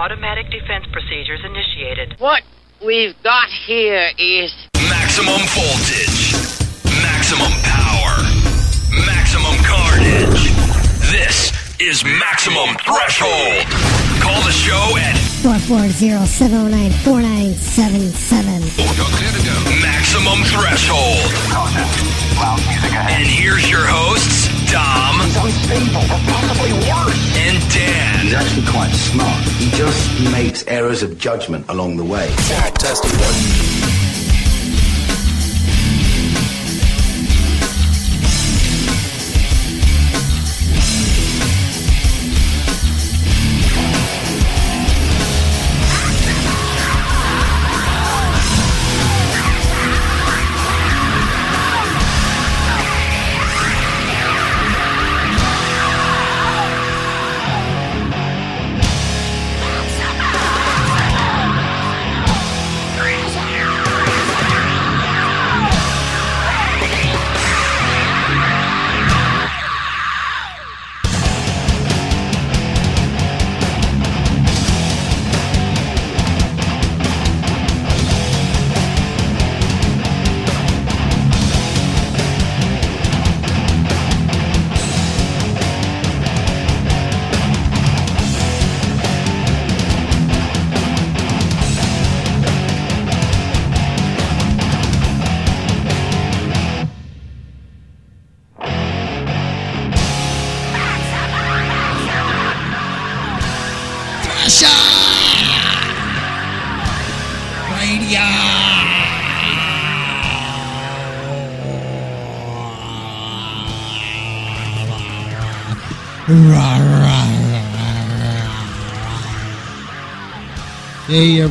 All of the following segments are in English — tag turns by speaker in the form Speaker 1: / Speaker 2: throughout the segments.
Speaker 1: Automatic defense procedures initiated.
Speaker 2: What we've got here is
Speaker 3: Maximum voltage. Maximum power. Maximum carnage. This is Maximum Threshold. Call the show at
Speaker 4: 440-709-4977.
Speaker 3: Maximum Threshold. And here's your hosts, Dom
Speaker 5: unstable, or possibly worse.
Speaker 3: and
Speaker 6: He's actually quite smart. He just makes errors of judgment along the way.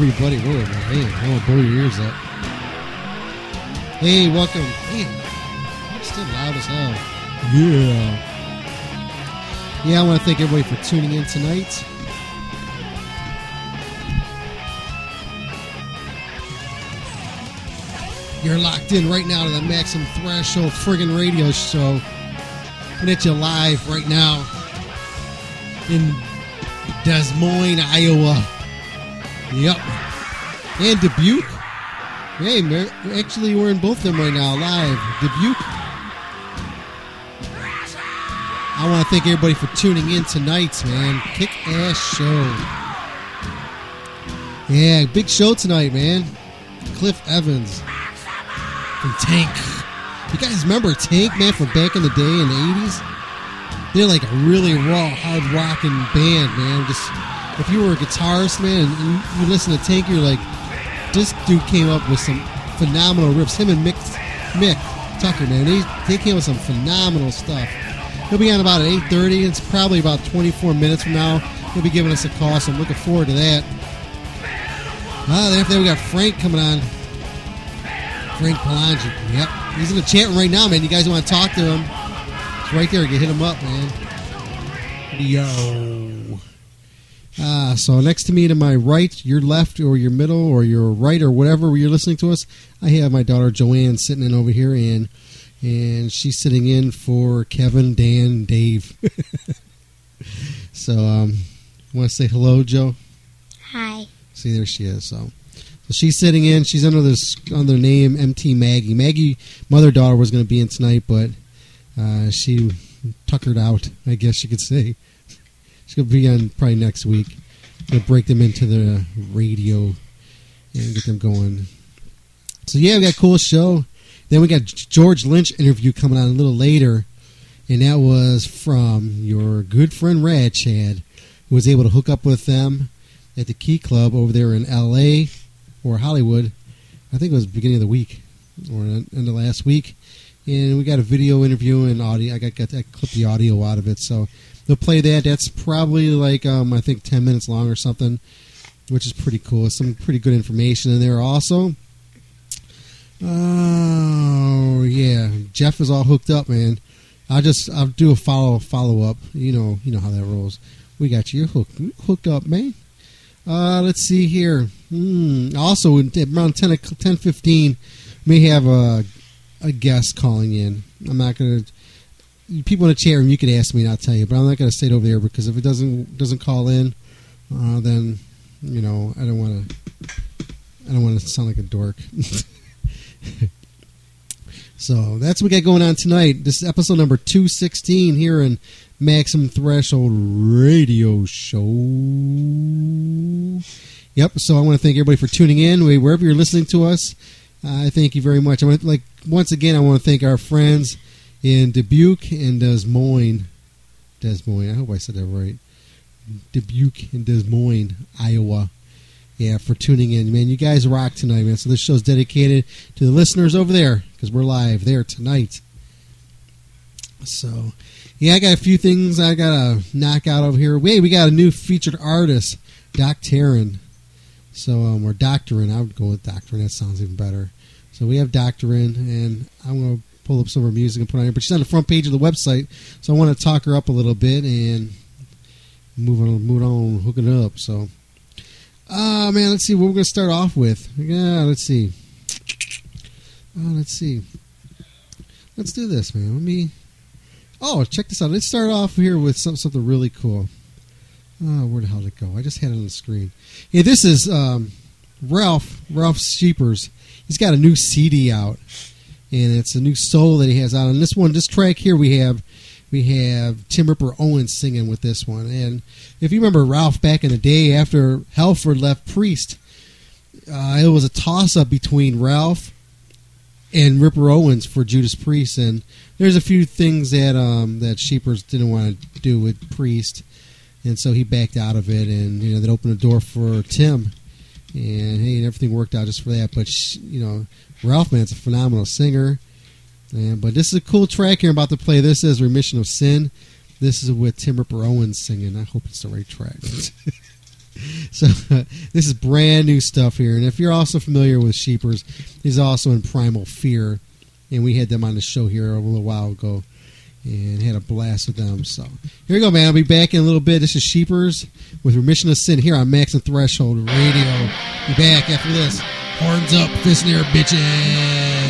Speaker 7: Everybody, whoa, hey, don't blow your ears up. Hey, welcome. It's still loud as hell. Yeah. Yeah, I want to thank everybody for tuning in tonight. You're locked in right now to the Maximum Threshold friggin' radio show. Coming at you live right now in Des Moines, Iowa. Yep. And Dubuque. Hey, actually, we're in both of them right now, live. Dubuque. I want to thank everybody for tuning in tonight, man. Kick ass show. Yeah, big show tonight, man. Cliff Evans from Tank. You guys remember Tank, man, from back in the day in the 80s? They're like a really raw, hard rocking band, man. Just if you were a guitarist, man, and you listen to Tank, you're like, this dude came up with some phenomenal riffs. Him and Mick, Mick Tucker, man, they, they came up with some phenomenal stuff. He'll be on about at 8.30. It's probably about 24 minutes from now. He'll be giving us a call, so I'm looking forward to that. Ah, after that, we got Frank coming on. Frank Palangi. Yep. He's in the chat room right now, man. You guys want to talk to him? It's right there. You can hit him up, man. Yo. Ah, so next to me to my right, your left, or your middle, or your right, or whatever you're listening to us, I have my daughter Joanne sitting in over here, and and she's sitting in for Kevin, Dan, Dave. so, um, want to say hello, Joe?
Speaker 4: Hi.
Speaker 7: See, there she is. So, so she's sitting in. She's under this under name MT Maggie. Maggie, mother daughter, was going to be in tonight, but uh, she tuckered out. I guess you could say. To be on probably next week. We'll break them into the radio and get them going. So yeah, we got a cool show. Then we got George Lynch interview coming on a little later, and that was from your good friend Rad Chad, who was able to hook up with them at the Key Club over there in L.A. or Hollywood. I think it was beginning of the week or end of last week, and we got a video interview and audio. I got, got I clipped the audio out of it, so they'll play that. That's probably like um, I think ten minutes long or something, which is pretty cool. Some pretty good information in there also. Oh yeah, Jeff is all hooked up, man. I'll just I'll do a follow follow up. You know you know how that rolls. We got you hooked hooked up, man. Uh, let's see here. Hmm. Also, around 10, 10 15, may have a a guest calling in. I'm not gonna. People in the chat room, you could ask me, and I'll tell you. But I'm not gonna say it over there because if it doesn't doesn't call in, uh, then you know, I don't want to. I don't want to sound like a dork. so that's what we got going on tonight. This is episode number two sixteen here in Maximum Threshold Radio Show. Yep. So I want to thank everybody for tuning in. We- Wherever you're listening to us, uh, I thank you very much. I want to, like once again, I want to thank our friends in Dubuque and Des Moines. Des Moines. I hope I said that right. Dubuque and Des Moines, Iowa. Yeah, for tuning in, man. You guys rock tonight, man. So this show's dedicated to the listeners over there because we're live there tonight. So, yeah, I got a few things I gotta knock out over here. Wait, we got a new featured artist, Doc Taryn. So, um, or Doctorin. I would go with Doctorin. That sounds even better. So we have Doctorin, and I'm gonna pull up some of her music and put on here. But she's on the front page of the website, so I want to talk her up a little bit and move on, move on, hook it up. So. Uh man, let's see what we're gonna start off with. Yeah, let's see. Oh, let's see. Let's do this, man. Let me. Oh, check this out. Let's start off here with some, something really cool. Oh, where the hell did it go? I just had it on the screen. Yeah, this is um, Ralph Ralph Scheepers. He's got a new CD out, and it's a new soul that he has out. And this one, this track here, we have we have Tim Ripper Owens singing with this one. And if you remember Ralph back in the day after Halford left Priest, uh, it was a toss up between Ralph and Ripper Owens for Judas Priest. And there's a few things that um, that Scheepers didn't want to do with Priest, and so he backed out of it. And you know that opened the door for Tim. And hey, and everything worked out just for that. But you know, Ralph man's a phenomenal singer. And, but this is a cool track here I'm about to play. This is Remission of Sin. This is with Tim Ripper Owens singing. I hope it's the right track. so this is brand new stuff here. And if you're also familiar with Scheepers, he's also in Primal Fear. And we had them on the show here a little while ago and had a blast with them. So here we go, man. I'll be back in a little bit. This is Scheepers with Remission of Sin here on Max and Threshold Radio. Be back after this. Horns up, fist air, bitches.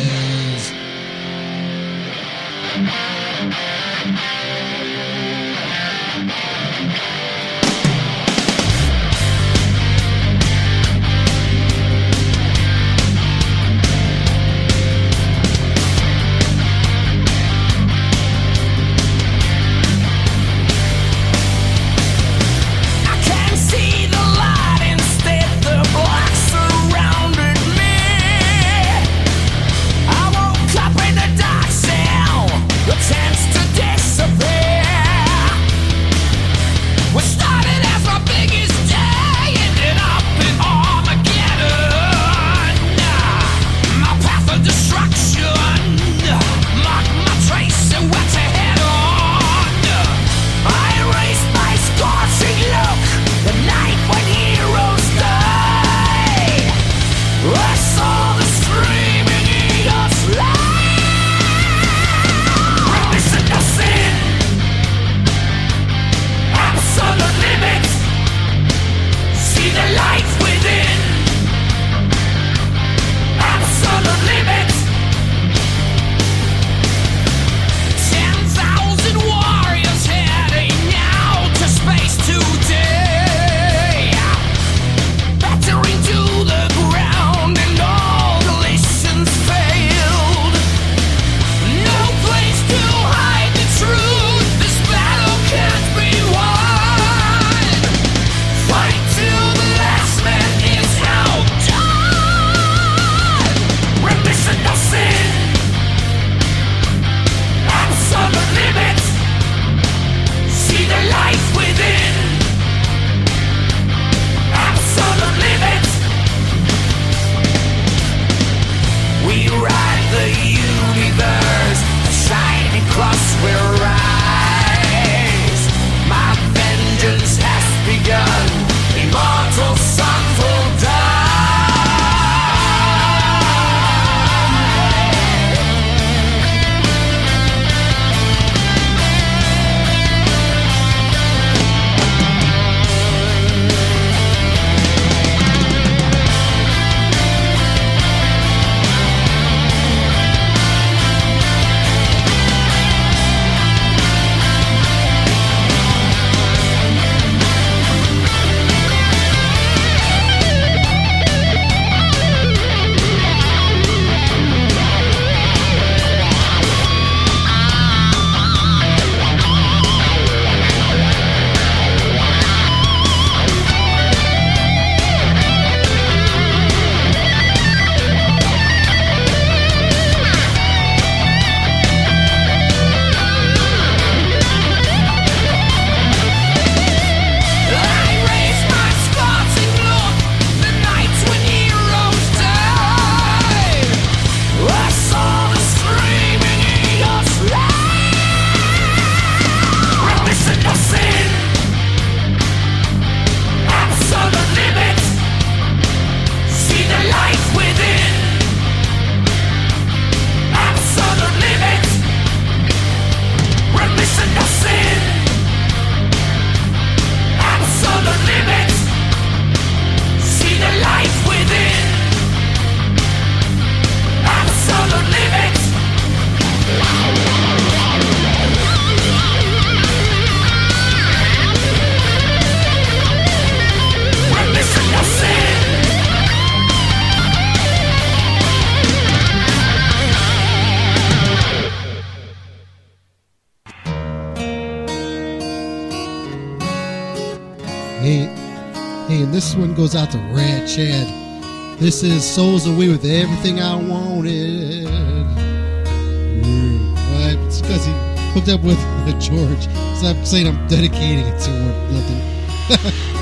Speaker 8: and this one goes out to Red Chad. This is Souls Away with Everything I Wanted. Mm. It's because he hooked up with George. So I'm saying I'm dedicating it to him. Nothing.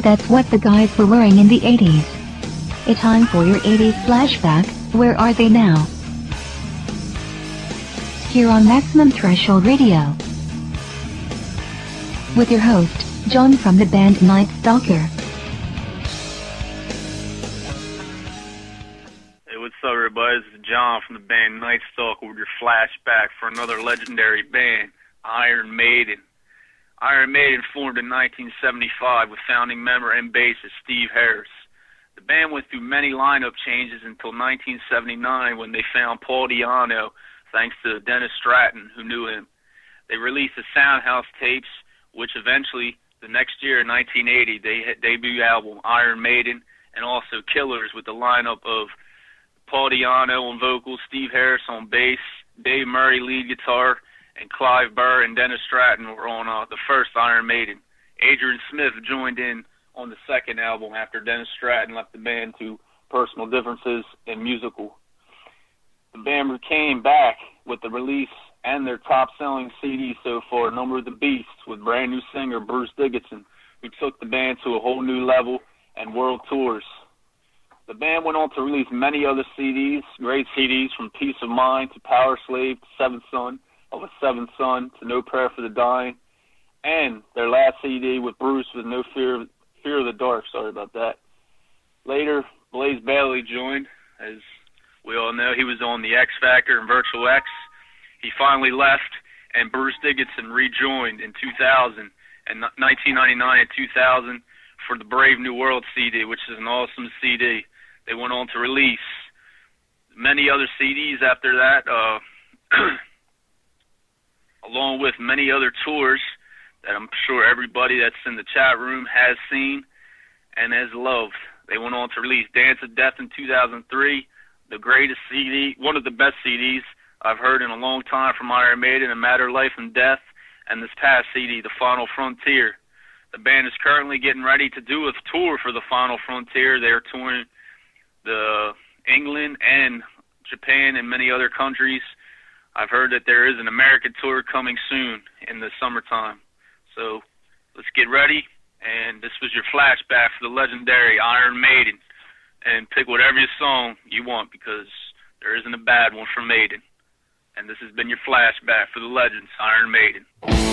Speaker 9: that's what the guys were wearing in the 80s. A time for your 80s flashback, where are they now? Here on Maximum Threshold Radio. With your host, John from the band Night Stalker.
Speaker 10: Hey, what's up, everybody? This is John from the band Night Stalker with your flashback for another legendary band formed in 1975 with founding member and bassist Steve Harris. The band went through many lineup changes until 1979 when they found Paul Di'Anno thanks to Dennis Stratton, who knew him. They released the Soundhouse tapes, which eventually, the next year in 1980, they hit debut album Iron Maiden, and also Killers with the lineup of Paul Di'Anno on vocals, Steve Harris on bass, Dave Murray lead guitar, and Clive Burr and Dennis Stratton were on uh, the first Iron Maiden. Adrian Smith joined in on the second album after Dennis Stratton left the band to personal differences and musical. The band came back with the release and their top selling CD so far, Number of the Beast, with brand new singer Bruce Dickinson, who took the band to a whole new level and world tours. The band went on to release many other CDs, great CDs from Piece of Mind to Power Slave to Seventh Son of a Seventh Son to No Prayer for the Dying, and their last CD with Bruce with No Fear Fear of the Dark. Sorry about that. Later, Blaze Bayley joined, as we all know. He was on the X Factor and Virtual X. He finally left, and Bruce Dickinson rejoined in 2000 and 1999 and 2000 for the Brave New World CD, which is an awesome CD. They went on to release many other CDs after that, uh, along with many other tours that I'm sure everybody that's in the chat room has seen and has loved. They went on to release Dance of Death in 2003, the greatest CD, one of the best CDs I've heard in a long time from Iron Maiden, A Matter of Life and Death, and this past CD, The Final Frontier. The band is currently getting ready to do a tour for The Final Frontier. They're touring the England and Japan and many other countries. I've heard that there is an American tour coming soon in the summertime. So let's get ready. And this was your flashback for the legendary Iron Maiden. And pick whatever song you want because there isn't a bad one for Maiden. And this has been your flashback for the legends, Iron Maiden.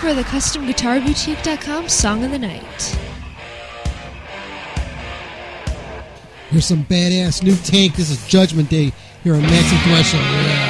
Speaker 11: For the CustomGuitarBoutique.com Song of the Night.
Speaker 7: Here's some badass new tank. This is Judgment Day here on Maxi Threshold. Yeah.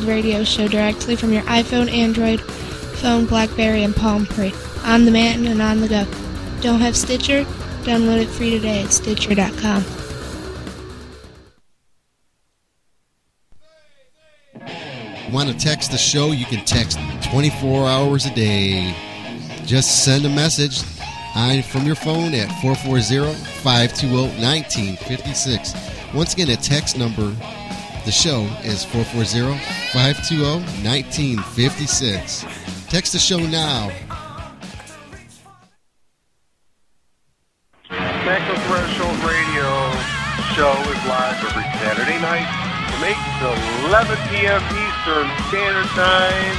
Speaker 12: Radio Show directly from your iPhone, Android phone, Blackberry, and Palm Pre, on demand and on the go. Don't have Stitcher? Download it free today at Stitcher.com.
Speaker 7: Want to text the show? You can text 24 hours a day. Just send a message from your phone at 440-520-1956. Once again, a text number. The show is 440-520-1956. Text the show now.
Speaker 13: Maximum Threshold Radio show is live every Saturday night from 8 to 11 p.m. Eastern Standard Time.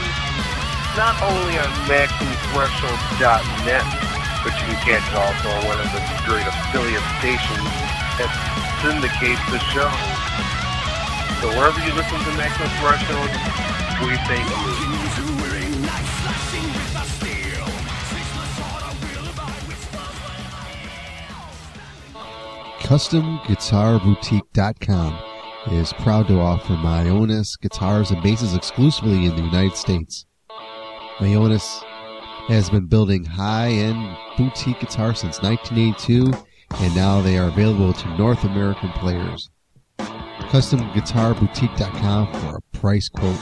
Speaker 13: Not only on MaximumThreshold.net, but you can catch it also on one of the great affiliate stations that syndicates the show. So wherever you listen to Maximum Threshold, we thank you.
Speaker 7: CustomGuitarBoutique.com is proud to offer Mayones guitars and basses exclusively in the United States. Mayones has been building high-end boutique guitars since 1982, and now they are available to North American players. CustomGuitarBoutique.com for a price quote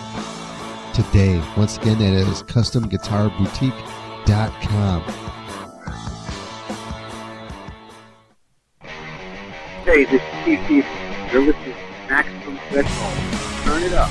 Speaker 7: today. Once again, that is CustomGuitarBoutique.com.
Speaker 14: Hey, this is Steve. You're listening to Maximum Threshold. Turn it up.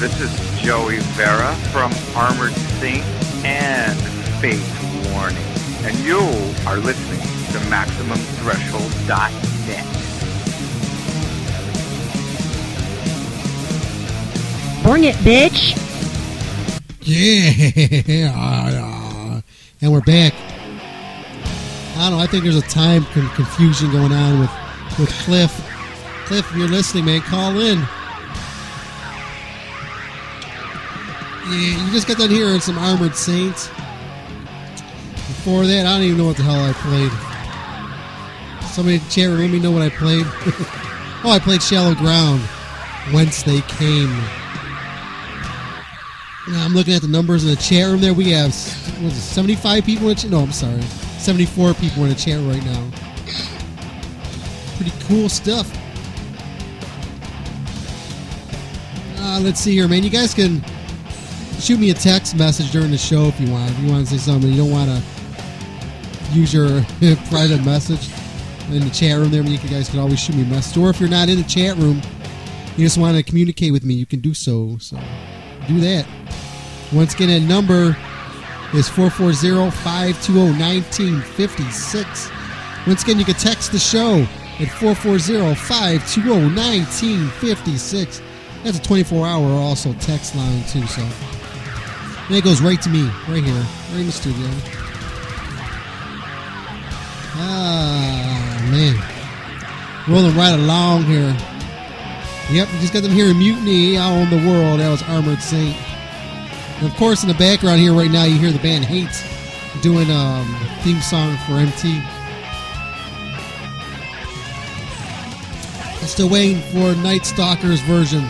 Speaker 15: This is Joey Vera from Armored Saint and Fates Warning. And you are listening to MaximumThreshold.net.
Speaker 16: Bring it, bitch.
Speaker 7: Yeah. Uh, and we're back. I don't know. I think there's a time confusion going on with, with Cliff. Cliff, if you're listening, man, call in. You just got done hearing some Armored Saints. Before that, I don't even know what the hell I played. Somebody in the chat room, let me know what I played. oh, I played Shallow Ground. Whence They Came. Now, I'm looking at the numbers in the chat room there. We have it, 75 people in the chat. No, I'm sorry. 74 people in the chat right now. Pretty cool stuff. Uh, let's see here, man. You guys can shoot me a text message during the show if you want. If you want to say something, you don't want to use your private message in the chat room there. You guys can always shoot me a message. Or if you're not in the chat room, you just want to communicate with me, you can do so. So do that. Once again, that number is 440-520-1956. Once again, you can text the show at 440-520-1956. That's a 24-hour also text line, too, so... And it goes right to me, right here, right in the studio. Ah, man. Rolling right along here. Yep, just got them here in Mutiny out on the world. That was Armored Saint. And of course, in the background here right now, you hear the band Hates doing a um, theme song for MT.
Speaker 17: I'm still waiting for Night Stalker's version.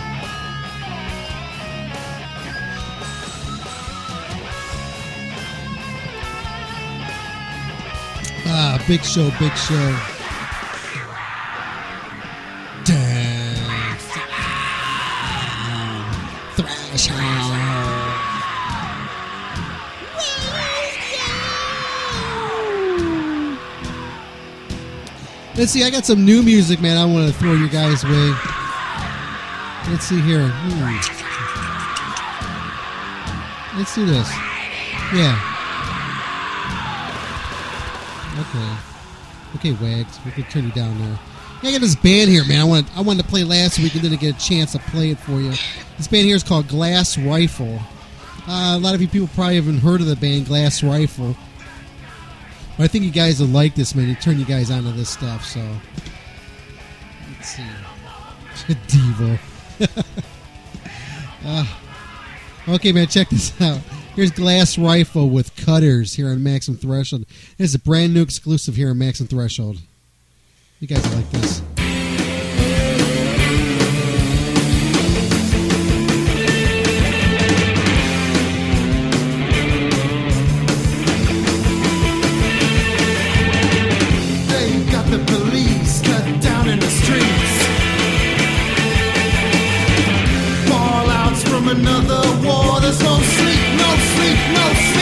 Speaker 17: Big show, big show. Dance. Threshold. Let's see, I got some new music, man. I want to throw you guys' away. Let's see here. Hmm. Let's do this. Yeah. Okay. Okay, Wags. We can turn you down there. Yeah, I got this band here, man. I wanted, I wanted to play last week and didn't get a chance to play it for you. This band here is called Glass Rifle. Uh, a lot of you people probably haven't heard of the band Glass Rifle. But I think you guys will like this, man. It turn you guys onto this stuff, so. Let's see. Devo. uh, okay, man, check this out. Here's Glass Rifle with Cutters here on Maximum Threshold. This is a brand new exclusive here on Maximum Threshold. You guys like this.
Speaker 7: Another war. There's no sleep,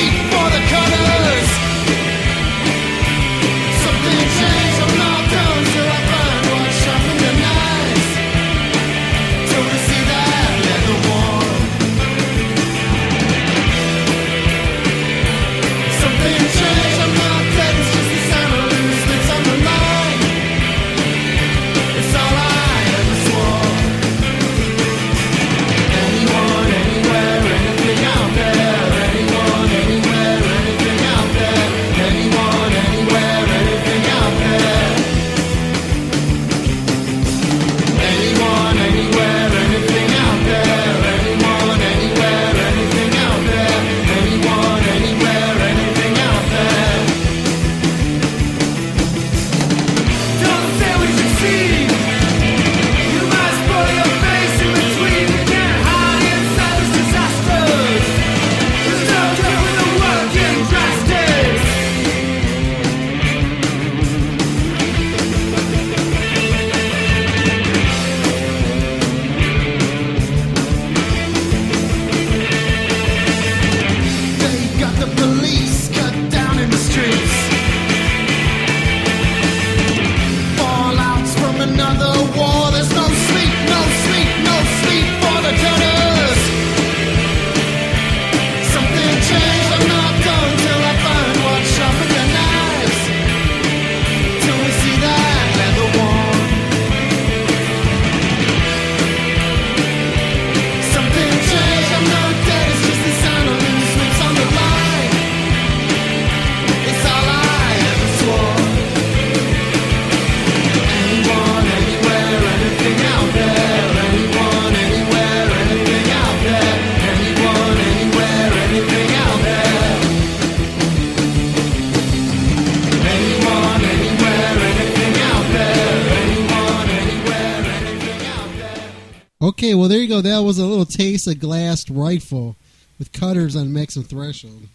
Speaker 17: A taste of Glass Rifle with Cutters on Maximum Threshold.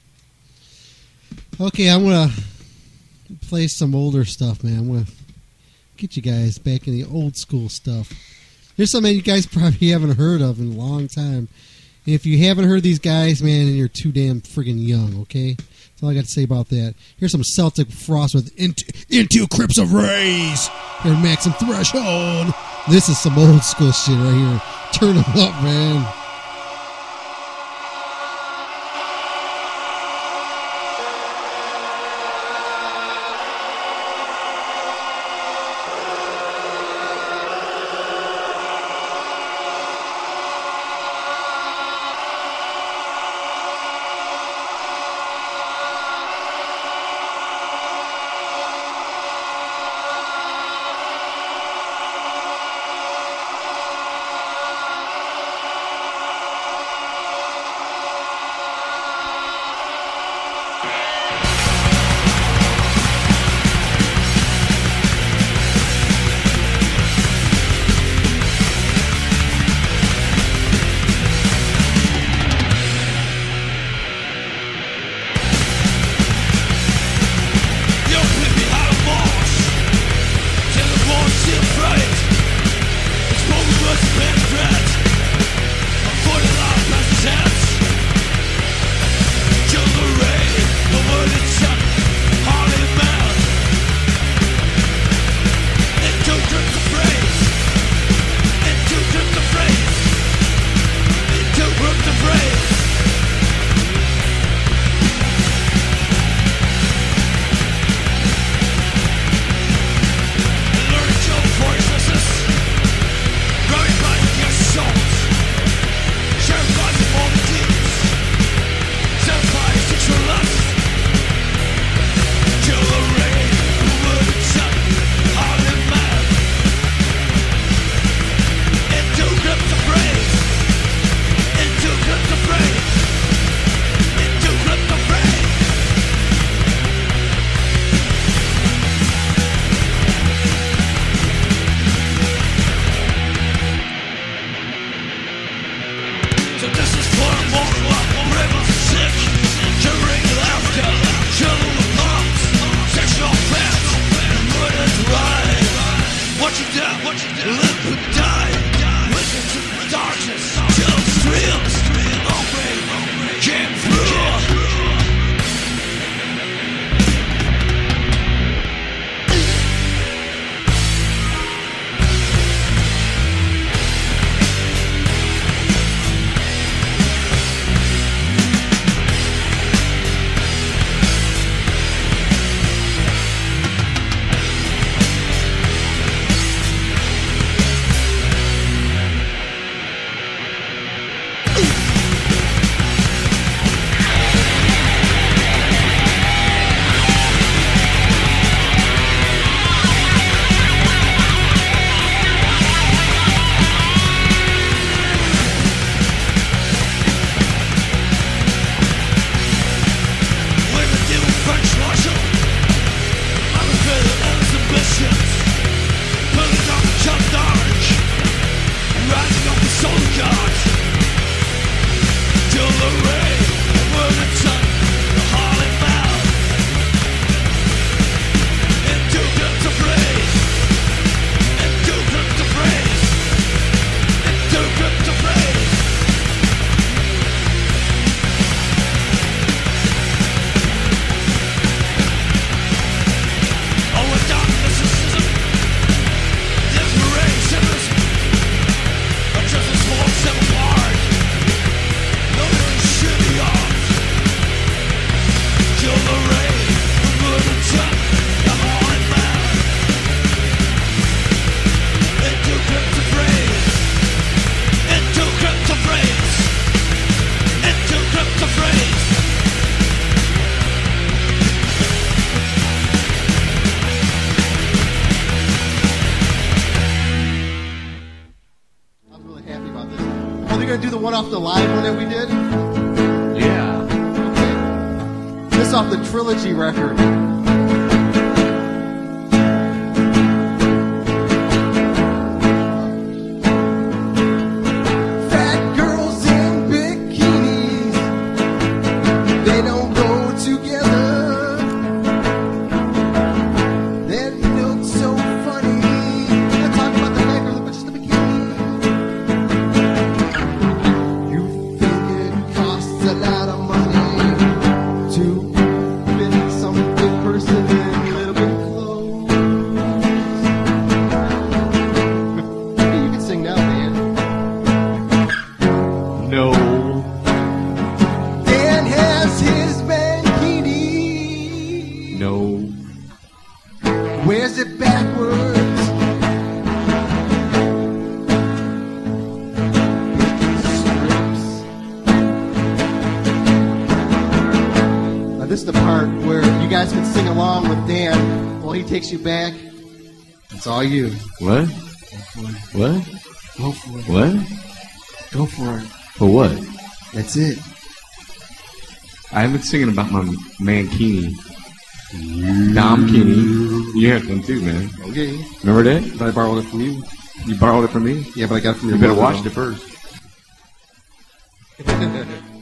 Speaker 17: Okay, I'm to play some older stuff, man. I'm to get you guys back in the old school stuff. Here's something you guys probably haven't heard of in a long time. And if you haven't heard these guys, man, you're too damn friggin' young, okay? That's all I got to say about that. Here's some Celtic Frost with Into, into Crypts of Rays. Here, Maximum Threshold. This is some old school shit right here. Turn them up, man.
Speaker 7: takes you back, it's all you.
Speaker 18: What? What?
Speaker 7: Go for it.
Speaker 18: What?
Speaker 7: Go for it.
Speaker 18: For what?
Speaker 7: That's it.
Speaker 18: I've been singing about my man Keeney. Dom Keeney. You had one too, man.
Speaker 7: Okay.
Speaker 18: Remember that?
Speaker 7: But I borrowed it from you.
Speaker 18: You borrowed it from me?
Speaker 7: Yeah, but I got it from
Speaker 18: you.
Speaker 7: You
Speaker 18: better watch it first.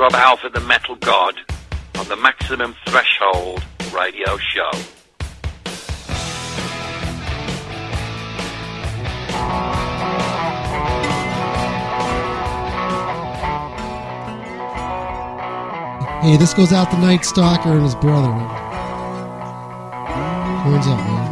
Speaker 19: Rob Halford, the Metal God, on the Maximum Threshold radio show.
Speaker 6: Hey, this goes out to Night Stalker and his brother. Horns up, man.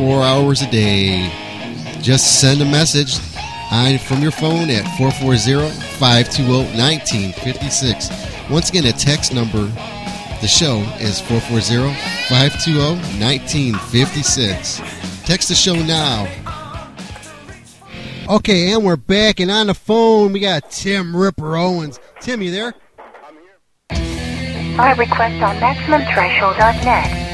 Speaker 7: 24 hours a day. Just send a message from your phone at 440-520-1956. Once again, a text number the show is 440-520-1956. Text the show now. Okay, and we're back, and on the phone we got Tim Ripper Owens. Tim, you there? I'm here.
Speaker 20: Our request on MaximumThreshold.net.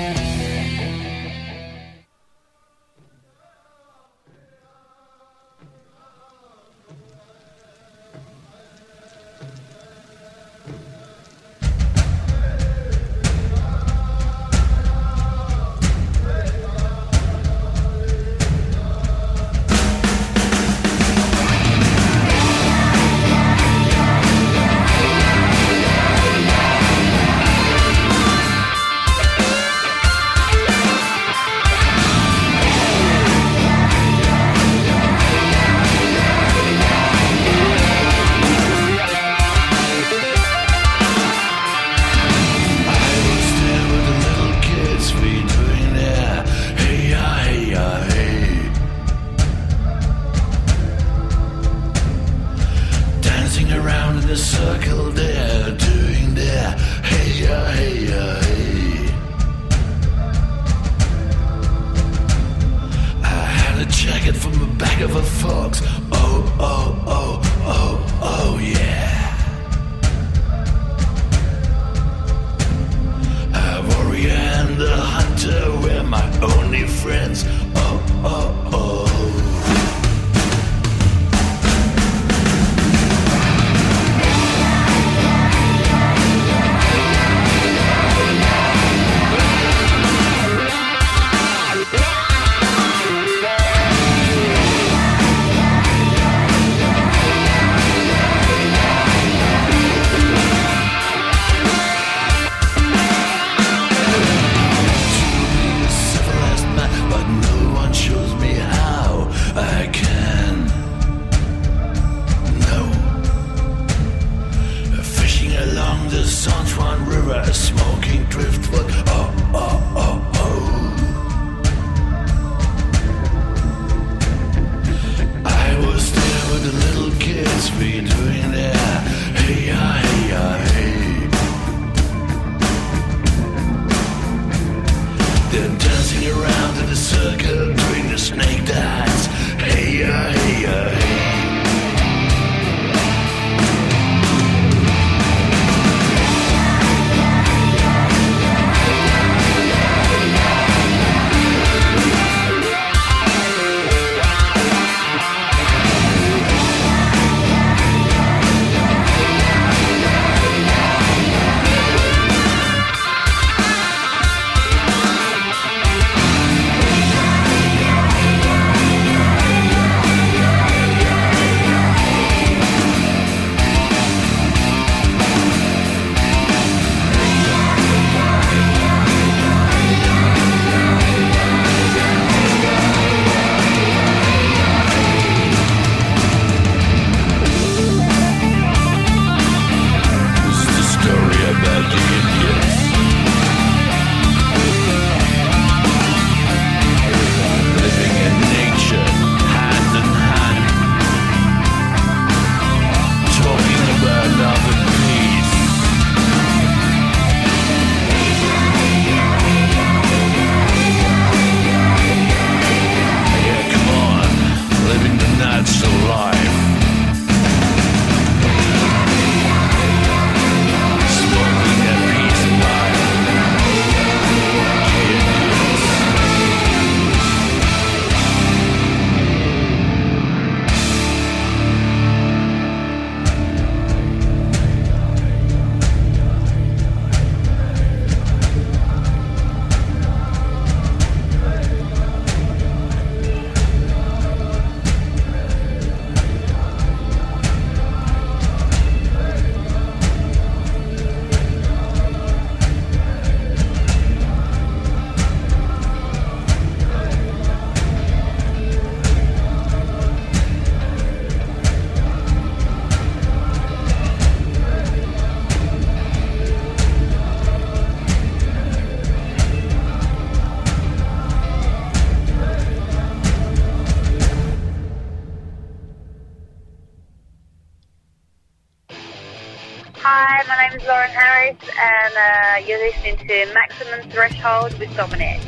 Speaker 21: Threshold with Dominic.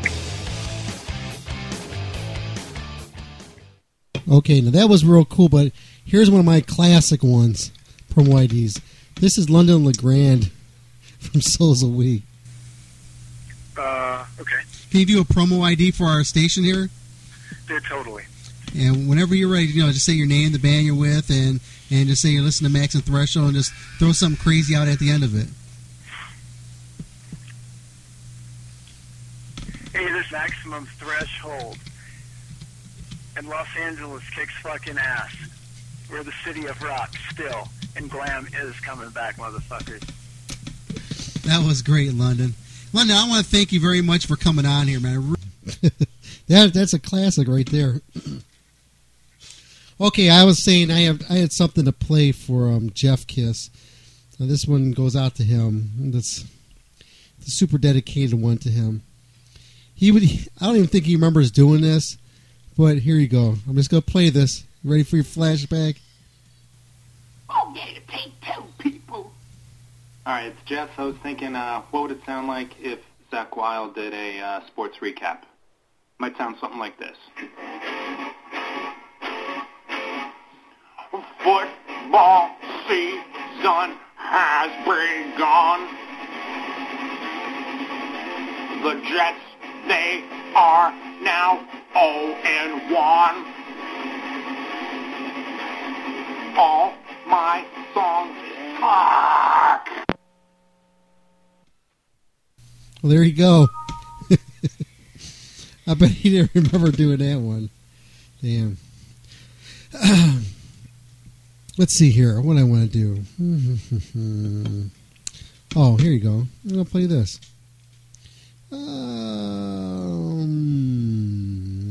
Speaker 7: Okay, now that was real cool, but here's one of my classic ones from YDs. This is London Legrand from Souls of We.
Speaker 22: Uh, okay.
Speaker 7: Can you do a promo ID for our station here?
Speaker 22: Yeah, totally.
Speaker 7: And whenever you're ready, you know, just say your name, the band you're with, and and just say you listen to Max and Threshold, and just throw something crazy out at the end of it.
Speaker 22: Hey, this Maximum Threshold. And Los Angeles kicks fucking ass. We're the city of rock still, and glam is coming back, motherfuckers.
Speaker 7: That was great, London. London, I want to thank you very much for coming on here, man. that that's a classic right there. okay, I was saying I have I had something to play for um, Jeff Kiss. Now, this one goes out to him. That's the super dedicated one to him. He would. I don't even think he remembers doing this, but here you go. I'm just gonna play this. Ready for your flashback?
Speaker 23: Oh, two people.
Speaker 24: All right, it's Jeff. I was thinking, uh, what would it sound like if Zakk Wylde did a uh, sports recap? Might sound something like this.
Speaker 23: Football season has begun. The Jets, they are now 0 and 1. All my songs suck.
Speaker 7: Well, there you go. I bet he didn't remember doing that one. Damn. Let's see here. What I want to do. oh, here you go. Gonna play this. Um,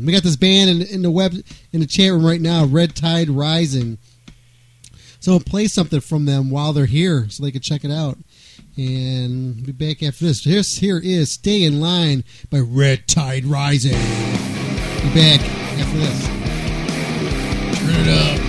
Speaker 7: we got this band in, in the web in the chat room right now. Red Tide Rising. So play something from them while they're here, so they can check it out. And be back after this. This here is "Stay in Line" by Red Tide Rising. Be back after this. Turn it up.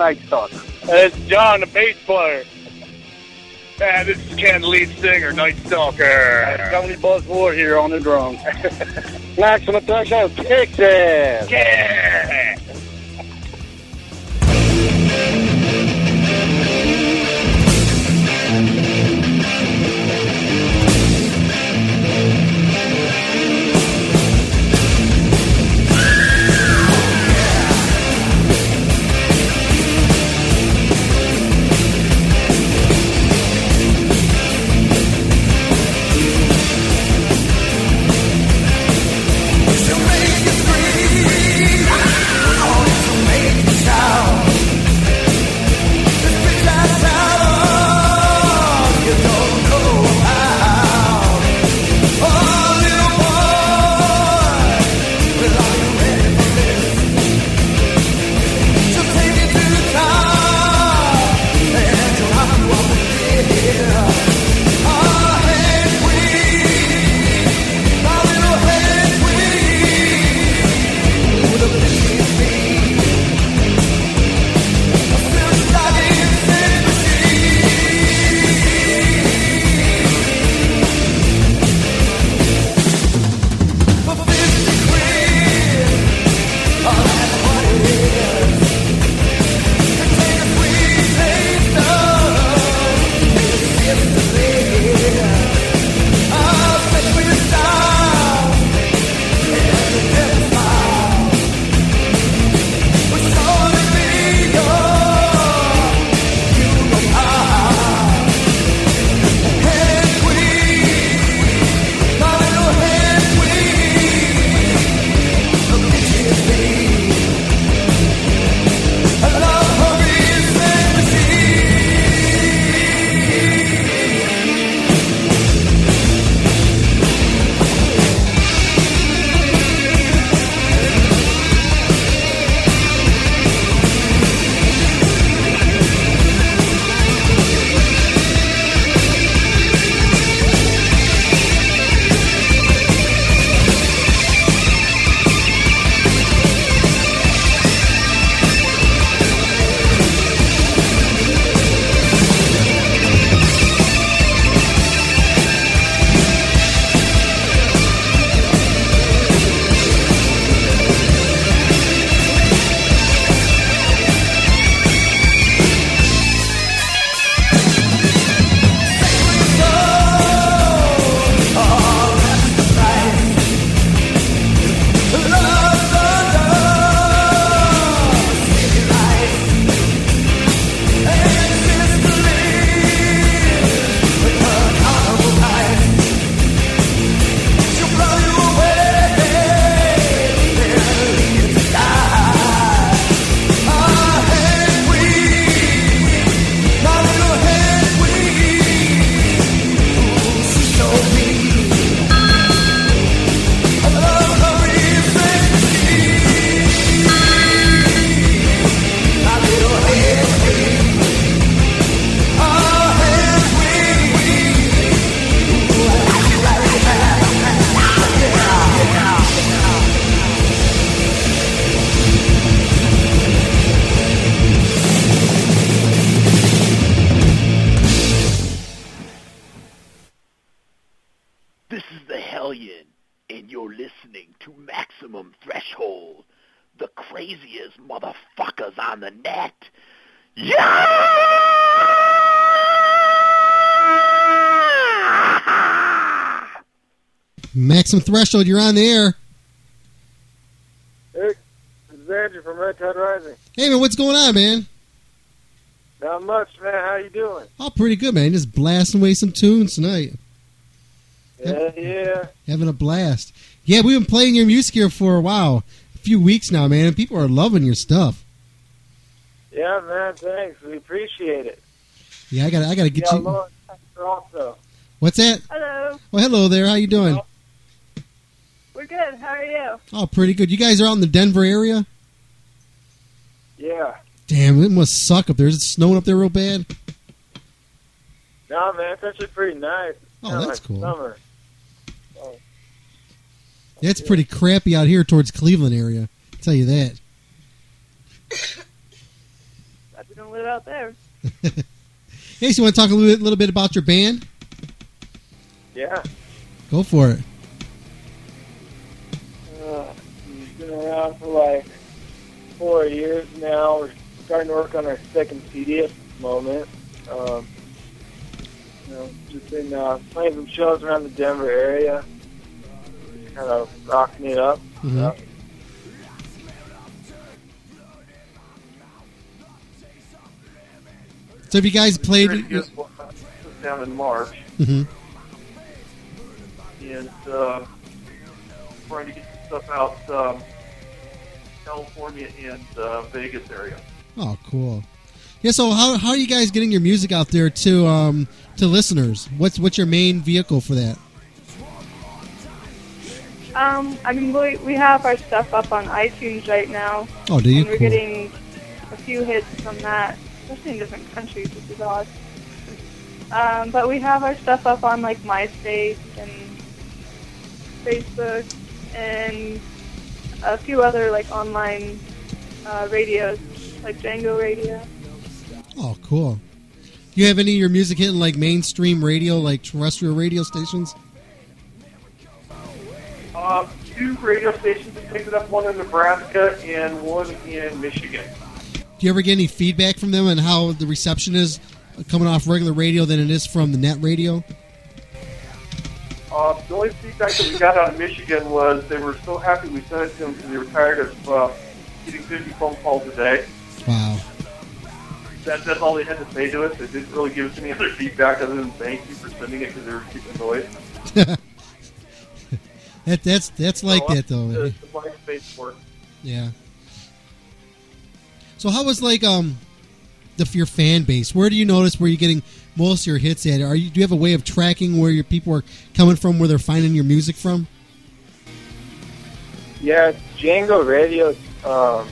Speaker 25: Guitar player for Night Stalker.
Speaker 26: It's John, the bass player. And this is Ken, lead singer, Night Stalker.
Speaker 25: Tony Buzz Ward here on the drums. Maximum Threshold, kick ass.
Speaker 26: Yeah!
Speaker 27: Maximum Threshold,
Speaker 7: you're on the air.
Speaker 25: Hey, this is Andrew from Red Tide Rising.
Speaker 7: Hey, man, what's going on, man?
Speaker 25: Not much, man. How you doing?
Speaker 7: Oh, pretty good, man. Just blasting away some tunes tonight.
Speaker 25: Yeah, yeah.
Speaker 7: Having a blast. Yeah, we've been playing your music here for a while. A few weeks now, man. People are loving your stuff.
Speaker 25: Yeah, man. Thanks. We appreciate it.
Speaker 7: Yeah, I got I got to get
Speaker 25: yeah,
Speaker 7: you.
Speaker 25: Lord, thanks also.
Speaker 7: What's that?
Speaker 21: Hello.
Speaker 7: Well, hello there. How you doing?
Speaker 21: We're good. How are you?
Speaker 7: Oh, pretty good. You guys are out in the Denver area?
Speaker 25: Yeah.
Speaker 7: Damn, it must suck up there. Is it snowing up there real bad?
Speaker 25: No, man, it's actually pretty nice.
Speaker 7: Oh, that's
Speaker 25: like
Speaker 7: cool.
Speaker 25: Summer.
Speaker 7: Yeah, it's pretty crappy out here towards Cleveland area. I'll tell you that.
Speaker 21: I don't live out there.
Speaker 7: Hey, so you want to talk a little bit, little bit about your band?
Speaker 25: Yeah.
Speaker 7: Go for it.
Speaker 25: Around for like four years now. We're starting to work on our second CD at the moment. Um, you know, just been uh, playing some shows around the Denver area. Just kind of rocking it up.
Speaker 7: Mhm.
Speaker 25: Uh,
Speaker 7: So have you guys played?
Speaker 25: Down in March,
Speaker 7: hmm
Speaker 25: and uh, trying to get some stuff out um, California and uh, Vegas area.
Speaker 7: Oh, cool. Yeah. So how how are you guys getting your music out there to um to listeners? What's what's your main vehicle for that?
Speaker 21: Um, I mean, we, we have our stuff up on iTunes right now.
Speaker 7: Oh, do you?
Speaker 21: And we're
Speaker 7: Cool.
Speaker 21: getting a few hits from that, especially in different countries, which is odd. Um, but we have our stuff up on like MySpace and Facebook and a few other like online uh, radios, like Jango Radio.
Speaker 7: Oh, cool. Do you have any of your music hitting like mainstream radio, like terrestrial radio stations?
Speaker 25: Uh, two radio stations that picked it up, one in Nebraska and one in Michigan.
Speaker 7: Do you ever get any feedback from them on how the reception is coming off regular radio than it is from the net radio?
Speaker 25: Uh, the only feedback that we got out of Michigan was they were so happy we sent it to them because they were tired of uh, getting 50 phone calls a day.
Speaker 7: Wow.
Speaker 25: That, that's all they had to say to us. They didn't really give us any other feedback other than thank you for sending it because they were keeping annoyed.
Speaker 7: That that's that's like
Speaker 25: So,
Speaker 7: that though.
Speaker 25: The, the MySpace work.
Speaker 7: Yeah. So how was like um the your fan base? Where do you notice where you're getting most of your hits at? Are you do you have a way of tracking where your people are coming from, where they're finding your music from?
Speaker 25: Yeah, Jango Radio um,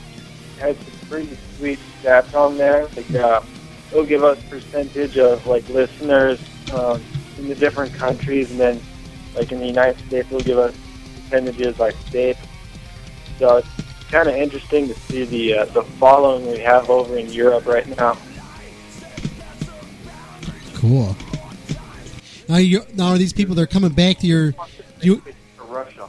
Speaker 25: has some pretty sweet stats on there. Like, uh, it'll give us percentage of like listeners um, in the different countries, and then like in the United States, it'll give us percentages by state. So it's kind of interesting to see the uh, the following we have over in Europe right now.
Speaker 7: Cool. Now you now are these people that are coming back to your you
Speaker 25: Russia.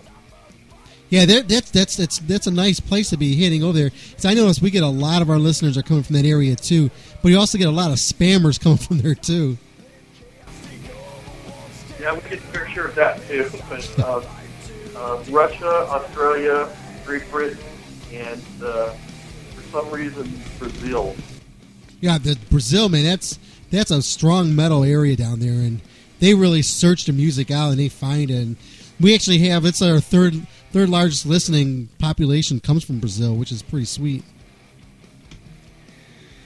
Speaker 7: Yeah, that, that's that's that's that's a nice place to be hitting over there. 'Cause I notice we get a lot of our listeners are coming from that area too, but you also get a lot of spammers coming from there too.
Speaker 25: Yeah, we get a fair share of that too. But uh, uh, Russia, Australia, Great Britain, and uh, for some reason Brazil.
Speaker 7: Yeah, the Brazil man, that's that's a strong metal area down there, and they really search the music out and they find it. And we actually have it's our third third largest listening population comes from Brazil, which is pretty sweet.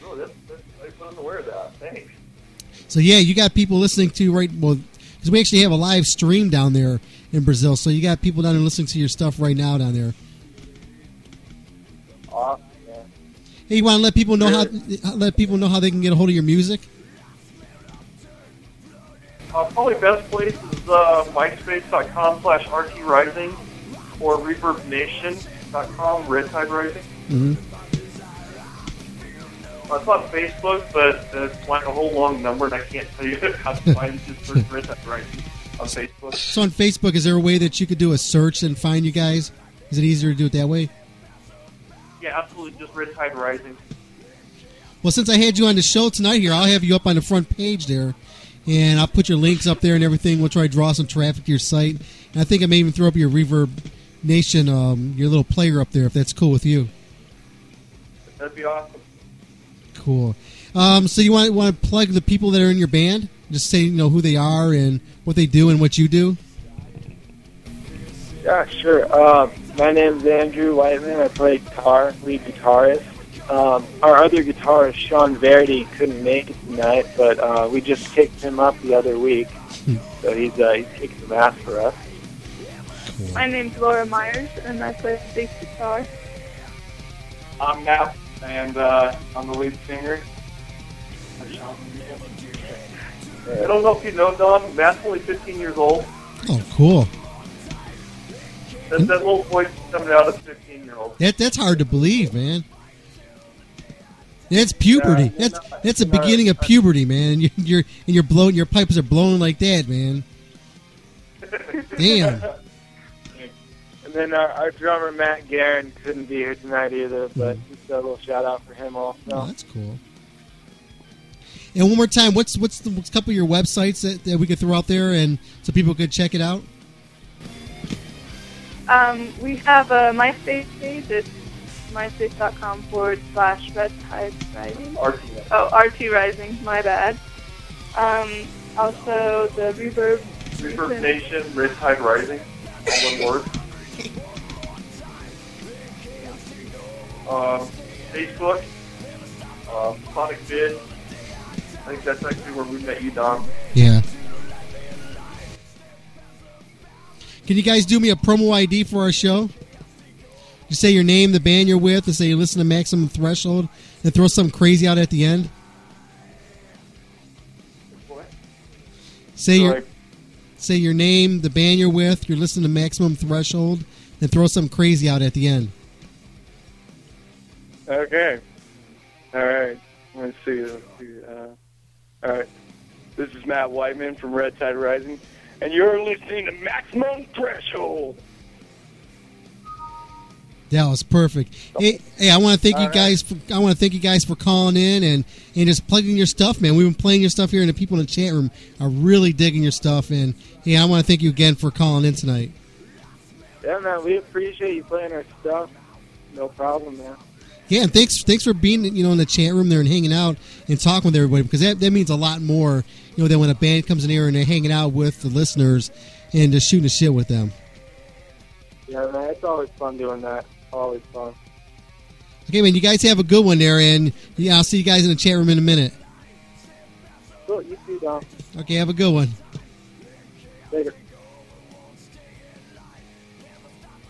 Speaker 25: Oh, that's, that's, I wasn't of that. Thanks.
Speaker 7: So yeah, you got people listening to right well because we actually have a live stream down there in Brazil. So you got people down there listening to your stuff right now down there.
Speaker 25: Awesome, man.
Speaker 7: Hey, you want to let people know how let people know how they can get a hold of your music?
Speaker 25: Uh, probably best place is uh, myspace.com slash rtrising or reverbnation.com, Red Tide Rising.
Speaker 7: Mm-hmm.
Speaker 25: Uh, it's on Facebook, but it's like a whole long number, and I can't tell you how to find it. Just search Red Tide Rising on Facebook.
Speaker 7: So on Facebook, is there a way that you could do a search and find you guys? Is it easier to do it that way?
Speaker 25: Yeah, absolutely, just Red Tide Rising.
Speaker 7: Well, since I had you on the show tonight here, I'll have you up on the front page there, and I'll put your links up there and everything. We'll try to draw some traffic to your site, and I think I may even throw up your Reverb Nation, um, your little player up there, if that's cool with you.
Speaker 25: That'd be awesome.
Speaker 7: Cool. Um, so you want want to plug the people that are in your band? Just say you know who they are and what they do and what you do.
Speaker 25: Yeah, sure. Uh, my name's Andrew Whiteman. I play guitar, lead guitarist. Um, our other guitarist, Sean Verdi, couldn't make it tonight, but uh, we just picked him up the other week. So he's uh, he's kicking some ass for us.
Speaker 21: My name's Laura Myers, and I play bass guitar.
Speaker 28: I'm Matt, and uh, I'm the lead singer. I don't know if you know, Don. Matt's only 15 years old.
Speaker 7: Oh, cool.
Speaker 28: That, that little voice coming out of 15 year old.
Speaker 7: That that's hard to believe, man. That's puberty.
Speaker 28: Yeah,
Speaker 7: that's that's the beginning of puberty, man. You're, you're and you're blowing your pipes are blowing like that, man. Damn.
Speaker 25: And then our, our drummer Matt Guerin couldn't be here tonight either, but just a little shout out for him also.
Speaker 7: Oh, that's cool. And one more time, what's what's the what's a couple of your websites that, that we could throw out there, and so people could check it out?
Speaker 21: Um, we have a MySpace page. It's myspace.com forward slash red tide rising.
Speaker 28: RT.
Speaker 21: Oh, RT rising. My bad. Um, also the Reverb.
Speaker 28: Reverb Nation, Red Tide Rising, all one word. Um, Facebook, uh, Sonicbids. I think that's actually where we met you, Don.
Speaker 7: Yeah. Can you guys do me a promo ID for our show? You say your name, the band you're with, and say you listen to Maximum Threshold, and throw something crazy out at the end. Say your say your name, the band you're with, you're listening to Maximum Threshold, and throw something crazy out at the end.
Speaker 28: Okay. All right. Let's see. Let's see. Uh, all right. This is Matt Whiteman from Red Tide Rising, and you're listening to Maximum Threshold.
Speaker 7: That was perfect. Hey, hey I want to thank you
Speaker 28: All right.
Speaker 7: guys. For, I want to thank you guys for calling in and and just plugging your stuff, man. We've been playing your stuff here, and the people in the chat room are really digging your stuff. And hey, I want to thank you again for calling in tonight.
Speaker 25: Yeah, man, we appreciate you playing our stuff. No problem, man.
Speaker 7: Yeah, and thanks thanks for being you know in the chat room there and hanging out and talking with everybody because that, that means a lot more you know than when a band comes in here and they're hanging out with the listeners and just shooting the shit with them.
Speaker 25: Yeah, man, it's always fun doing that. Always fun.
Speaker 7: Okay, man, you guys have a good one there, and yeah, I'll see you guys in the chat room in a minute.
Speaker 25: Cool, you too.
Speaker 7: Okay, have a good one.
Speaker 25: Later.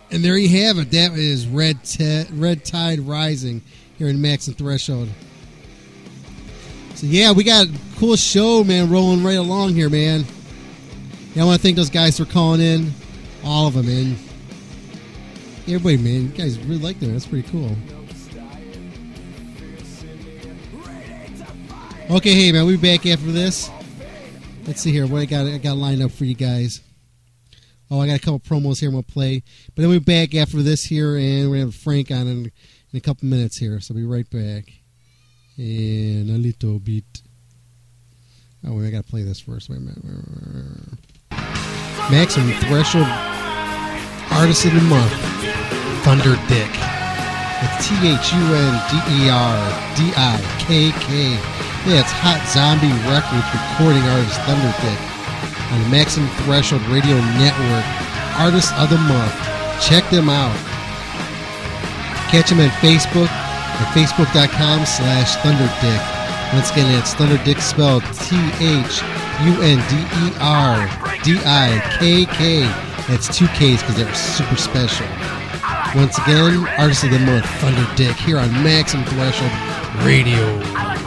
Speaker 7: And there you have it. That is Red Te- Red Tide Rising here in Max and Threshold. So yeah, we got a cool show, man, rolling right along here, man. Yeah, I want to thank those guys for calling in, all of them, man. Everybody, man, you guys really like that. That's pretty cool. Okay, hey man, we'll be back after this. Let's see here what I got. I got lined up for you guys. Oh, I got a couple promos here. I'm gonna play, but then we'll be back after this here, and we're gonna have Frank on in, in a couple minutes here. So I'll be right back in a little bit. Oh, wait, I gotta play this first. Wait a minute. Maximum Threshold Artist of the Month, Thunder Dick. It's T H U N D E R D I K K. Yeah, it's Hot Zombie Records recording artist Thunder Dick on the Maximum Threshold Radio Network. Artist of the Month. Check them out. Catch them at Facebook at facebook.com slash thunderdikk. Once again, it's Thunderdikk spelled T-H-U-N-D-E-R-D-I-K-K. That's two Ks because they're super special. Once again, Artist of the Month, Thunderdikk, here on Maximum Threshold Radio.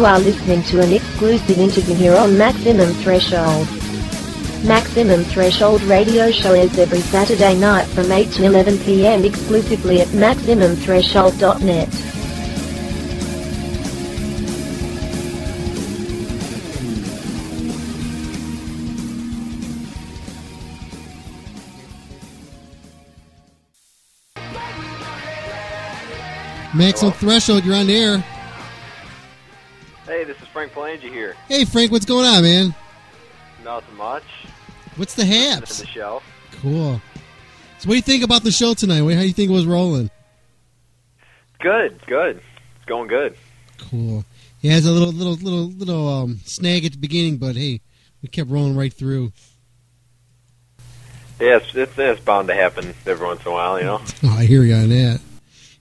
Speaker 4: You
Speaker 29: are listening to an exclusive interview here on Maximum Threshold. Maximum Threshold radio show is every Saturday night from 8 to 11 p.m. exclusively at MaximumThreshold.net.
Speaker 7: Maximum Threshold, you're on the air.
Speaker 30: Hey, Frank,
Speaker 7: what's going on, man?
Speaker 30: Nothing much.
Speaker 7: What's the haps?
Speaker 30: the show.
Speaker 7: Cool. So, what do you think about the show tonight? How do you think it was rolling?
Speaker 30: Good, good. It's going good.
Speaker 7: Cool. Yeah, it has a little, little, little, little um, snag at the beginning, but hey, we kept rolling right through.
Speaker 30: Yeah, it's, it's, it's bound to happen every once in a while, you know.
Speaker 7: Oh, I hear you on that.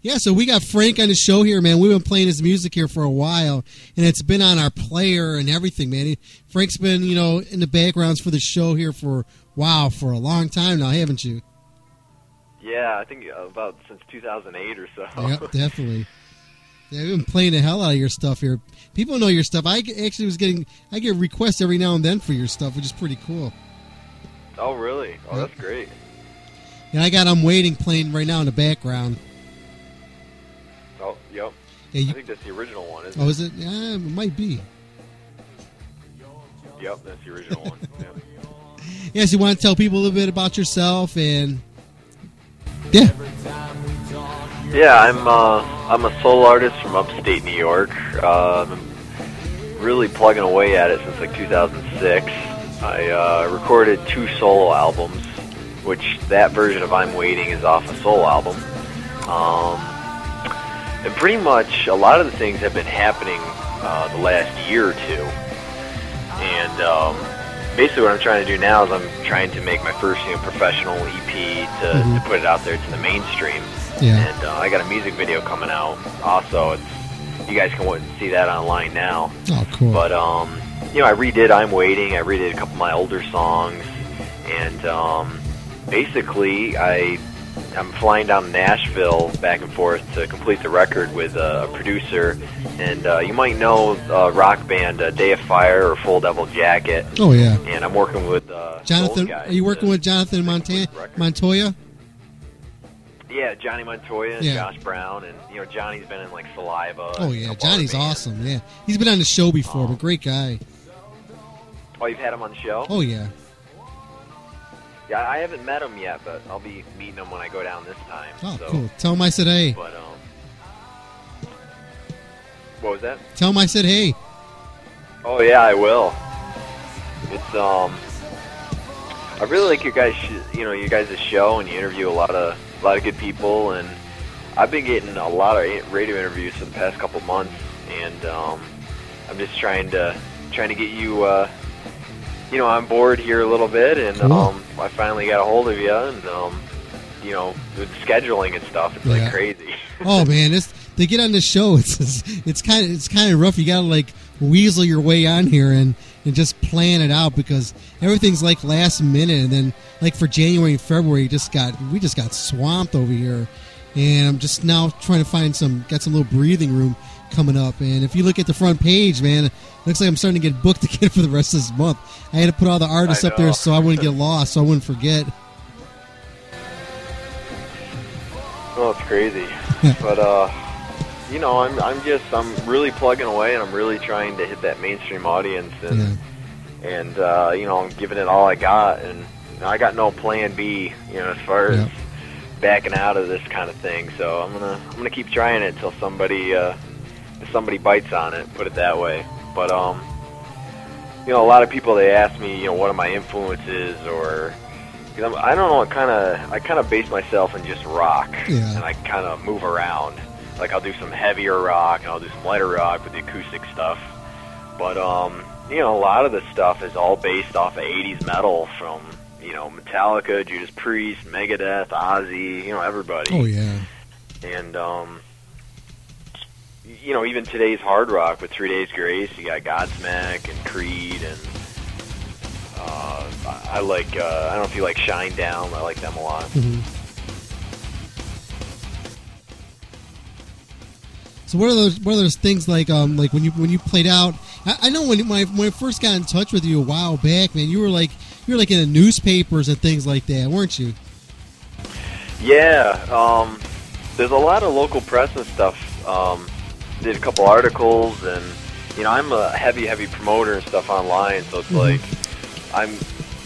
Speaker 7: Yeah, so we got Frank on the show here, man. We've been playing his music here for a while, and it's been on our player and everything, man. Frank's been, you know, in the backgrounds for the show here for wow, for a long time now, haven't you?
Speaker 30: Yeah, I think about since 2008 or so.
Speaker 7: Yep, definitely. Yeah, we've been playing the hell out of your stuff here. People know your stuff. I actually was getting, I get requests every now and then for your stuff, which is pretty cool.
Speaker 30: oh, really? Oh, that's great.
Speaker 7: And I got I'm waiting playing right now in the background. Yeah, you-
Speaker 30: I think that's the original one, isn't
Speaker 7: Oh,
Speaker 30: it?
Speaker 7: is it? Yeah, it might be.
Speaker 30: Yep, that's the original one. Yeah.
Speaker 7: Yes, you want to tell people a little bit about yourself and yeah,
Speaker 30: Yeah, I'm uh, I'm a soul artist from upstate New York. Uh, I'm really plugging away at it since like 2006. I uh, recorded two solo albums, which that version of I'm Waiting is off a soul album. Um, and pretty much a lot of the things have been happening uh, the last year or two. And um, basically, what I'm trying to do now is I'm trying to make my first you know, professional EP to,
Speaker 7: Mhm.
Speaker 30: to put it out there to the mainstream.
Speaker 7: Yeah.
Speaker 30: And uh, I got a music video coming out. Also, it's you guys can see that online now.
Speaker 7: Oh, cool.
Speaker 30: But um, you know, I redid "I'm Waiting." I redid a couple of my older songs, and um, basically, I I'm flying down to Nashville back and forth to complete the record with a, a producer, and uh, you might know uh, rock band uh, Day of Fire or Full Devil Jacket.
Speaker 7: Oh, yeah.
Speaker 30: And I'm working with uh,
Speaker 7: Jonathan. Are you working with Jonathan Monta- Montoya?
Speaker 30: Yeah, Johnny Montoya and
Speaker 7: Yeah.
Speaker 30: Josh Brown, and you know Johnny's been in like Saliva.
Speaker 7: Oh yeah, Johnny's awesome. Yeah, he's been on the show before, but great guy.
Speaker 30: Oh, you've had him on the show?
Speaker 7: Oh yeah.
Speaker 30: Yeah, I haven't met him yet, but I'll be meeting him when I go down this time.
Speaker 7: Oh
Speaker 30: so.
Speaker 7: cool. Tell him I said hey.
Speaker 30: But um, what was that?
Speaker 7: Tell him I said hey.
Speaker 30: Oh yeah, I will. It's um, I really like your guys. Sh- you know, you guys' show, and you interview a lot of a lot of good people, and I've been getting a lot of radio interviews for the past couple months, and um, I'm just trying to trying to get you. Uh, you know, I'm bored here a little bit, and
Speaker 7: Cool.
Speaker 30: um, I finally got a hold of you, and um, you know, with scheduling and stuff, it's
Speaker 7: Yeah.
Speaker 30: like crazy.
Speaker 7: Oh man, this to get on the show, it's it's, it's kind of it's kind of rough. You gotta like weasel your way on here and and just plan it out because everything's like last minute, and then like for January and February, just got we just got swamped over here, and I'm just now trying to find some got some little breathing room coming up. And if you look at the front page, man, it looks like I'm starting to get booked again for the rest of this month. I had to put all the artists up there so I wouldn't get lost, so I wouldn't forget.
Speaker 30: Oh, it's crazy. but uh you know, I'm I'm just I'm really plugging away and I'm really trying to hit that mainstream audience and and uh, you know, I'm giving it all I got and you know, I got no plan B, you know, as far as backing out of this kind of thing. So I'm gonna I'm gonna keep trying it until somebody uh if somebody bites on it, put it that way. But um you know, a lot of people they ask me, you know, what are my influences or because I don't know, kind of I kind of base myself in just rock,
Speaker 7: Yeah.
Speaker 30: and I kind of move around. Like I'll do some heavier rock, and I'll do some lighter rock with the acoustic stuff. But um, you know, a lot of the stuff is all based off of '80s metal from you know Metallica, Judas Priest, Megadeth, Ozzy, you know everybody.
Speaker 7: Oh yeah.
Speaker 30: And um, you know, even today's hard rock with Three Days Grace, you got Godsmack and Creed, and uh, I like. Uh, I don't know if you like Shinedown. I like them a lot.
Speaker 7: So what are those? What are those things like? Um, like when you when you played out. I, I know when I, when I first got in touch with you a while back, man, you were like you were like in the newspapers and things like that, weren't you?
Speaker 30: Yeah, um, there's a lot of local press and stuff. Um, did a couple articles, and you know, I'm a heavy, heavy promoter and stuff online. So it's
Speaker 7: Mhm.
Speaker 30: like, I'm,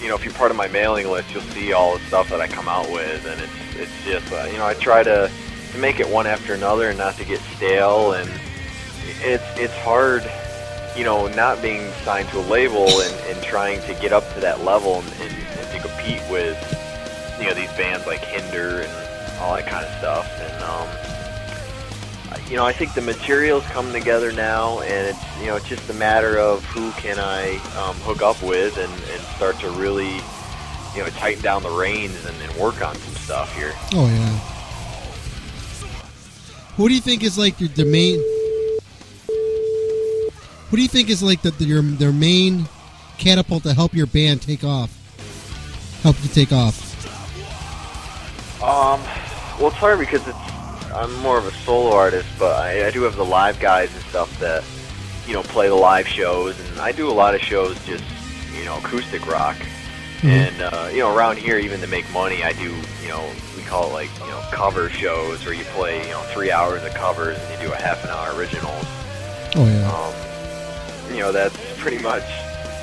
Speaker 30: you know, if you're part of my mailing list, you'll see all the stuff that I come out with, and it's it's just, uh, you know, I try to to make it one after another and not to get stale, and it's it's hard, you know, not being signed to a label and, and trying to get up to that level and, and, and to compete with you know these bands like Hinder and all that kind of stuff. And um, you know, I think the materials come together now, and it's you know it's just a matter of who can I um, hook up with and, and start to really you know tighten down the reins and, and work on some stuff here.
Speaker 7: Oh yeah. Who do you think is like your, the main? Who do you think is like the, the, your their main catapult to help your band take off? Help you take off.
Speaker 30: Um, well, it's hard because it's I'm more of a solo artist, but I, I do have the live guys and stuff that you know play the live shows, and I do a lot of shows just you know acoustic rock. And uh, you know, around here, even to make money, I do you know we call it like you know cover shows where you play you know three hours of covers and you do a half an hour originals.
Speaker 7: Oh yeah.
Speaker 30: Um, you know, that's pretty much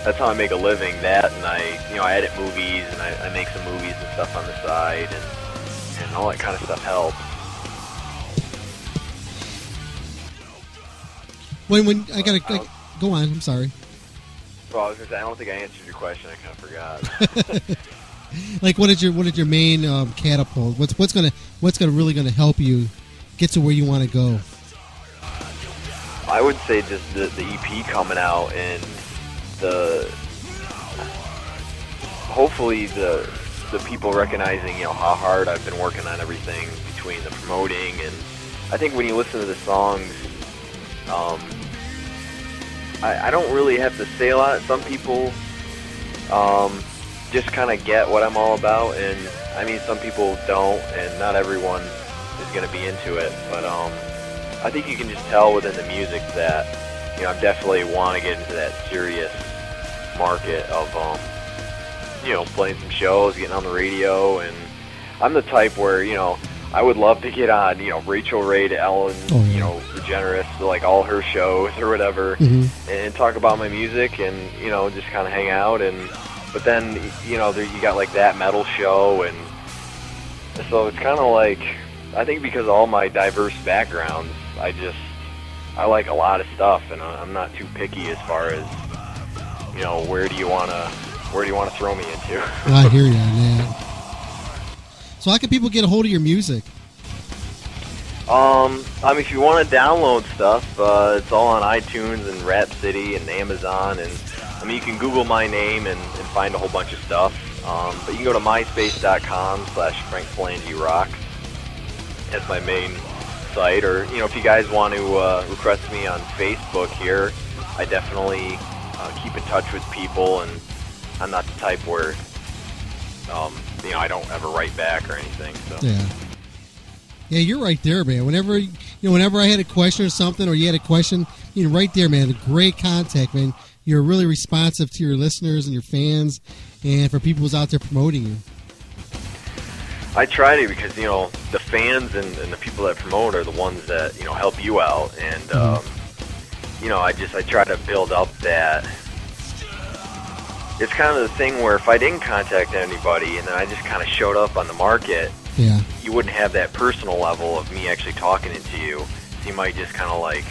Speaker 30: that's how I make a living. That and I, you know, I edit movies and I, I make some movies and stuff on the side, and and all that kind of stuff helps.
Speaker 7: When when I gotta like, go on. I'm sorry.
Speaker 30: Well, I was gonna say I don't think I answered your question. I kind of forgot.
Speaker 7: Like what is your what is your main um, catapult? What's what's gonna what's gonna really gonna help you get to where you want to go?
Speaker 30: I would say just the the EP coming out and the hopefully the the people recognizing you know how hard I've been working on everything between the promoting and I think when you listen to the songs, um, I, I don't really have to say a lot. Some people um, just kind of get what I'm all about, and I mean some people don't, and not everyone is going to be into it. But um, I think you can just tell within the music that you know I definitely want to get into that serious market of um, you know playing some shows, getting on the radio, and I'm the type where you know I would love to get on you know Rachael Ray to Ellen,
Speaker 7: Oh, yeah.
Speaker 30: you know DeGeneres, like all her shows or whatever,
Speaker 7: Mhm.
Speaker 30: and talk about my music and you know just kind of hang out and but then you know there, you got like that metal show and so it's kind of like I think because of all my diverse backgrounds, I just I like a lot of stuff, and I'm not too picky as far as you know where do you wanna where do you wanna throw me into.
Speaker 7: I hear you that. So how can people get a hold of your music?
Speaker 30: Um, I mean, if you want to download stuff, uh, it's all on iTunes and Rhapsody and Amazon, and I mean, you can Google my name and, and find a whole bunch of stuff. Um, but you can go to myspace.com slash Frank Rock. That's my main site. Or, you know, if you guys want to uh, request me on Facebook here, I definitely uh, keep in touch with people, and I'm not the type where, um, you know, I don't ever write back or anything. So.
Speaker 7: Yeah. Yeah, you're right there, man. Whenever you know, whenever I had a question or something, or you had a question, you know, right there, man. Great contact, man. You're really responsive to your listeners and your fans, and for people who's out there promoting you.
Speaker 30: I try to because you know the fans and, and the people that promote are the ones that you know help you out, and um, you know I just I try to build up that. It's kind of the thing where if I didn't contact anybody and then I just kind of showed up on the market,
Speaker 7: Yeah.
Speaker 30: you wouldn't have that personal level of me actually talking it to you. So you might just kind of like,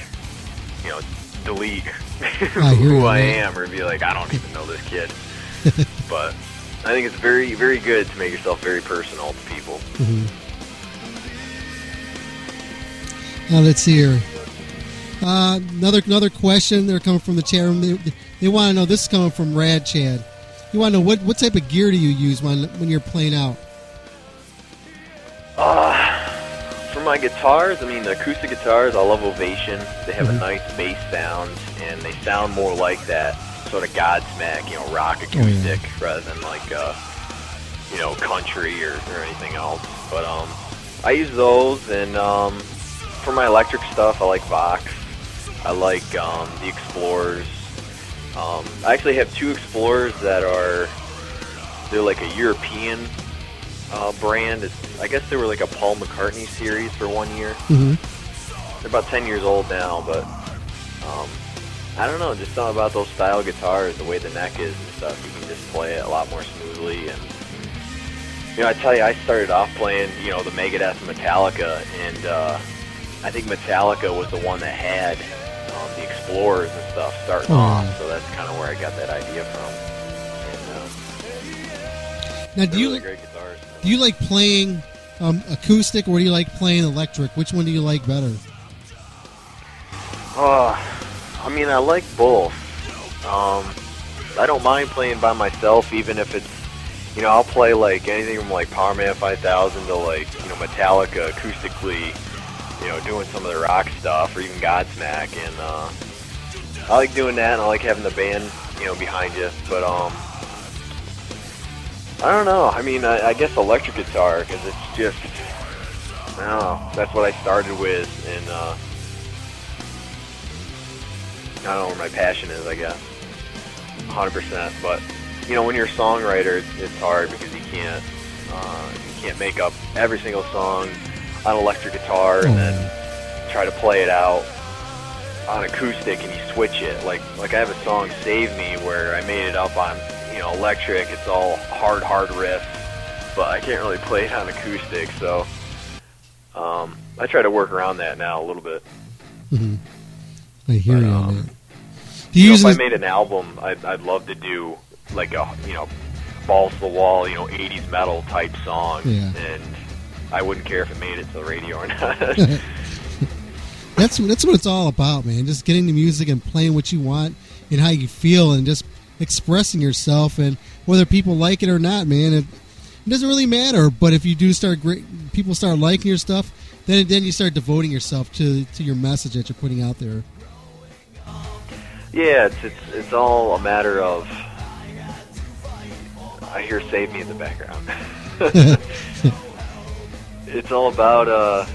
Speaker 30: you know, delete
Speaker 7: I
Speaker 30: who I am or be like, I don't even know this kid. but I think it's very, very good to make yourself very personal to people.
Speaker 7: Mhm. Now let's see here. Uh, another another question. They're coming from the chat room. They, they want to know. This is coming from Rad Chad. You want to know what what type of gear do you use when when you're playing out?
Speaker 30: Uh, for my guitars, I mean, the acoustic guitars, I love Ovation. They have a nice bass sound, and they sound more like that sort of Godsmack, you know, rock acoustic, rather than like, uh, you know, country or, or anything else. But um, I use those, and um, for my electric stuff, I like Vox. I like um, the Explorers. Um, I actually have two Explorers that are they're like a European uh, brand. It's, I guess they were like a Paul McCartney series for one year.
Speaker 7: hmm
Speaker 30: They're about 10 years old now, but um, I don't know, just something about those style guitars, the way the neck is and stuff. You can just play it a lot more smoothly. And you know, I tell you, I started off playing, you know, the Megadeth and Metallica, and uh, I think Metallica was the one that had um, the Explorers and stuff starting
Speaker 7: Oh.
Speaker 30: off. So that's kind of where I got that idea from. And, uh,
Speaker 7: Now, do you
Speaker 30: really guitars.
Speaker 7: Do you like playing um, acoustic or do you like playing electric? Which one do you like better?
Speaker 30: Uh, I mean, I like both. Um, I don't mind playing by myself, even if it's, you know, I'll play like anything from like Power Man 5000 to like, you know, Metallica acoustically, you know, doing some of the rock stuff or even Godsmack. And uh, I like doing that, and I like having the band, you know, behind you. But um, I don't know. I mean, I, I guess electric guitar because it's just, I don't know. That's what I started with, and uh, I don't know where my passion is, I guess. 100%. But, you know, when you're a songwriter, it's, it's hard because you can't, uh, you can't make up every single song on electric guitar and then try to play it out on acoustic and you switch it. Like, like I have a song, Save Me, where I made it up on, you know, electric. It's all hard, hard riffs, but I can't really play it on acoustic, so, um, I try to work around that now a little bit.
Speaker 7: hmm I hear you on that.
Speaker 30: You
Speaker 7: you
Speaker 30: know, if I made an album, I'd, I'd love to do like a you know balls to the wall, you know, '80s metal type song,
Speaker 7: Yeah.
Speaker 30: and I wouldn't care if it made it to the radio or not.
Speaker 7: that's that's what it's all about, man. Just getting the music and playing what you want and how you feel, and just expressing yourself. And whether people like it or not, man, it, it doesn't really matter. But if you do start great, people start liking your stuff, then then you start devoting yourself to to your message that you're putting out there.
Speaker 30: yeah, it's it's it's all a matter of. I hear "Save Me" in the background. it's all about uh,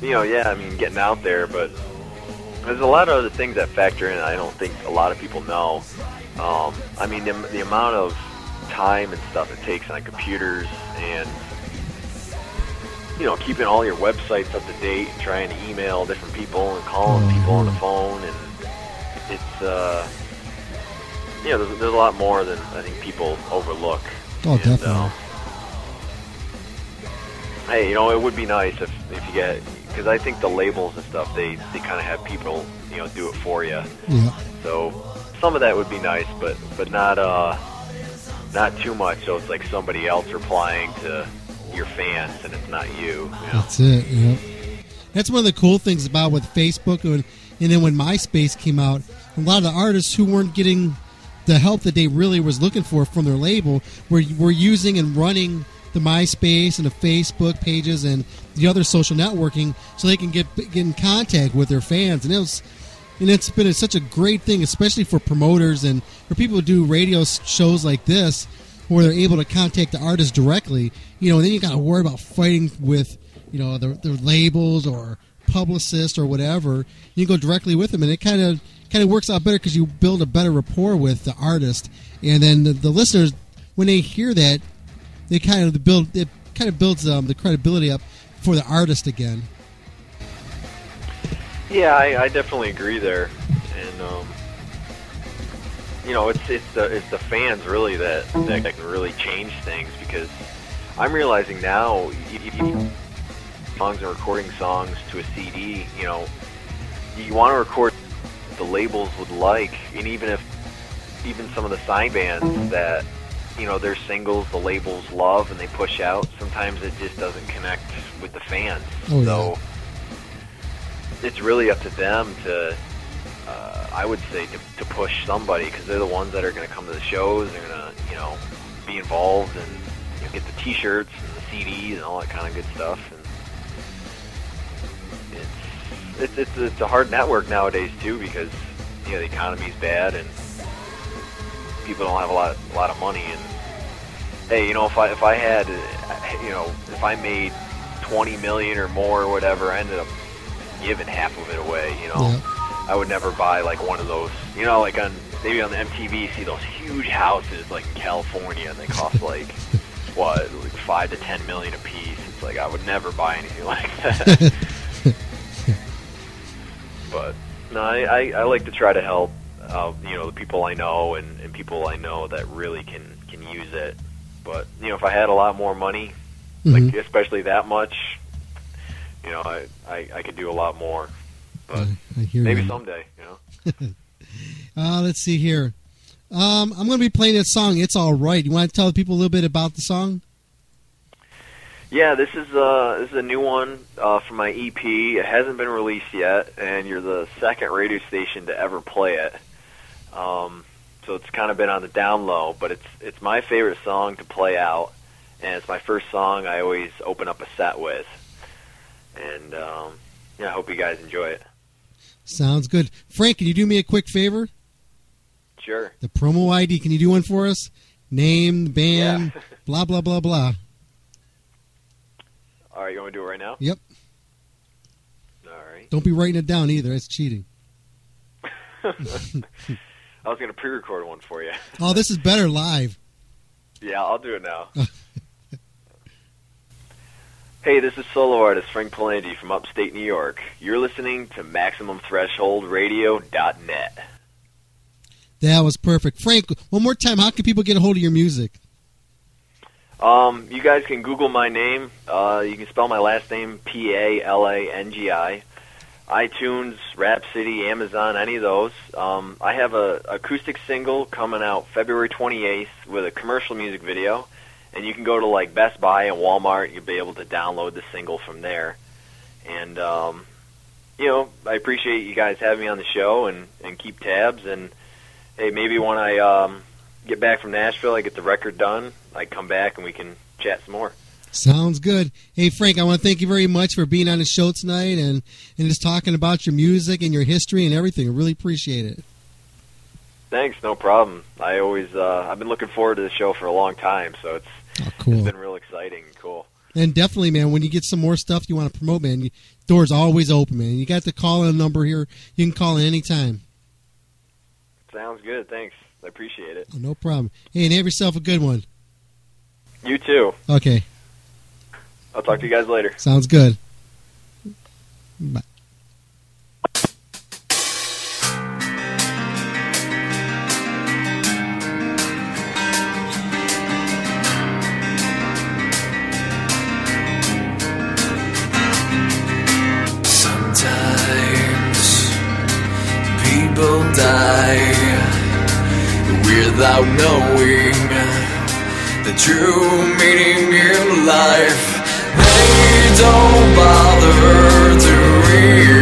Speaker 30: you know, yeah, I mean, getting out there, but there's a lot of other things that factor in. I don't think a lot of people know. Um, I mean, the, the amount of time and stuff it takes on computers and you know keeping all your websites up to date and trying to email different people and calling people on the phone and it's uh you know there's, there's a lot more than I think people overlook.
Speaker 7: Oh,
Speaker 30: And,
Speaker 7: definitely.
Speaker 30: uh, hey, you know, it would be nice if if you get because I think the labels and stuff they they kind of have people you know do it for you.
Speaker 7: Yeah.
Speaker 30: So some of that would be nice, but but not uh not too much. So it's like somebody else replying to your fans and it's not you. you know?
Speaker 7: That's it. Yep. That's one of the cool things about with Facebook and, and then when MySpace came out, a lot of the artists who weren't getting the help that they really was looking for from their label were were using and running the MySpace and the Facebook pages and the other social networking so they can get get in contact with their fans. And it was and it's been such a great thing especially for promoters and for people who do radio shows like this where they're able to contact the artist directly you know and then you got to worry about fighting with you know their, their labels or publicists or whatever. You go directly with them and it kind of kind of works out better because you build a better rapport with the artist. And then the, the listeners when they hear that they kind of build it kind of builds um, the credibility up for the artist again.
Speaker 30: Yeah, I, I definitely agree there, and um, you know, it's it's the it's the fans really that that can really change things because I'm realizing now, songs and recording songs to a CD, you know, you want to record the labels would like, and even if even some of the side bands that you know their singles the labels love and they push out, sometimes it just doesn't connect with the fans.
Speaker 7: Oh, yeah.
Speaker 30: so it's really up to them to, uh, I would say, to, to push somebody because they're the ones that are going to come to the shows. They're going to, you know, be involved and you know, get the T-shirts and the CDs and all that kind of good stuff. And it's it's it's, it's a hard network nowadays too because you know the economy's bad and people don't have a lot a lot of money. And hey, you know, if I if I had, you know, if I made twenty million or more or whatever, I ended up giving half of it away. You know,
Speaker 7: Yeah.
Speaker 30: I would never buy like one of those. You know, like on maybe on the MTV, you see those huge houses like in California, and they cost like what, like five to ten million a piece. It's like I would never buy anything like that. but no, I, I, I like to try to help, uh, you know, the people I know and, and people I know that really can can use it. But you know, if I had a lot more money, like
Speaker 7: Mhm.
Speaker 30: especially that much, you know, I, I I could do a lot more. But
Speaker 7: I hear
Speaker 30: maybe someday, you know.
Speaker 7: Uh, let's see here. Um, I'm going to be playing that song. It's all right. You want to tell the people a little bit about the song?
Speaker 30: Yeah, this is uh this is a new one uh from my EP. It hasn't been released yet, and you're the second radio station to ever play it. Um, so it's kind of been on the down low, but it's it's my favorite song to play out, and it's my first song I always open up a set with. And um, yeah, I hope you guys enjoy it.
Speaker 7: Sounds good. Frank, can you do me a quick favor?
Speaker 30: Sure.
Speaker 7: The promo ID, can you do one for us? Name, band, blah, blah, blah, blah.
Speaker 30: All right, you want to do it right now?
Speaker 7: Yep.
Speaker 30: All right.
Speaker 7: Don't be writing it down either. That's cheating.
Speaker 30: I was gonna pre-record one for you.
Speaker 7: Oh, this is better live.
Speaker 30: Yeah, I'll do it now. hey, this is solo artist Frank Palangi from upstate New York. You're listening to MaximumThresholdRadio.net.
Speaker 7: That was perfect. Frank, one more time, how can people get a hold of your music?
Speaker 30: Um, you guys can Google my name. Uh, you can spell my last name P A L A N G I. iTunes, Rhapsody, Amazon, any of those. Um, I have a acoustic single coming out February 28th with a commercial music video, and you can go to like Best Buy and Walmart. You'll be able to download the single from there. And um, you know, I appreciate you guys having me on the show and and keep tabs. And hey, maybe when I um, get back from Nashville, I get the record done. I come back and we can chat some more.
Speaker 7: Sounds good. Hey, Frank, I want to thank you very much for being on the show tonight and, and just talking about your music and your history and everything. I really appreciate it.
Speaker 30: Thanks, no problem. I always uh, I've been looking forward to the show for a long time, so it's
Speaker 7: cool.
Speaker 30: it's been real exciting and cool.
Speaker 7: And definitely, man, when you get some more stuff you want to promote, man, you, doors always open, man. You got the call in number here. You can call in anytime.
Speaker 30: Sounds good. Thanks. I appreciate it.
Speaker 7: Oh, no problem. Hey, and have yourself a good one.
Speaker 30: You too.
Speaker 7: Okay,
Speaker 30: I'll talk to you guys later.
Speaker 7: sounds good. Bye.
Speaker 31: Sometimes people die without knowing the true meaning in life. They don't bother to realize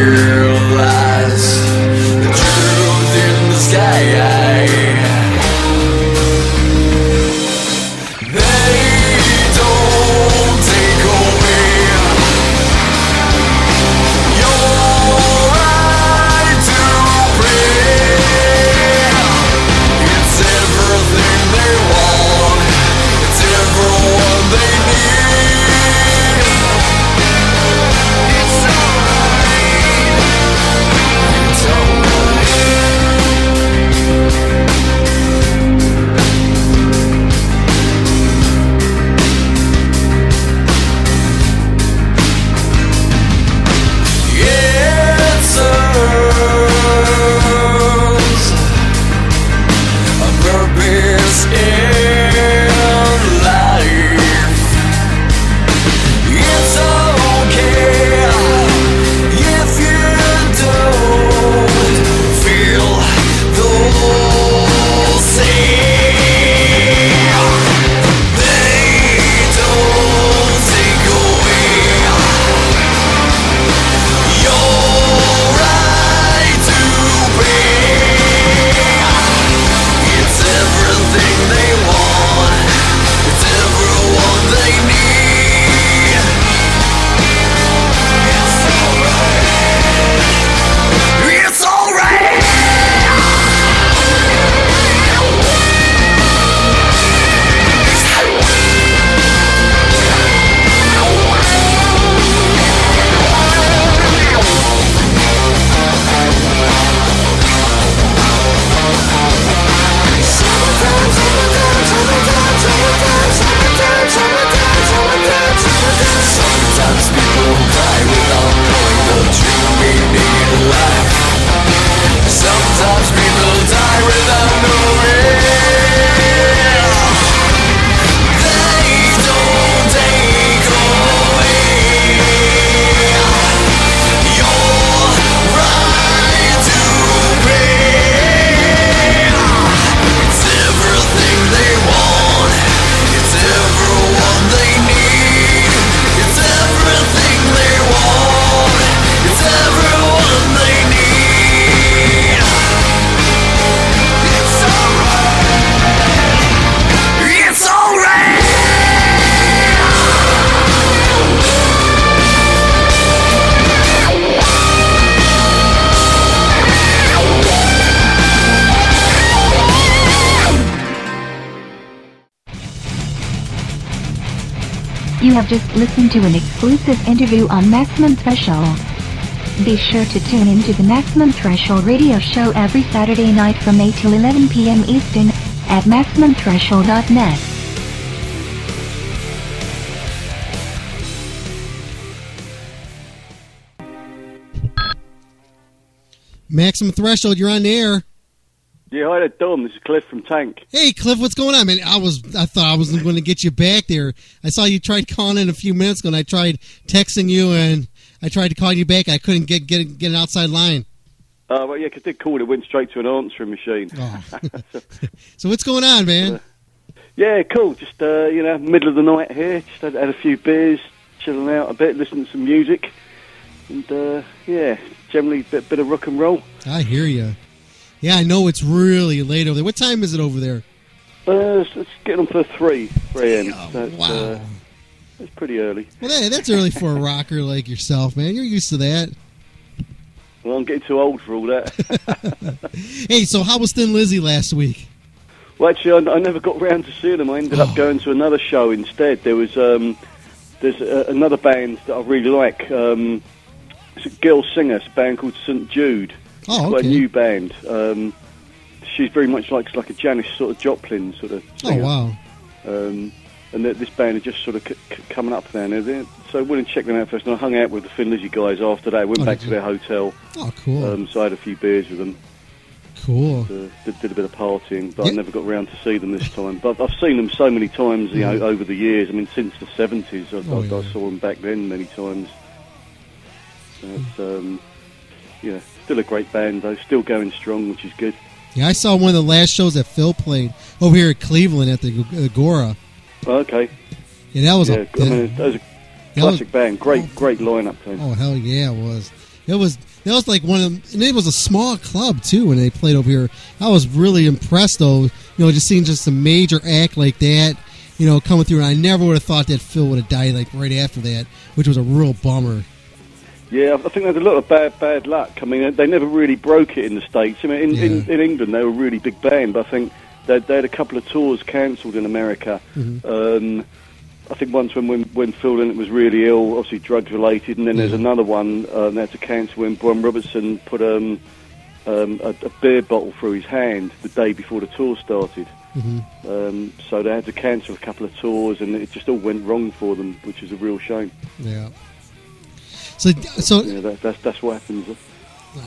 Speaker 9: have just listened to an exclusive interview on Maximum Threshold. Be sure to tune in to the Maximum Threshold radio show every Saturday night from 8 till 11 p.m. Eastern at MaximumThreshold.net.
Speaker 7: Maximum Threshold, you're on the air.
Speaker 32: There, Dom. This is Cliff from Tank.
Speaker 7: Hey, Cliff, what's going on, man? I was, I thought I wasn't going to get you back there. I saw you tried calling in a few minutes ago, and I tried texting you, and I tried to call you back. I couldn't get get get an outside line.
Speaker 32: Uh, well, yeah, 'cause did call. It went straight to an answering machine.
Speaker 7: So what's going on, man?
Speaker 32: yeah, cool. Just uh, you know, middle of the night here. Just had, had a few beers, chilling out a bit, listening to some music, and uh, yeah, generally a bit, bit of rock and roll.
Speaker 7: I hear you. Yeah, I know it's really late over there. What time is it over there?
Speaker 32: Uh, it's, it's getting on for three, three a.m. So it's,
Speaker 7: wow.
Speaker 32: uh, it's pretty early.
Speaker 7: Well, that, that's early for a rocker like yourself, man. You're used to that.
Speaker 32: Well, I'm getting too old for all that.
Speaker 7: Hey, so how was Thin Lizzy last week?
Speaker 32: Well, actually, I, I never got round to seeing them. I ended
Speaker 7: Oh.
Speaker 32: up going to another show instead. There was um, there's a, another band that I really like. Um, it's a girl singer. It's a band called St Jude.
Speaker 7: Oh,
Speaker 32: quite
Speaker 7: okay.
Speaker 32: a new band. Um, she's very much like like a Janis sort of Joplin sort of.
Speaker 7: Oh, wow.
Speaker 32: Um, and this band are just sort of c- c- coming up there. Now. So I went and checked them out first, and I hung out with the Thin Lizzy guys after that. I went
Speaker 7: Oh,
Speaker 32: back to their hotel.
Speaker 7: Oh, cool.
Speaker 32: Um, so I had a few beers with them.
Speaker 7: Cool.
Speaker 32: Uh, did, did a bit of partying, but I never got around to see them this time. But I've seen them so many times, you know, over the years. I mean, since the seventies, I,
Speaker 7: Oh,
Speaker 32: I,
Speaker 7: yeah.
Speaker 32: I saw them back then many times. So it's, um, yeah, still a great band though, still going strong, which is good.
Speaker 7: Yeah, I saw one of the last shows that Phil played over here at Cleveland at the uh, Agora.
Speaker 32: Oh, okay.
Speaker 7: Yeah, that was
Speaker 32: yeah,
Speaker 7: a
Speaker 32: I mean, that was a
Speaker 7: that was-
Speaker 32: classic band. Great, great lineup. Too.
Speaker 7: Oh hell yeah, it was. It was that was like one of them, and it was a small club too when they played over here. I was really impressed though. You know, just seeing just a major act like that, you know, coming through. And I never would have thought that Phil would have died like right after that, which was a real bummer.
Speaker 32: Yeah, I think there's a lot of bad bad luck. I mean, they never really broke it in the states. I mean, in, in, in England they were a really big band, but I think they, they had a couple of tours cancelled in America.
Speaker 7: Mhm.
Speaker 32: Um, I think once when when, when Phil Lynott was really ill, obviously drugs related, and then there's another one um, they had to cancel when Brian Robertson put um, um, a, a beer bottle through his hand the day before the tour started.
Speaker 7: Mhm.
Speaker 32: Um, so they had to cancel a couple of tours, and it just all went wrong for them, which is a real shame.
Speaker 7: Yeah. So so
Speaker 32: Yeah, that, that's that's what happens.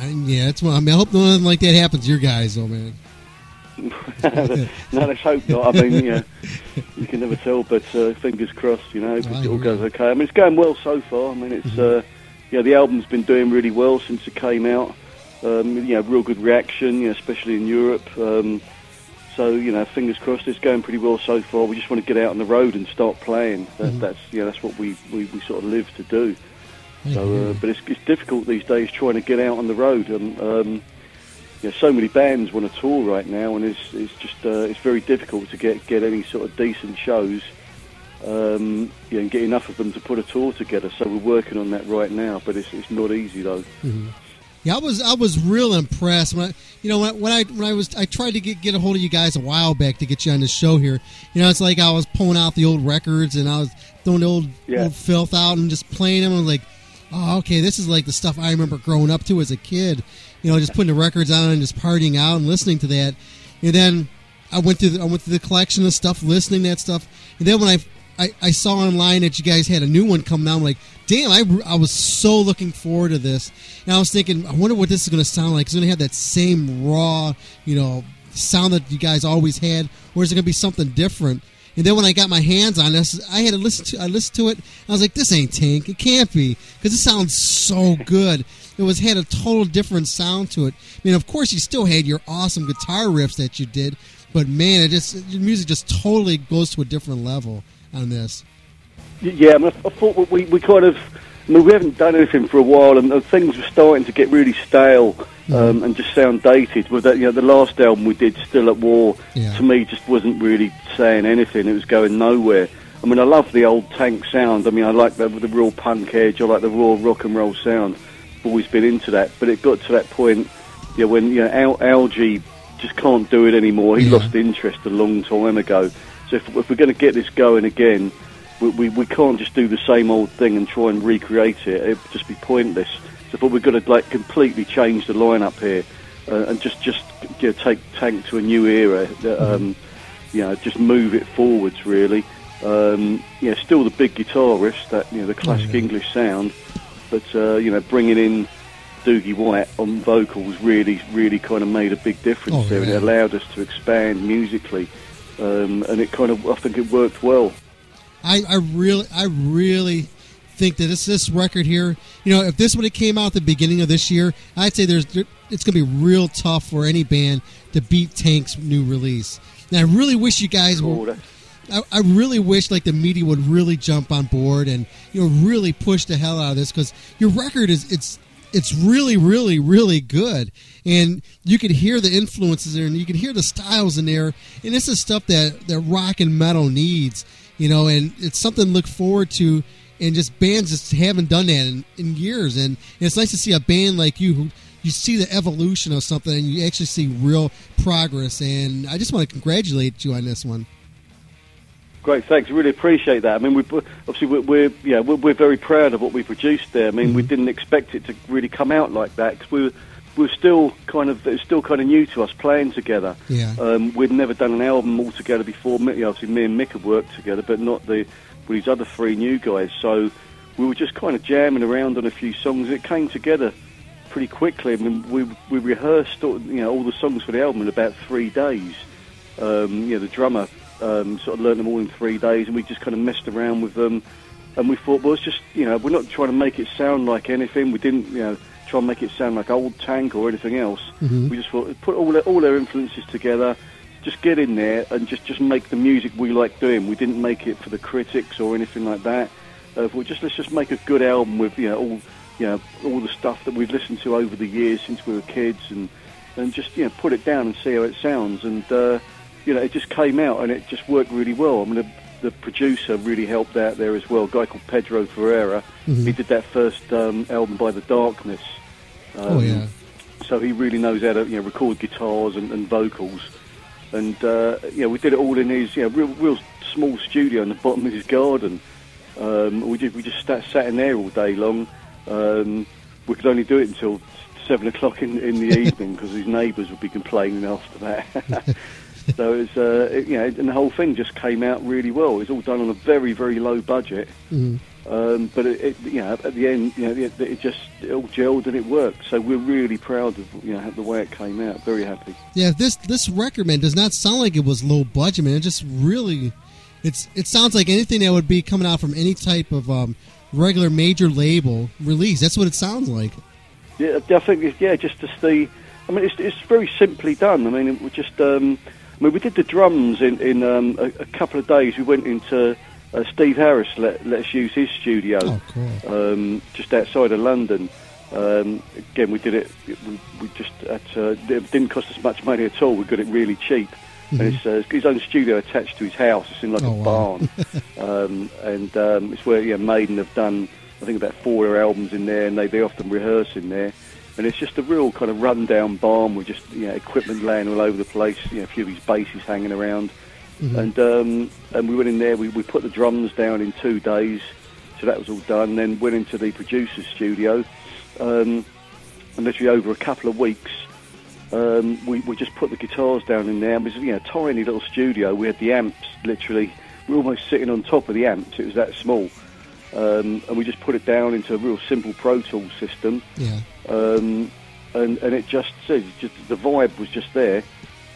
Speaker 7: I, yeah, that's what I mean. I hope nothing like that happens to your guys, though, man.
Speaker 32: no, let's hope not. I mean, yeah, you can never tell, but uh, fingers crossed. You know, it all
Speaker 7: agree.
Speaker 32: goes okay. I mean, it's going well so far. I mean, it's uh, yeah, the album's been doing really well since it came out. Um, you know, real good reaction, you know, especially in Europe. Um, so you know, fingers crossed, it's going pretty well so far. We just want to get out on the road and start playing. That,
Speaker 7: Mhm.
Speaker 32: That's yeah, that's what we, we, we sort of live to do. So, uh, but it's, it's difficult these days trying to get out on the road. And, um, you know, so many bands want to tour right now, and it's it's just uh, it's very difficult to get get any sort of decent shows. Um, you know, and get enough of them to put a tour together. So we're working on that right now, but it's it's not easy though.
Speaker 7: Mhm. Yeah, I was I was real impressed when I, you know when, when I when I was I tried to get get a hold of you guys a while back to get you on the show here. You know, it's like I was pulling out the old records and I was throwing the old
Speaker 32: Yeah.
Speaker 7: old filth out and just playing them. I was like, oh, okay, this is like the stuff I remember growing up to as a kid. You know, just putting the records on and just partying out and listening to that. And then I went through the, I went through the collection of stuff, listening to that stuff. And then when I I, I saw online that you guys had a new one coming out. I'm like, damn, I, I was so looking forward to this. And I was thinking, I wonder what this is going to sound like. Is it going to have that same raw, you know, sound that you guys always had, or is it going to be something different? And then when I got my hands on this, I had to listen to. I listened to it. I was like, "This ain't Tank. It can't be because it sounds so good." It was had a total different sound to it. I mean, of course, you still had your awesome guitar riffs that you did, but man, it just your music just totally goes to a different level on this.
Speaker 32: Yeah, I, I thought we, we kind of, I mean, we haven't done anything for a while, and things were starting to get really stale um, and just sound dated. With that, you know, the last album we did, Still at War,
Speaker 7: Yeah.
Speaker 32: to me just wasn't really saying anything. It was going nowhere. I mean, I love the old tank sound. I mean, I like the, the real punk edge. I like the raw rock and roll sound. I've always been into that. But it got to that point, you know, when you know, Al- Algy just can't do it anymore. He
Speaker 7: Yeah.
Speaker 32: lost interest a long time ago. So if, if we're going to get this going again, we, we, we can't just do the same old thing and try and recreate it. It would just be pointless. But we've got to like completely change the lineup here uh, and just just you know, take Tank to a new era. That, um, you know, just move it forwards really. Um, yeah, still the big guitarist, that you know the classic English sound, but uh, you know bringing in Doogie White on vocals really really kind of made a big difference
Speaker 7: Oh,
Speaker 32: there, and it allowed us to expand musically, um, and it kind of I think it worked well.
Speaker 7: I, I really, I really think that this this record here, you know, if this would have came out at the beginning of this year, I'd say there's there, it's going to be real tough for any band to beat Tank's new release. And I really wish you guys were. I, I really wish like the media would really jump on board and you know really push the hell out of this because your record is it's it's really really really good and you could hear the influences there and you can hear the styles in there and this is stuff that that rock and metal needs you know and it's something to look forward to and just bands just haven't done that in, in years and, it's nice to see a band like you who you see the evolution of something and you actually see real progress and i just want to congratulate you on this one
Speaker 32: Great, thanks. Really appreciate that. I mean, we obviously we're, we're yeah we're, we're very proud of what we produced there. I mean, we didn't expect it to really come out like that because we were we were still kind of it was still kind of new to us playing together.
Speaker 7: Yeah.
Speaker 32: Um, we'd never done an album all together before. Obviously, me and Mick had worked together, but not the with his other three new guys. So we were just kind of jamming around on a few songs. It came together pretty quickly. I mean, we we rehearsed all, you know all the songs for the album in about three days. Um, you know, the drummer um, sort of learned them all in three days, and we just kind of messed around with them. And we thought, well, it's just you know, we're not trying to make it sound like anything. We didn't you know try and make it sound like old Tank or anything else.
Speaker 7: Mhm.
Speaker 32: We just thought put all their, all their influences together. Just get in there and just, just make the music we like doing. We didn't make it for the critics or anything like that. Uh, we just let's just make a good album with you know all you know all the stuff that we've listened to over the years since we were kids and and just you know put it down and see how it sounds and uh, you know it just came out and it just worked really well. I mean the, the producer really helped out there as well. A guy called Pedro Ferreira.
Speaker 7: Mhm.
Speaker 32: He did that first um, album by the Darkness. Um,
Speaker 7: Oh, yeah.
Speaker 32: So he really knows how to you know record guitars and, and vocals. And uh, you know we did it all in his you know real real small studio in the bottom of his garden. Um, we did we just sat, sat in there all day long. Um, we could only do it until seven o'clock in, in the evening because his neighbours would be complaining after that. so it was, uh, it, you know, and the whole thing just came out really well. It was all done on a very, very low budget.
Speaker 7: Mhm.
Speaker 32: Um, but it, it, you know, at the end, you know, it, it just it all gelled and it worked. So we're really proud of you know the way it came out. Very happy.
Speaker 7: Yeah, this this record man does not sound like it was low budget, man. It just really, it's it sounds like anything that would be coming out from any type of um, regular major label release. That's what it sounds like.
Speaker 32: Yeah, I think yeah, just to see. I mean, it's it's very simply done. I mean, it was just. Um, I mean, we did the drums in in um, a, a couple of days. We went into uh, Steve Harris let, let us use his studio
Speaker 7: Oh, cool.
Speaker 32: um, just outside of London. Um, again, we did it. We, we just at, uh, it didn't cost us much money at all. We got it really cheap.
Speaker 7: Mhm.
Speaker 32: And it's uh, his own studio attached to his house. It's in like
Speaker 7: Oh,
Speaker 32: a
Speaker 7: wow.
Speaker 32: barn, um, and um, it's where yeah, Maiden have done I think about four of their albums in there, and they they often rehearse in there. And it's just a real kind of rundown barn with just you know, equipment laying all over the place. You know, a few of his basses hanging around,
Speaker 7: Mhm.
Speaker 32: and um, and we went in there. We, we put the drums down in two days, so that was all done. Then went into the producer's studio, um, and literally over a couple of weeks, um, we, we just put the guitars down in there. It was you know, a tiny little studio. We had the amps literally. We were almost sitting on top of the amps. It was that small, um, and we just put it down into a real simple Pro Tools system.
Speaker 7: Yeah.
Speaker 32: Um, and and it just just the vibe was just there.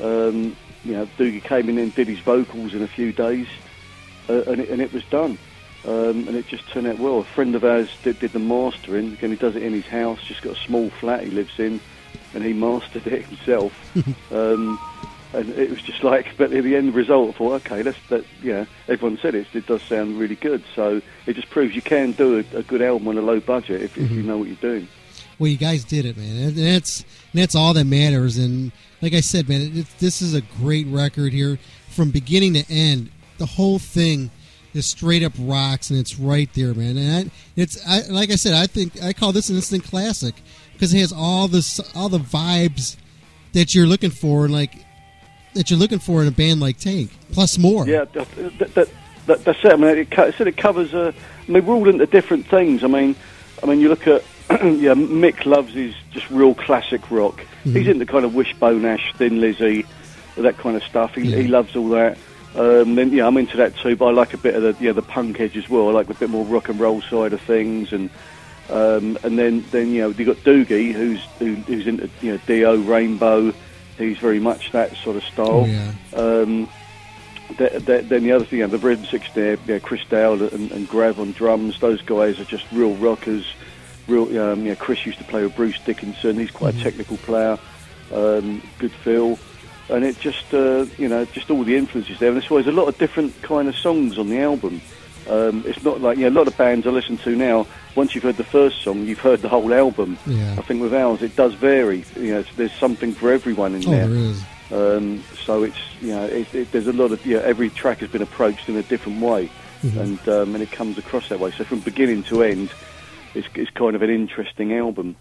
Speaker 32: Um, you know, Doogie came in and did his vocals in a few days, uh, and, it, and it was done. Um, and it just turned out well. A friend of ours did, did the mastering. Again, he does it in his house. Just got a small flat he lives in, and he mastered it himself. um, and it was just like, but at the end result, I thought, okay, let's that. You know, everyone said it. It does sound really good. So it just proves you can do a, a good album on a low budget if, if you know what you're doing.
Speaker 7: Well, you guys did it, man. And that's and that's all that matters. And like I said, man, it, this is a great record here from beginning to end. The whole thing is straight up rocks, and it's right there, man. And I, it's I, like I said, I think I call this an instant classic because it has all this all the vibes that you're looking for, and like that you're looking for in a band like Tank, plus more.
Speaker 32: Yeah, that, that, that, that, that's it. I mean, it, co- I said it covers. Uh, I mean, we're all into different things. I mean, I mean, you look at yeah, Mick loves his just real classic rock. He's into kind of Wishbone Ash, Thin Lizzy, that kind of stuff. He, he loves all that. Um, then yeah, I'm into that too. But I like a bit of the yeah the punk edge as well. I like a bit more rock and roll side of things, and um, and then then you know you got Doogie who's who, who's into you know Dio Rainbow. He's very much that sort of style.
Speaker 7: Oh, yeah.
Speaker 32: Um, th- th- then the other thing, you know, the Rhythm Six there, yeah, Chris Dowd and, and Grav on drums. Those guys are just real rockers. Real, um, know, Chris used to play with Bruce Dickinson. He's quite a technical player. Um, good feel, and it just, uh, you know, just all the influences there. And that's why there's a lot of different kind of songs on the album. Um, it's not like you know, a lot of bands I listen to now. Once you've heard the first song, you've heard the whole album.
Speaker 7: Yeah.
Speaker 32: I think with ours, it does vary. You know, there's something for everyone in
Speaker 7: Oh,
Speaker 32: there. Um, so it's you know it, it, there's a lot of you know, every track has been approached in a different way,
Speaker 7: Mhm.
Speaker 32: and um, and it comes across that way. So from beginning to end, it's, it's kind of an interesting album.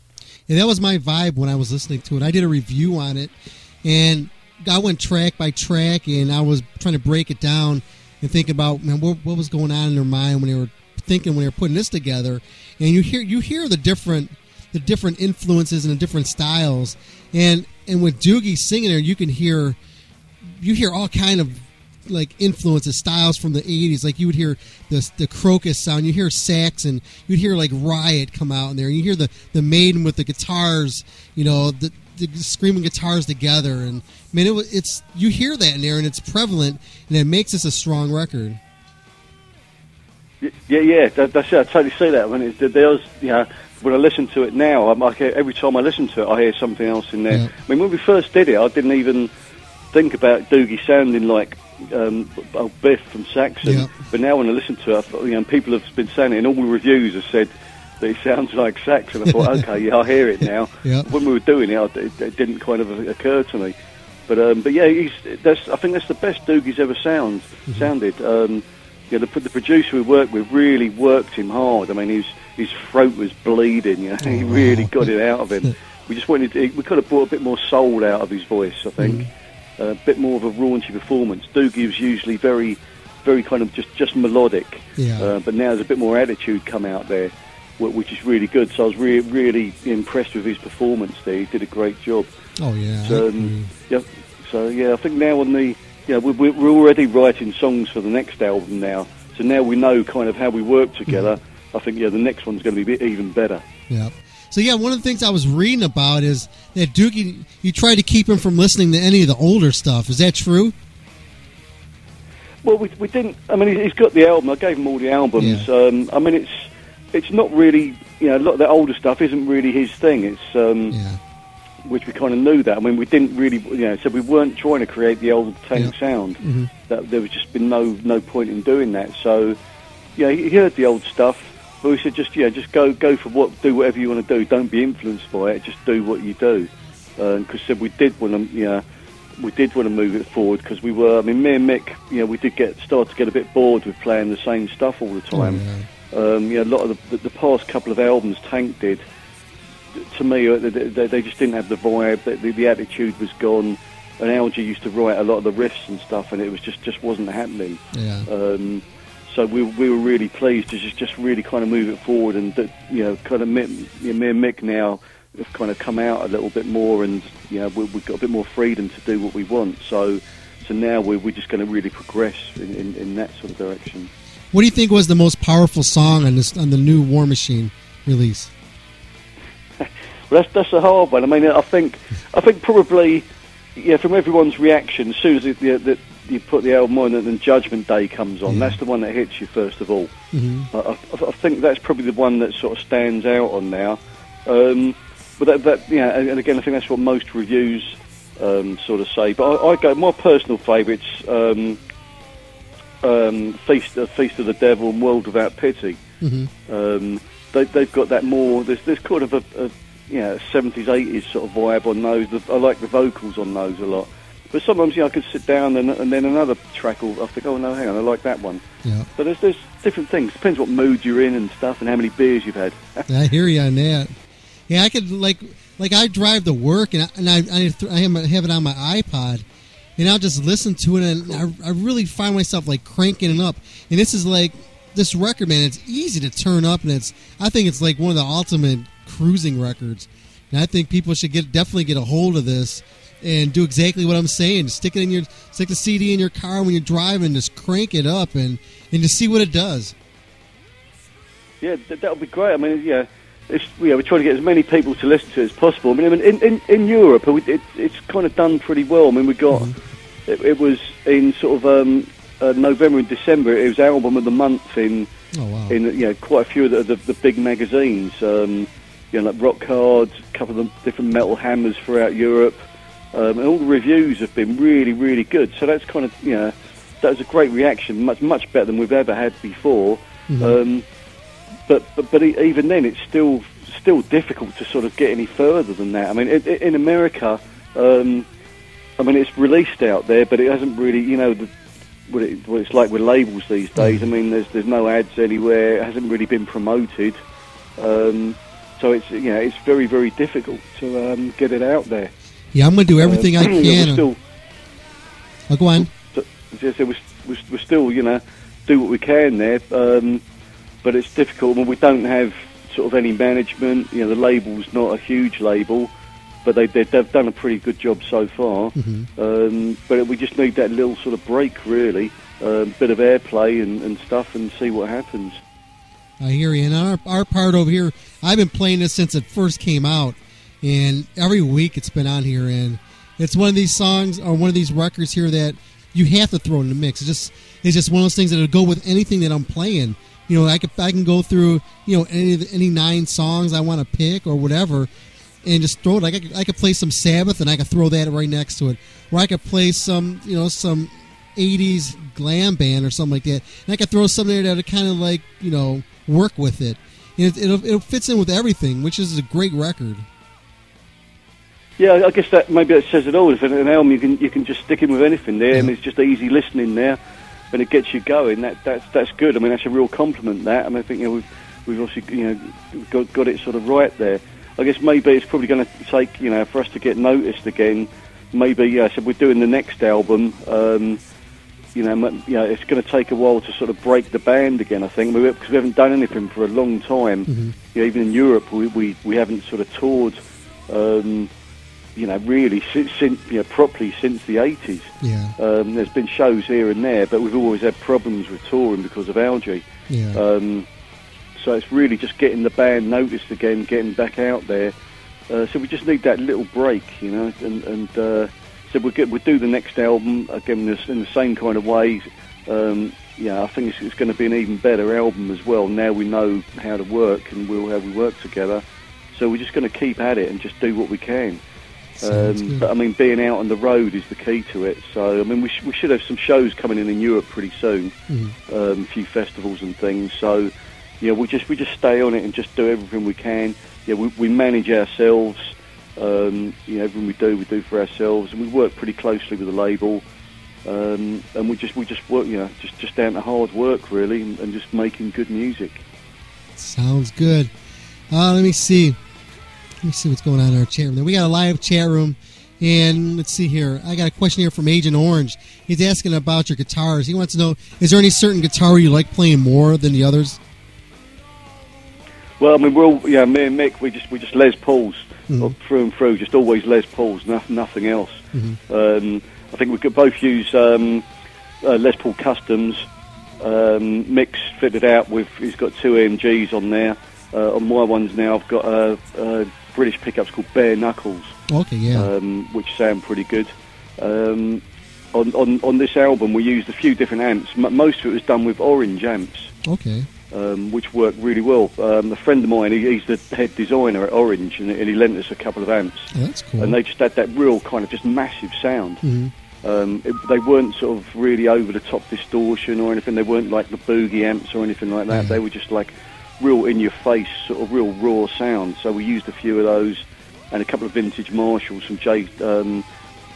Speaker 7: And that was my vibe when I was listening to it. I did a review on it, and I went track by track, and I was trying to break it down and think about man, what, what was going on in their mind when they were thinking when they were putting this together. And you hear you hear the different the different influences and the different styles, and and with Doogie singing there, you can hear you hear all kind of like influences, styles from the '80s. Like you would hear the the Krokus sound, you hear sax, and you'd hear like Riot come out in there. You hear the the Maiden with the guitars, you know, the, the screaming guitars together, and I mean, it, it's you hear that in there, and it's prevalent, and it makes this a strong record.
Speaker 32: Y- Yeah, yeah, that, that's it. I totally see that. When it's there's, you know, when I listen to it now, I'm like every time I listen to it, I hear something else in there.
Speaker 7: Yeah.
Speaker 32: I mean, when we first did it, I didn't even think about Doogie sounding like um, old Biff from Saxon.
Speaker 7: Yeah.
Speaker 32: But now when I listen to it, thought, you know, people have been saying it, and all the reviews have said that he sounds like Saxon. I thought, okay, yeah, I hear it now.
Speaker 7: Yeah.
Speaker 32: When we were doing it, it, it didn't kind of occur to me. But um, but yeah, he's that's I think that's the best Doogie's ever sound sounded. Um, yeah, the, the producer we worked with really worked him hard. I mean, his his throat was bleeding. You know, he
Speaker 7: Oh,
Speaker 32: really
Speaker 7: wow.
Speaker 32: got it out of him. we just wanted to, we could have brought a bit more soul out of his voice. I think a bit more of a raunchy performance. Doogie was usually very very kind of just just melodic.
Speaker 7: Yeah.
Speaker 32: Uh, but now there's a bit more attitude come out there, which is really good. So I was re- really impressed with his performance there. He did a great job.
Speaker 7: Oh yeah,
Speaker 32: So, um, yeah, so yeah, I think now on the, you know, we- we- we're already writing songs for the next album now. So now we know kind of how we work together. I think yeah, the next one's going to be even better.
Speaker 7: Yeah. So yeah, one of the things I was reading about is that Doogie, you tried to keep him from listening to any of the older stuff. Is that true?
Speaker 32: Well, we, we didn't. I mean, he's got the album. I gave him all the albums. Um, I mean, it's it's not really. You know, a lot of the older stuff isn't really his thing. It's um, which we kind of knew that. I mean, we didn't really. You know, so we weren't trying to create the old tank sound.
Speaker 7: Mhm.
Speaker 32: That there was just been no no point in doing that. So, yeah, he heard the old stuff. But we said just yeah, just go go for what do whatever you want to do. Don't be influenced by it. Just do what you do. Because said we did want to, you know, we did want to move it forward because we were. I mean, me and Mick, you know, we did get start to get a bit bored with playing the same stuff all the time. Um, yeah, a lot of the, the, past couple of albums Tank did, to me, uh, they, they, they just didn't have the vibe. The, the, the attitude was gone. And Algy used to write a lot of the riffs and stuff, and it was just just wasn't happening.
Speaker 7: Yeah.
Speaker 32: Um, so we we were really pleased to just just really kind of move it forward, and that you know, kind of me, you know, me and Mick now have kind of come out a little bit more, and you know, we, we've got a bit more freedom to do what we want. So so now we're we're just going to really progress in, in, in that sort of direction.
Speaker 7: What do you think was the most powerful song on this on the new War Machine release?
Speaker 32: Well, that's that's a hard one. I mean, I think I think probably yeah, from everyone's reaction, as soon as it, the, the, you put the album on and then Judgment Day comes on, that's the one that hits you first of all.
Speaker 7: Mhm.
Speaker 32: I, I, I think that's probably the one that sort of stands out on now. Um, but that, that yeah, and, again, I think that's what most reviews um, sort of say. But I, I go my personal favourites: um, um, Feast, uh, Feast of the Devil and World Without Pity.
Speaker 7: Mhm.
Speaker 32: Um, they, they've got that more. There's, there's kind of a, a know, 70s, 80s sort of vibe on those. The, I like the vocals on those a lot. But sometimes, you know, I could sit down and, and then another track will, I think, oh no, hang on, I like that one.
Speaker 7: Yeah.
Speaker 32: But there's, there's different things. Depends what mood you're in and stuff and how many beers you've had.
Speaker 7: I hear you on that. Yeah, I could like like I drive to work and I, and I I, th- I have, I have it on my iPod, and I'll just listen to it, and I, I really find myself like cranking it up. And this is like this record, man. It's easy to turn up, and it's I think it's like one of the ultimate cruising records. And I think people should get definitely get a hold of this and do exactly what I'm saying. Stick it in your stick the CD in your car when you're driving, just crank it up and and just see what it does.
Speaker 32: Yeah, that, would be great. I mean, yeah, it's, yeah, we're trying to get as many people to listen to it as possible. I mean, I mean in, in, in Europe, it, it, it's kind of done pretty well. I mean, we got it, it was in sort of um, uh, November and December. It was album of the month in
Speaker 7: Oh wow!
Speaker 32: in you know quite a few of the, the, the big magazines. Um, you know, like Rock Hard, a couple of the different metal hammers throughout Europe, um, and all the reviews have been really, really good. So that's kind of you know that was a great reaction, much much better than we've ever had before.
Speaker 7: Mhm.
Speaker 32: Um, but, but but even then, it's still still difficult to sort of get any further than that. I mean, in, in America, um, I mean, it's released out there, but it hasn't really, you know, the, what, it, what it's like with labels these days. I mean, there's there's no ads anywhere. It hasn't really been promoted, um, so it's you know it's very very difficult to um, get it out there.
Speaker 7: Yeah, I'm going to do everything
Speaker 32: Uh,
Speaker 7: I can.
Speaker 32: Still,
Speaker 7: oh, go on.
Speaker 32: so- so we're, we're, we're still, you know, do what we can there, um, but it's difficult when we don't have sort of any management. You know, the label's not a huge label, but they, they, they've done a pretty good job so far.
Speaker 7: Mhm.
Speaker 32: Um, but we just need that little sort of break, really, a bit of airplay and, and stuff, and see what happens.
Speaker 7: I hear you. And our our part over here, I've been playing this since it first came out, and every week it's been on here, and it's one of these songs or one of these records here that you have to throw in the mix. It's just it's just one of those things that'll go with anything that I'm playing. You know, I could I can go through you know any any nine songs I want to pick or whatever, and just throw it. Like I could, I could play some Sabbath and I could throw that right next to it, or I could play some you know some 80s glam band or something like that. And I could throw something that kind of like, you know, work with it. And it, it'll, it fits in with everything, which is a great record.
Speaker 32: Yeah, I guess that maybe that says it all. If an album you can you can just stick in with anything there, and it's just easy listening there, and it gets you going. That that's that's good. I mean, that's a real compliment. That I mean, I think you know, we've we've obviously you know got got it sort of right there. I guess maybe it's probably going to take you know for us to get noticed again. Maybe yeah. So we're doing the next album. Um, you know, you know, it's going to take a while to sort of break the band again. I think because we haven't done anything for a long time.
Speaker 7: Mhm.
Speaker 32: You know, even in Europe, we, we, we haven't sort of toured. Um, you know, really since, since you know properly since the eighties.
Speaker 7: Yeah.
Speaker 32: Um, there's been shows here and there, but we've always had problems with touring because of Algy.
Speaker 7: Yeah.
Speaker 32: Um, so it's really just getting the band noticed again, getting back out there. Uh, so we just need that little break, you know. And, and uh, so we'll, get, we'll do the next album again in the, in the same kind of way. Um, yeah, I think it's, it's going to be an even better album as well. Now we know how to work and we'll how we work together. So we're just going to keep at it and just do what we can. Um, but I mean, being out on the road is the key to it. So I mean, we, sh- we should have some shows coming in in Europe pretty soon,
Speaker 7: Mhm.
Speaker 32: um, a few festivals and things. So yeah, we just we just stay on it and just do everything we can. Yeah, we, we manage ourselves. Um, you know, everything we do, we do for ourselves, and we work pretty closely with the label. Um, and we just we just work, you know, just just down to hard work really, and, and just making good music.
Speaker 7: Sounds good. Uh, let me see. Let me see what's going on in our chat room. We got a live chat room, and let's see here. I got a question here from Agent Orange. He's asking about your guitars. He wants to know: Is there any certain guitar you like playing more than the others?
Speaker 32: Well, I mean, we're all, yeah, me and Mick, we just we just Les Pauls
Speaker 7: Mhm.
Speaker 32: uh, through and through, just always Les Pauls, no, nothing else.
Speaker 7: Mhm.
Speaker 32: Um, I think we could both use um, uh, Les Paul Customs. Um, Mick's fitted out with, he's got two EMGs on there. Uh, on my ones now, I've got uh, uh, British pickups called Bare Knuckles,
Speaker 7: Okay, yeah.
Speaker 32: um, which sound pretty good. Um, on, on, on this album, we used a few different amps. M- most of it was done with orange amps
Speaker 7: Okay.
Speaker 32: um, which worked really well. Um, a friend of mine, he, he's the head designer at Orange, and, and he lent us a couple of amps.
Speaker 7: Oh, that's cool.
Speaker 32: And they just had that real kind of just massive sound.
Speaker 7: Mhm.
Speaker 32: Um, it, they weren't sort of really over the top distortion or anything. They weren't like the boogie amps or anything like that.
Speaker 7: Yeah.
Speaker 32: They were just like real in your face, sort of real raw sound. So we used a few of those and a couple of vintage Marshalls from J, um,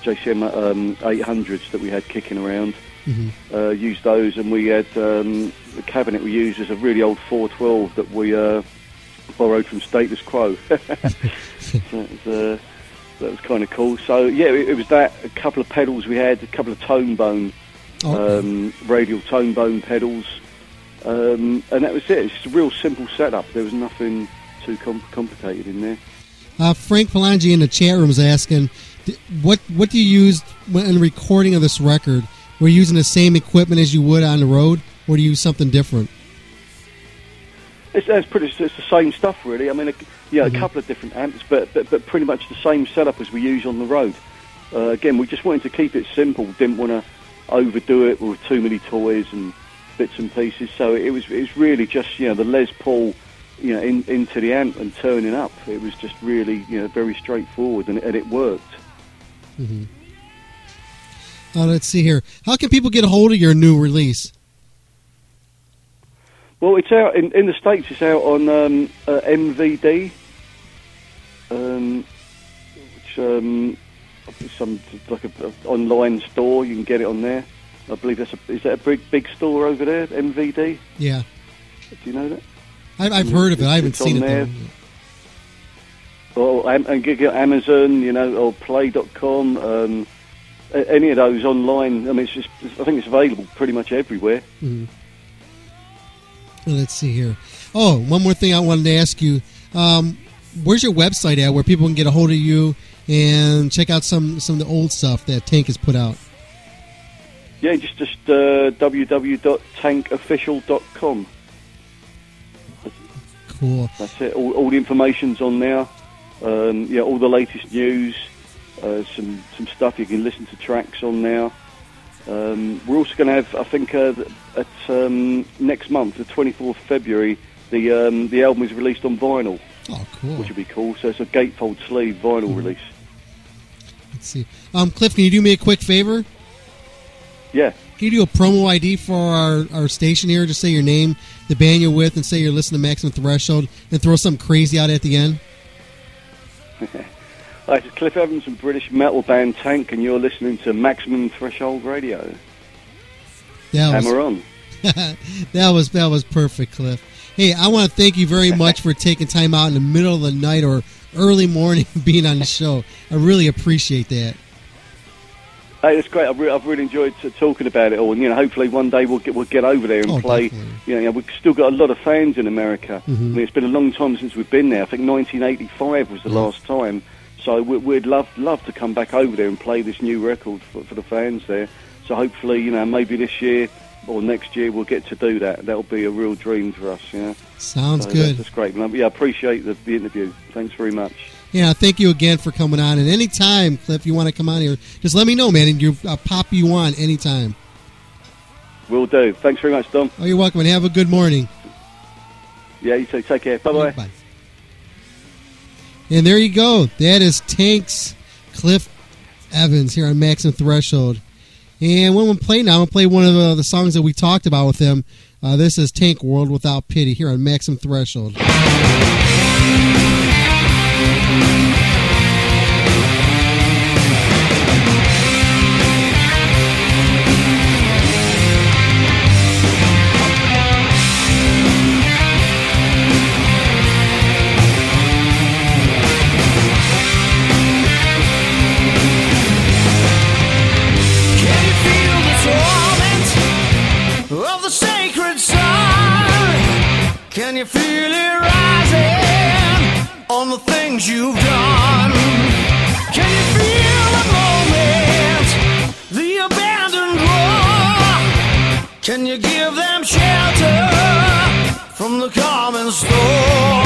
Speaker 32: JCM um, 800s that we had kicking around
Speaker 7: Mhm.
Speaker 32: uh, used those, and we had um, the cabinet we used is a really old 412 that we uh, borrowed from Status Quo. so it's, uh, that was kind of cool. So yeah, it, it was that. A couple of pedals we had, a couple of Tonebone,
Speaker 7: Oh.
Speaker 32: um, radial Tonebone pedals, um, and that was it. It's just a real simple setup. There was nothing too com- complicated in there.
Speaker 7: Uh, Frank Palangi in the chat room is asking, what what do you use when in recording of this record? Were you using the same equipment as you would on the road, or do you use something different?
Speaker 32: It's, it's pretty. It's the same stuff, really. I mean, a, yeah,
Speaker 7: Mhm.
Speaker 32: a couple of different amps, but, but but pretty much the same setup as we use on the road. Uh, again, we just wanted to keep it simple. Didn't want to overdo it with too many toys and bits and pieces. So it was it was really just you know the Les Paul, you know, in, into the amp and turning up. It was just really you know very straightforward, and, and it worked.
Speaker 7: hmm Uh, let's see here. How can people get a hold of your new release?
Speaker 32: Well, it's out in, in the states. It's out on um, uh, MVD, um, which um, some like a, a online store. You can get it on there. I believe that's a, is that a big big store over there? MVD.
Speaker 7: Yeah,
Speaker 32: Do you know that?
Speaker 7: I've, I've heard of it. I haven't
Speaker 32: It's
Speaker 7: seen it
Speaker 32: there.
Speaker 7: though.
Speaker 32: Or am- and get get Amazon, you know, or Play.com. Um, any of those online. I mean, it's just. I think it's available pretty much everywhere.
Speaker 7: Mhm. Well, Let's see here. Oh, one more thing I wanted to ask you. Um, where's your website at where people can get a hold of you and check out some, some of the old stuff that Tank has put out?
Speaker 32: Yeah, just just uh, www.tankofficial.com.
Speaker 7: Cool.
Speaker 32: That's it. All, all the information's on there. Um, yeah, all the latest news. Uh, some some stuff you can listen to tracks on now. Um, we're also going to have, I think, uh, at um, next month, the 24th of February, the um, the album is released on vinyl.
Speaker 7: Oh, cool.
Speaker 32: Which would be cool. So it's a gatefold sleeve vinyl
Speaker 7: Mhm.
Speaker 32: release.
Speaker 7: Let's see. Um, Cliff, can you do me a quick favor?
Speaker 32: Yeah.
Speaker 7: Can you do a promo ID for our, our station here? Just say your name, the band you're with, and say you're listening to Maximum Threshold, and throw something crazy out at the end.
Speaker 32: Hi, this is Cliff Evans from British metal band Tank, and you're listening to Maximum Threshold Radio.
Speaker 7: That was,
Speaker 32: Hammer on.
Speaker 7: that was that was perfect, Cliff. Hey, I want to thank you very much for taking time out in the middle of the night or early morning being on the show. I really appreciate that.
Speaker 32: Hey, it's great. I've, re- I've really enjoyed t- talking about it all, and you know, hopefully one day we'll get we'll get over there and
Speaker 7: Oh,
Speaker 32: play. You know, you know, we've still got a lot of fans in America.
Speaker 7: Mhm.
Speaker 32: I mean, it's been a long time since we've been there. I think 1985 was the last time. So we, we'd love love to come back over there and play this new record for, for the fans there. So hopefully, you know, maybe this year or next year we'll get to do that. That'll be a real dream for us. Yeah.
Speaker 7: Sounds
Speaker 32: So
Speaker 7: good.
Speaker 32: That's, that's great. Yeah, I appreciate the, the interview. Thanks very much.
Speaker 7: Yeah, thank you again for coming on. And anytime, Cliff, you want to come on here, just let me know, man, and you I'll pop you on anytime.
Speaker 32: Will do. Thanks very much, Dom.
Speaker 7: Oh, you're welcome, and have a good morning.
Speaker 32: Yeah, you too. Take care. Bye bye.
Speaker 7: Bye. And there you go. That is Tank's Cliff Evans here on Maximum Threshold. And when we play now, I'm going to play one of the, the songs that we talked about with him. Uh, this is Tank World Without Pity here on Maximum Threshold.
Speaker 4: Can you feel it rising on the things you've done? Can you feel the moment, the abandoned war? Can you give them shelter from the common storm?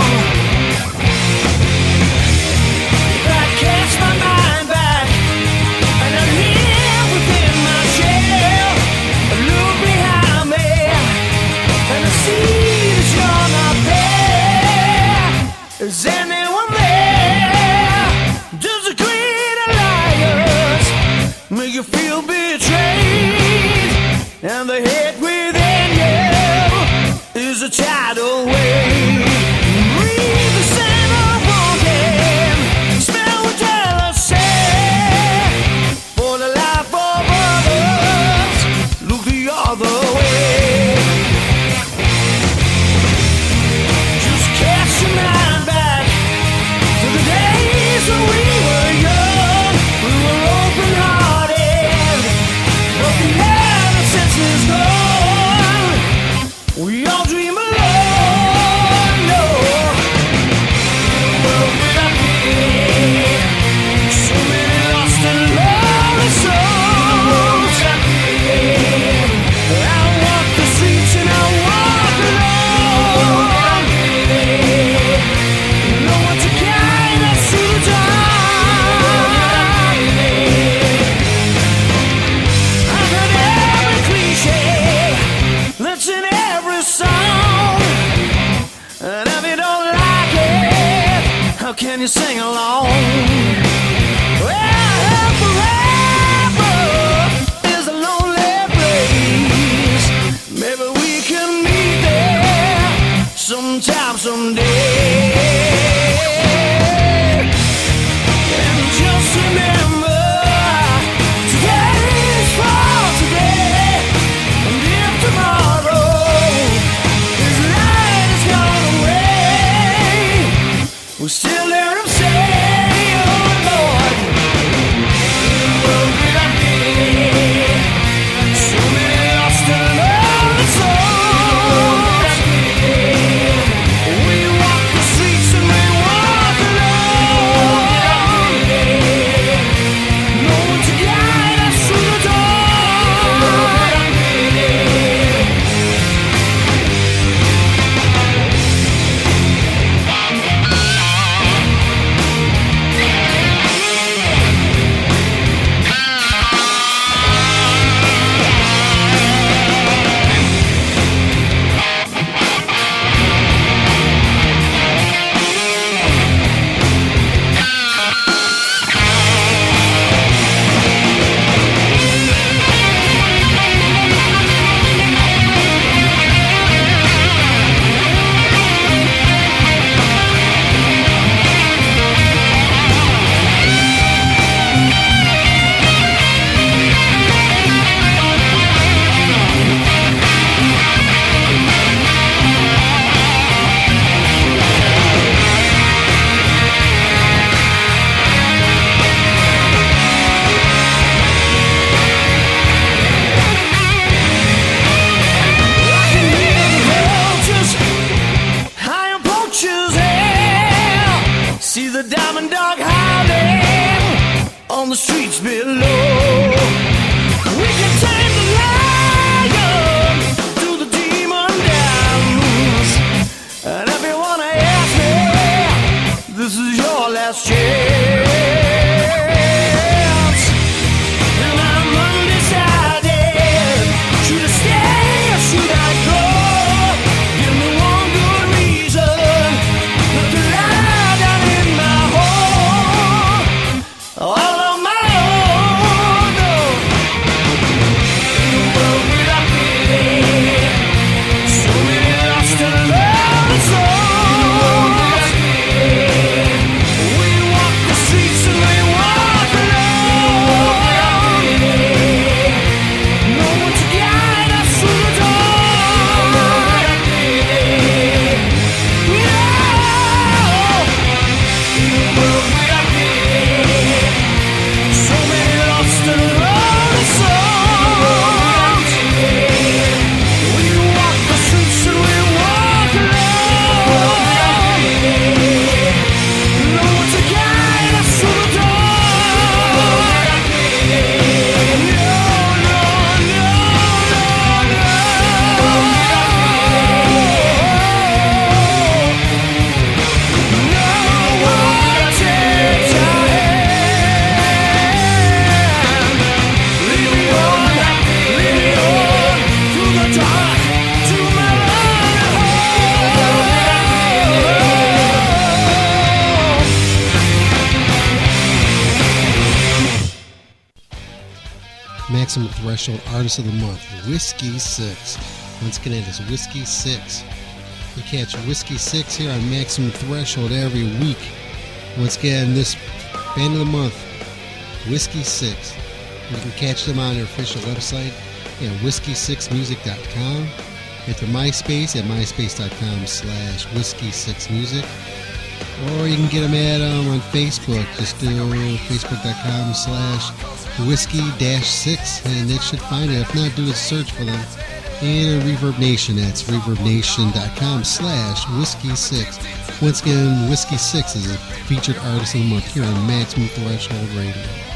Speaker 7: Whiskey 6. Once again, it is Whiskey 6. You catch Whiskey 6 here on Maximum Threshold every week. Once again, this band of the month, Whiskey 6. You can catch them on their official website at whiskey6music.com, at their MySpace at myspace.com slash whiskey6music, or you can get them at um, on Facebook. Just do facebook.com slash Whiskey Dash Six, and they should find it. If not, do a search for them. And Reverb Nation, that's reverbnation.com slash Whiskey6. Once again, Whiskey6 is a featured artist of the month here on Maximum Threshold Radio.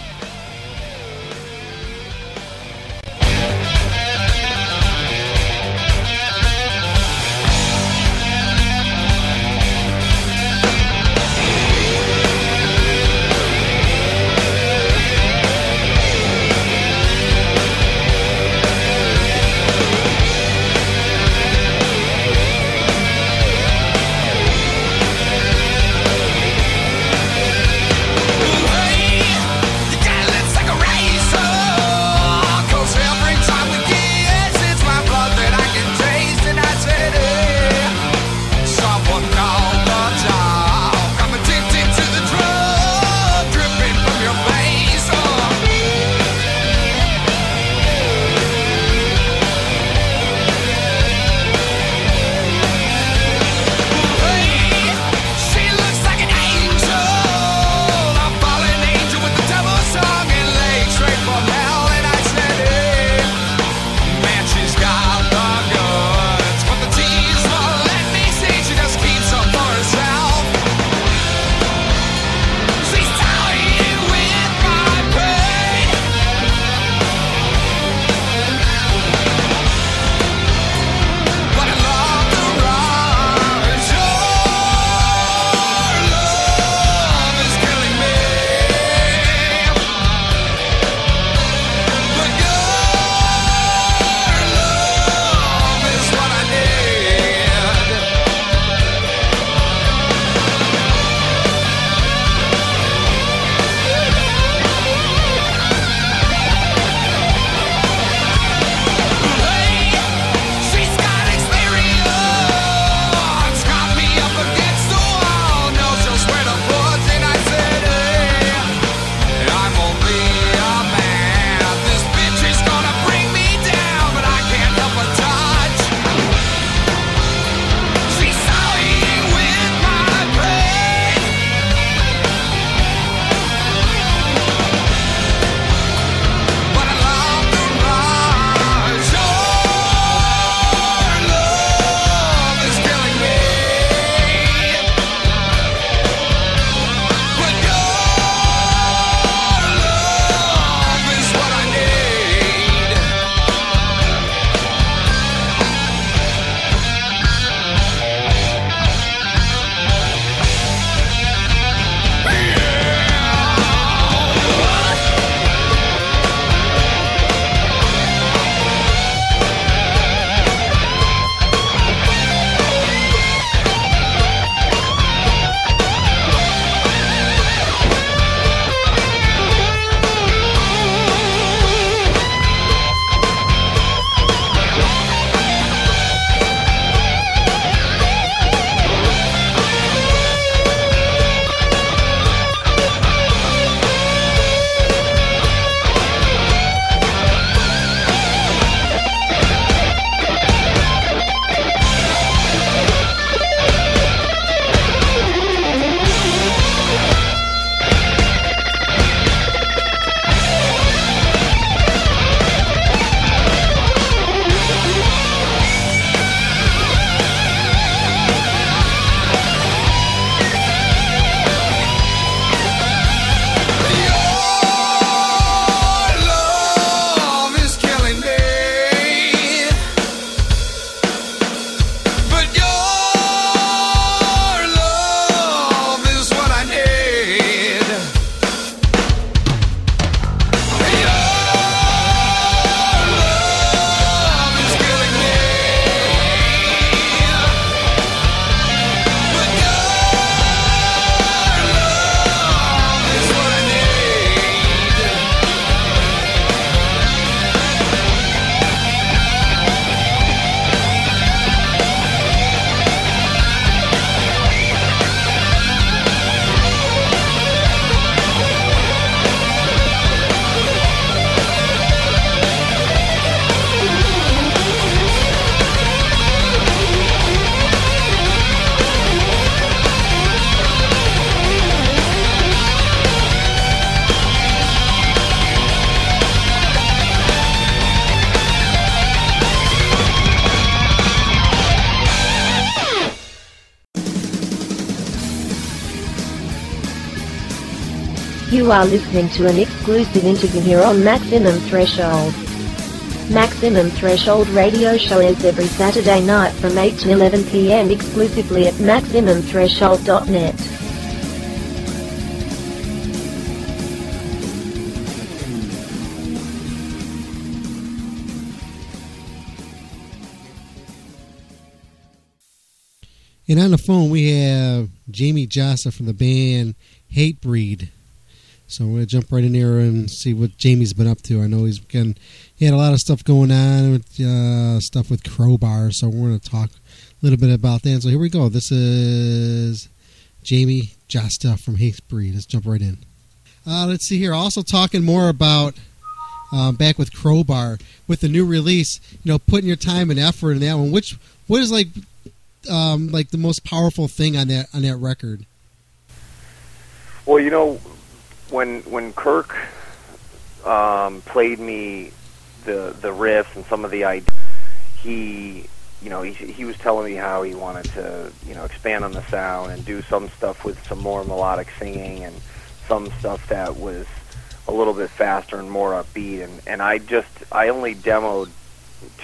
Speaker 29: Are listening to an exclusive interview here on Maximum Threshold. Maximum Threshold radio show airs every Saturday night from 8 to 11 p.m. exclusively at MaximumThreshold.net.
Speaker 7: And on the phone, we have Jamie Jasta from the band Hatebreed. So we're to jump right in here and see what Jamie's been up to. I know he's been, he had a lot of stuff going on, with, uh, stuff with Crowbar. So we're to talk a little bit about that. So here we go. This is Jamie Jasta from Hatebreed. Let's jump right in. Uh, let's see here. Also talking more about um, back with Crowbar with the new release. You know, putting your time and effort in that one. Which what is like um, like the most powerful thing on that on that record?
Speaker 33: Well, you know, when when Kirk um, played me the the riffs and some of the ideas, he you know he he was telling me how he wanted to you know expand on the sound and do some stuff with some more melodic singing and some stuff that was a little bit faster and more upbeat and and I just I only demoed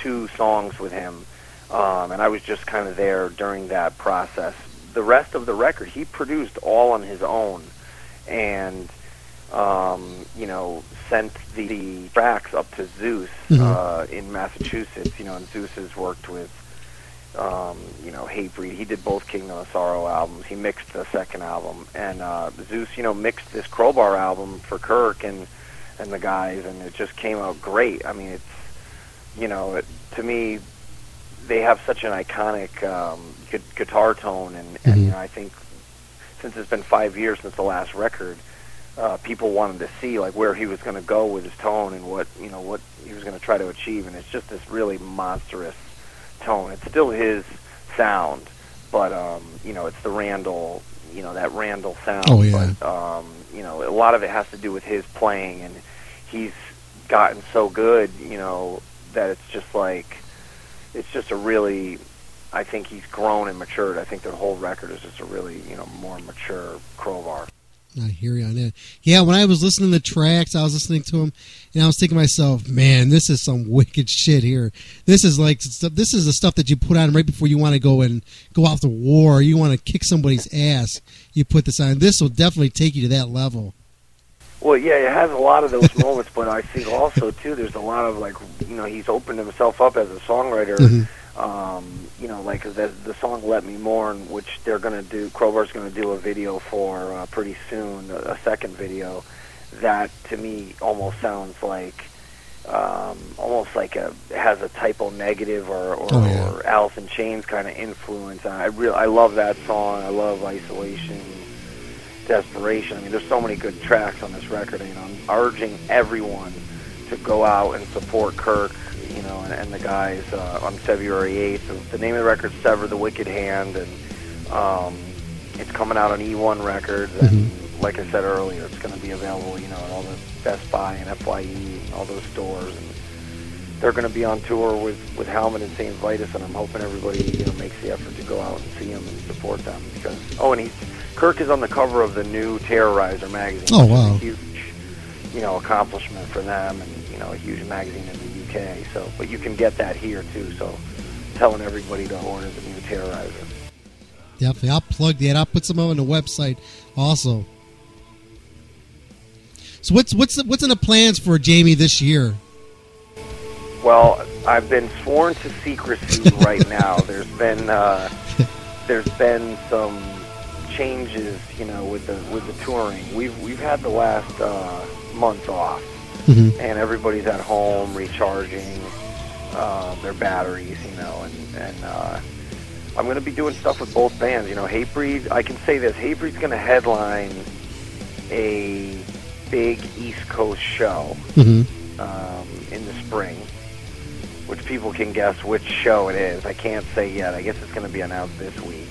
Speaker 33: two songs with him um, and I was just kind of there during that process. The rest of the record he produced all on his own, and um, you know sent the, the tracks up to Zeuss
Speaker 7: Mhm.
Speaker 33: uh, in Massachusetts. You know, and Zeuss has worked with um, you know Hatebreed. He did both Kingdom of Sorrow albums. He mixed the second album, and uh, Zeuss you know mixed this Crowbar album for Kirk and and the guys, and it just came out great. I mean, it's you know it, to me they have such an iconic um, gu- guitar tone, and, and you know, I think since it's been five years since the last record, uh, people wanted to see like where he was going to go with his tone and what you know what he was going to try to achieve, and it's just this really monstrous tone. It's still his sound, but um, you know, it's the Randall, you know, that Randall sound.
Speaker 7: Oh, yeah.
Speaker 33: But um, you know, a lot of it has to do with his playing, and he's gotten so good, you know, that it's just like it's just a really I think he's grown and matured. I think the whole record is just a really, you know, more mature crowbar.
Speaker 7: I hear you on that. Yeah, when I was listening to the tracks, I was listening to them, and I was thinking to myself, "Man, this is some wicked shit here. This is like this is the stuff that you put on right before you want to go and go off to war. You want to kick somebody's ass. You put this on. This will definitely take you to that level."
Speaker 33: Well, yeah, it has a lot of those moments, but I think also too, there's a lot of like, you know, he's opened himself up as a songwriter.
Speaker 7: Mhm.
Speaker 33: Um, you know, like the the song "Let Me Mourn," which they're gonna do, Crowbar's gonna do a video for uh, pretty soon, a, a second video. That to me almost sounds like, um, almost like a has a Type O Negative or or,
Speaker 7: Oh, yeah.
Speaker 33: or Alice in Chains kind of influence. And I real I love that song. I love Isolation. Desperation. I mean, there's so many good tracks on this record. Know, I'm urging everyone to go out and support Kirk, you know, and, and the guys uh, on February 8th. So the name of the record is Sever the Wicked Hand, and um, it's coming out on E1 Records. And like I said earlier, it's going to be available, you know, at all the Best Buy and FYE and all those stores. And they're going to be on tour with with Helmet and St. Vitus, and I'm hoping everybody, you know, makes the effort to go out and see them and support them because. Oh, and he's Kirk is on the cover of the new Terrorizer magazine.
Speaker 7: Oh, wow.
Speaker 33: huge, you know, accomplishment for them, and you know, a huge magazine in the UK. So, but you can get that here too. So, telling everybody to order the new Terrorizer.
Speaker 7: Definitely, I'll plug that. I'll put some on the website also. So what's what's the, what's in the plans for Jamie this year?
Speaker 33: Well, I've been sworn to secrecy right now. There's been uh, there's been some changes, you know, with the with the touring. We've we've had the last uh, month off,
Speaker 7: Mhm.
Speaker 33: and everybody's at home recharging uh, their batteries, you know, and and uh, I'm going to be doing stuff with both bands. You know, Hatebreed. I can say this: Hatebreed's going to headline a big East Coast show
Speaker 7: Mhm.
Speaker 33: um, in the spring, which people can guess which show it is. I can't say yet. I guess it's going to be announced this week.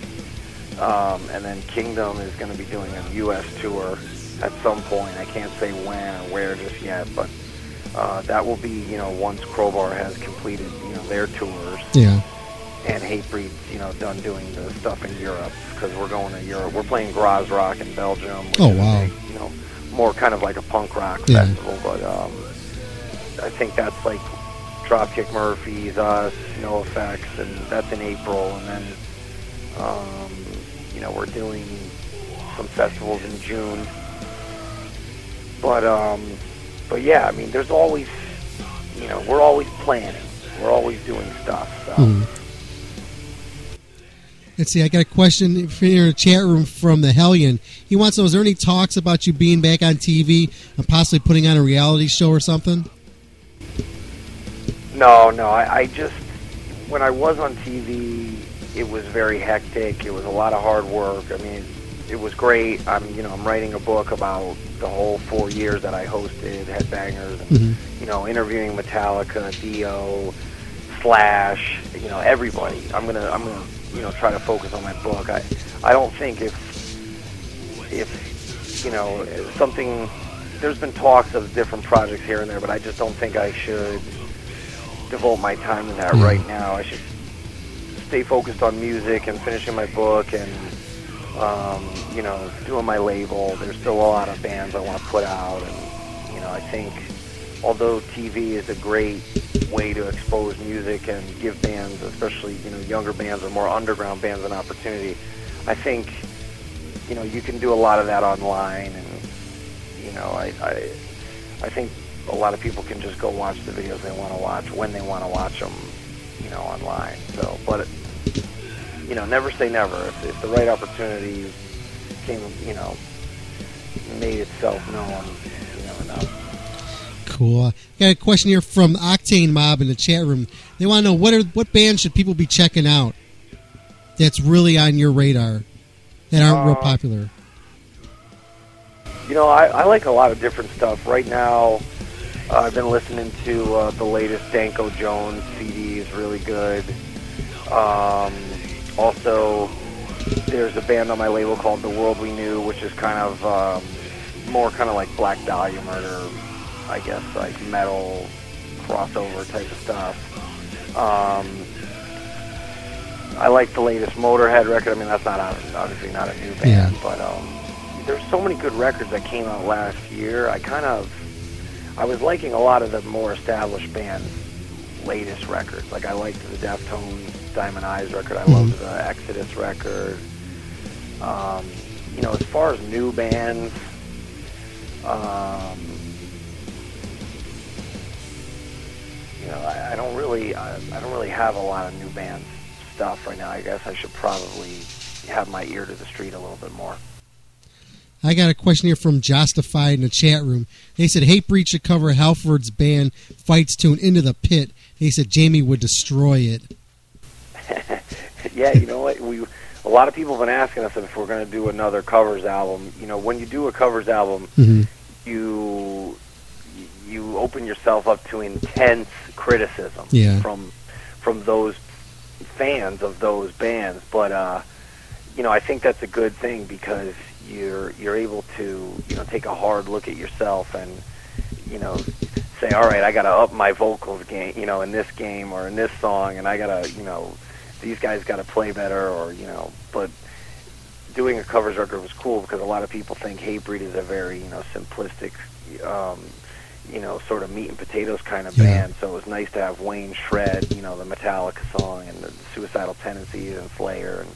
Speaker 33: Um, and then Kingdom is going to be doing a U.S. tour at some point. I can't say when or where just yet, but uh, that will be, you know, once Crowbar has completed, you know, their tours
Speaker 7: Yeah.
Speaker 33: and Hatebreed's, you know, done doing the stuff in Europe because we're going to Europe. We're playing Groezrock in Belgium. Which
Speaker 7: Oh, wow.
Speaker 33: big, you know, more kind of like a punk rock
Speaker 7: Yeah.
Speaker 33: festival. But um, I think that's like Dropkick Murphys, us, NOFX, and that's in April. And then um, you know we're doing some festivals in June. But um, but yeah, I mean, there's always you know we're always planning, we're always doing stuff. So.
Speaker 7: Hmm. Let's see. I got a question in your chat room from the Hellion. He wants to know: Is there any talks about you being back on TV and possibly putting on a reality show or something?
Speaker 33: No, no. I, I just when I was on TV, it was very hectic. It was a lot of hard work. I mean, it was great. I'm, you know, I'm writing a book about the whole four years that I hosted Headbangers, and
Speaker 7: Mhm.
Speaker 33: you know, interviewing Metallica, Dio, Slash, you know, everybody. I'm gonna, I'm gonna, you know, try to focus on my book. I, I don't think if, if, you know, something. There's been talks of different projects here and there, but I just don't think I should devote my time to that
Speaker 7: Yeah.
Speaker 33: right now. I should stay focused on music and finishing my book and um, you know doing my label. There's still a lot of bands I want to put out, and you know I think although TV is a great way to expose music and give bands, especially you know younger bands or more underground bands, an opportunity, I think you know you can do a lot of that online, and you know I I, I think a lot of people can just go watch the videos they want to watch when they want to watch them, you know, online. So, but you know, never say never. If, if the right opportunity came, you know, made itself known, you never know.
Speaker 7: Cool. Got a question here from Octane Mob in the chat room. They want to know what are what bands should people be checking out that's really on your radar that aren't real
Speaker 33: Uh,
Speaker 7: popular.
Speaker 33: You know, I, I like a lot of different stuff. Right now, uh, I've been listening to uh, the latest Danko Jones CD is really good. Um, also, there's a band on my label called The World We Knew, which is kind of um, more kind of like Black Dahlia Murder, I guess, like metal crossover type of stuff. Um, I like the latest Motorhead record. I mean, that's not obviously not a new band,
Speaker 7: Yeah.
Speaker 33: but um, there's so many good records that came out last year. I kind of, I was liking a lot of the more established bands' latest records. Like I liked the Deftones Diamond Eyes record. I love the Exodus record. Um, you know, as far as new bands, um, you know, I, I don't really, I, I don't really have a lot of new band stuff right now. I guess I should probably have my ear to the street a little bit more.
Speaker 7: I got a question here from Justified in the chat room. They said Hatebreed should cover Halford's band Fights Tune Into the Pit. They said Jamie would destroy it.
Speaker 33: yeah, you know what? We a lot of people have been asking us if we're going to do another covers album. You know, when you do a covers album,
Speaker 7: Mhm.
Speaker 33: you you open yourself up to intense criticism
Speaker 7: Yeah.
Speaker 33: from from those fans of those bands. But uh, you know, I think that's a good thing because you're you're able to you know take a hard look at yourself and you know say, all right, I got to up my vocals game, you know, in this game or in this song, and I got to you know these guys got to play better or you know, but doing a covers record was cool because a lot of people think Hatebreed is a very you know simplistic, um, you know, sort of meat and potatoes kind of
Speaker 7: Yeah.
Speaker 33: band. So it was nice to have Wayne shred, you know, the Metallica song and the Suicidal Tendencies and Slayer, and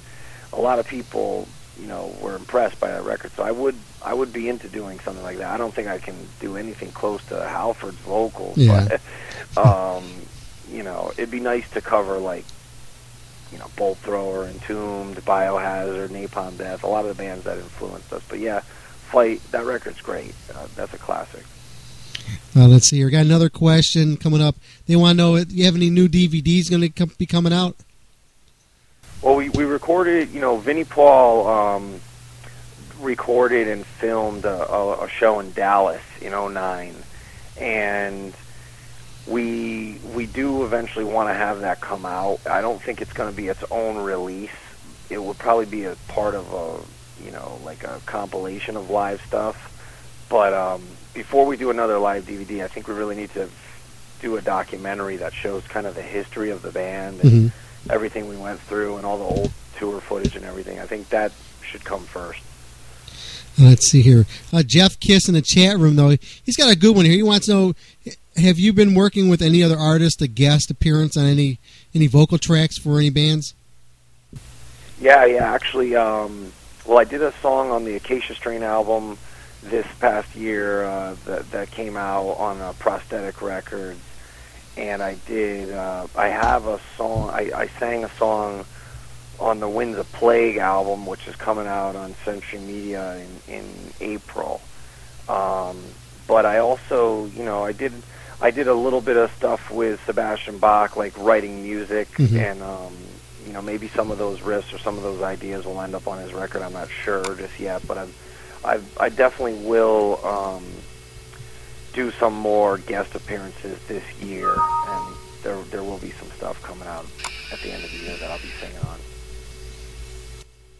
Speaker 33: a lot of people, you know, were impressed by that record. So I would I would be into doing something like that. I don't think I can do anything close to Halford's vocals,
Speaker 7: Yeah.
Speaker 33: but um, you know, it'd be nice to cover like you know, Bolt Thrower, Entombed, Biohazard, Napalm Death, a lot of the bands that influenced us. But yeah, Fight, that record's great. Uh, that's a classic.
Speaker 7: Uh, let's see. here. We got another question coming up. They want to know: if you have any new DVDs going to come, be coming out?
Speaker 33: Well, we, we recorded, you know, Vinnie Paul um, recorded and filmed a, a, a show in Dallas in '09, and we we do eventually want to have that come out. I don't think it's going to be its own release. It would probably be a part of a, you know, like a compilation of live stuff. But um, before we do another live DVD, I think we really need to do a documentary that shows kind of the history of the band and
Speaker 7: Mhm.
Speaker 33: everything we went through and all the old tour footage and everything. I think that should come first.
Speaker 7: Let's see here. Uh, Jeff Kiss in the chat room, though, he's got a good one here. He wants to know: Have you been working with any other artist, a guest appearance on any any vocal tracks for any bands?
Speaker 33: Yeah, yeah. Actually, um, well, I did a song on the Acacia Strain album this past year uh, that that came out on Prosthetic Records, and I did. Uh, I have a song. I, I sang a song on the Winds of Plague album, which is coming out on Century Media in in April. Um, but I also, you know, I did. I did a little bit of stuff with Sebastian Bach, like writing music,
Speaker 7: Mhm.
Speaker 33: and um, you know, maybe some of those riffs or some of those ideas will end up on his record. I'm not sure just yet, but I've, I've I definitely will um, do some more guest appearances this year, and there there will be some stuff coming out at the end of the year that I'll be singing on.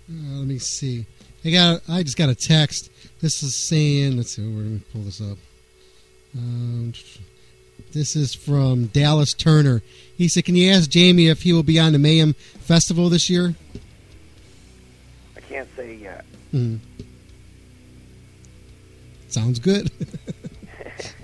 Speaker 7: Uh, let me see. I got. I just got a text. This is saying. Let's see. We're gonna pull this up. Um, this is from Dallas Turner. He said, "Can you ask Jamie if he will be on the Mayhem Festival this year?"
Speaker 33: I can't say yet.
Speaker 7: Hmm. Sounds good.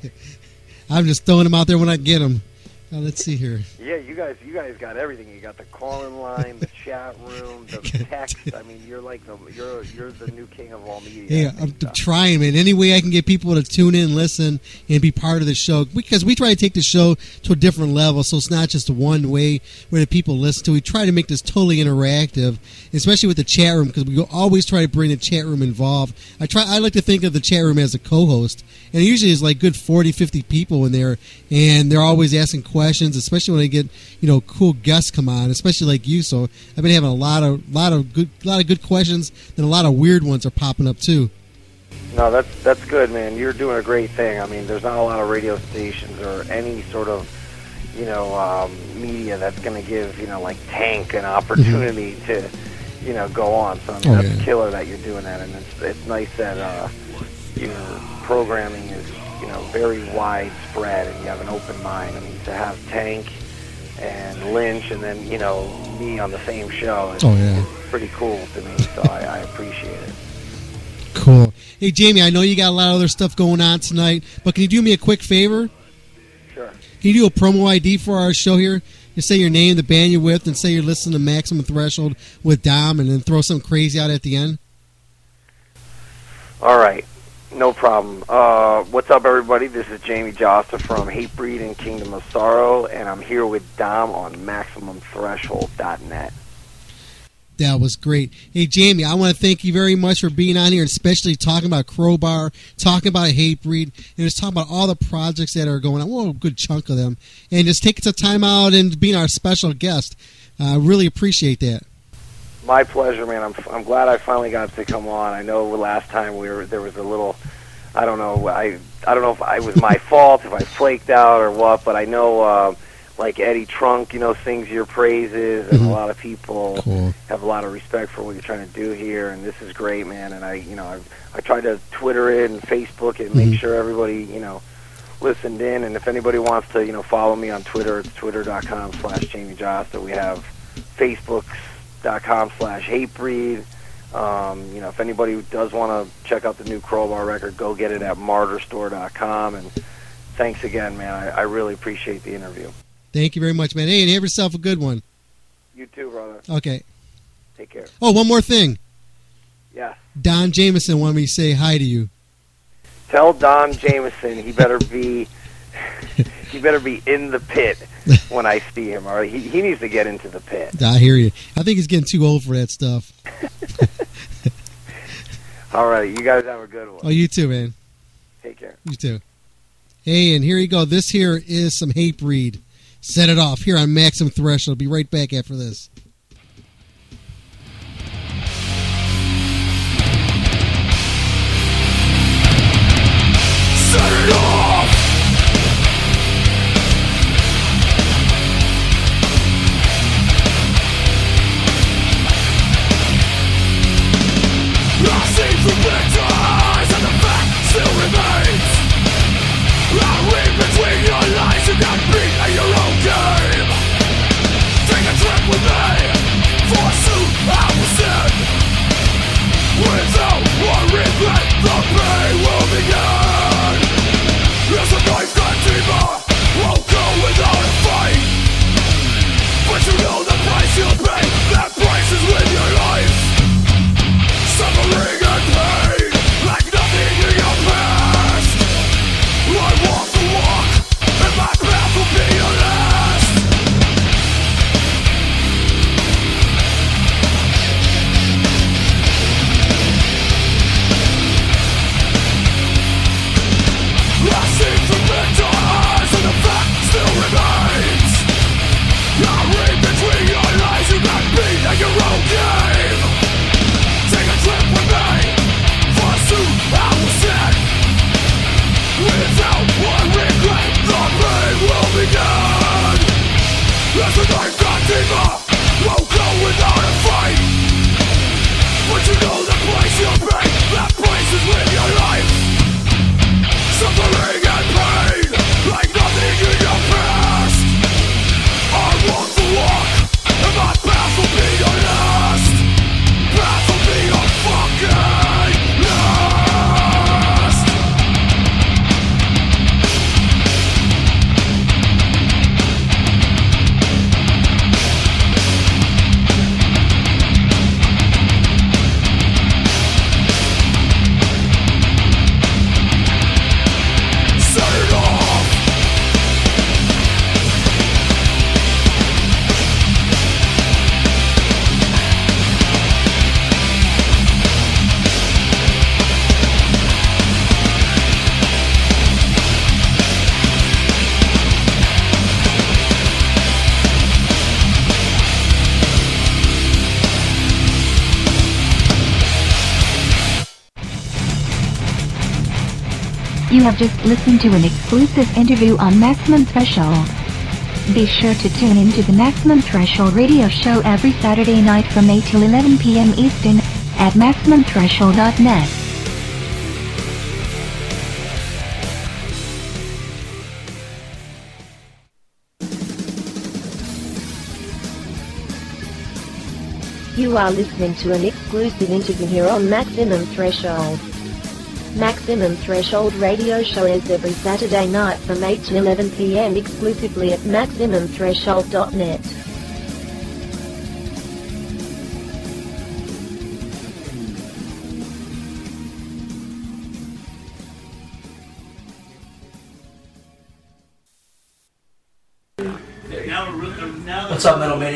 Speaker 7: I'm just throwing them out there when I get them. Uh, let's see here.
Speaker 33: Yeah, you guys, you guys got everything. You got the call-in line, the chat room, the text. I mean, you're like the you're you're the new king of all media.
Speaker 7: Yeah, I'm trying, man. Any way I can get people to tune in, listen, and be part of the show because we try to take the show to a different level. So it's not just one way where the people listen to. We try to make this totally interactive, especially with the chat room because we always try to bring the chat room involved. I try. I like to think of the chat room as a co-host, and usually it's like good 40, 50 people in there, and they're always asking questions, especially when I get you know cool guests come on, especially like you. So I've been having a lot of lot of good lot of good questions, and a lot of weird ones are popping up too.
Speaker 33: No, that's that's good, man. You're doing a great thing. I mean, there's not a lot of radio stations or any sort of, you know, um, media that's going to give you know like Tank an opportunity to, you know, go on. So I mean,
Speaker 7: Oh,
Speaker 33: that's
Speaker 7: yeah.
Speaker 33: killer that you're doing that, and it's it's nice that uh, your programming is you know very widespread and you have an open mind. I mean, to have Tank and Lynch and then you know me on the same show is,
Speaker 7: Oh, yeah.
Speaker 33: pretty cool to me. So I, I appreciate it.
Speaker 7: Cool. Hey, Jamie, I know you got a lot of other stuff going on tonight, but can you do me a quick favor?
Speaker 33: Sure.
Speaker 7: Can you do a promo ID for our show here? You say your name, the band you're with, and say you're listening to Maximum Threshold with Dom, and then throw something crazy out at the end.
Speaker 33: All right, no problem. Uh, what's up, everybody? This is Jamie Jasta from Hatebreed and Kingdom of Sorrow, and I'm here with Dom on MaximumThreshold.net.
Speaker 7: That was great. Hey, Jamie, I want to thank you very much for being on here, especially talking about Crowbar, talking about Hatebreed, and just talking about all the projects that are going on. Well, a good chunk of them. And just taking some time out and being our special guest. I uh, really appreciate that.
Speaker 33: My pleasure, man. I'm I'm glad I finally got to come on. I know last time we were there was a little, I don't know, I I don't know if I was my fault if I flaked out or what, but I know uh, like Eddie Trunk, you know, sings your praises, and a lot of people
Speaker 7: Cool.
Speaker 33: have a lot of respect for what you're trying to do here, and this is great, man. And I, you know, I I tried to Twitter it and Facebook it, make
Speaker 7: Mhm.
Speaker 33: sure everybody, you know, listened in. And if anybody wants to, you know, follow me on Twitter, it's twitter.com slash Jamie Jasta. We have Facebook.com slash Hatebreed. Um, you know, if anybody does want to check out the new Crowbar record, go get it at martyrstore.com. And thanks again, man. I, I really appreciate the interview.
Speaker 7: Thank you very much, man. Hey, and have yourself a good one.
Speaker 33: You too, brother.
Speaker 7: Okay.
Speaker 33: Take care.
Speaker 7: Oh, one more thing.
Speaker 33: Yeah.
Speaker 7: Don Jameson wanted me to say hi to you.
Speaker 33: Tell Don Jameson he better be he better be in the pit when I see him. All right, he he needs to get into the pit.
Speaker 7: I hear you. I think he's getting too old for that stuff.
Speaker 33: All right, you guys have a good one.
Speaker 7: Oh, you too, man.
Speaker 33: Take care.
Speaker 7: You too. Hey, and here you go. This here is some Hatebreed. Set it off here on Maximum Threshold. Be right back after this.
Speaker 9: Just listened to an exclusive interview on Maximum Threshold. Be sure to tune in to the Maximum Threshold radio show every Saturday night from 8 till 11 p.m. Eastern at MaximumThreshold.net.
Speaker 29: You are listening to an exclusive interview here on Maximum Threshold. Maximum Threshold radio show is every Saturday night from 8 to 11 p.m. exclusively at MaximumThreshold.net.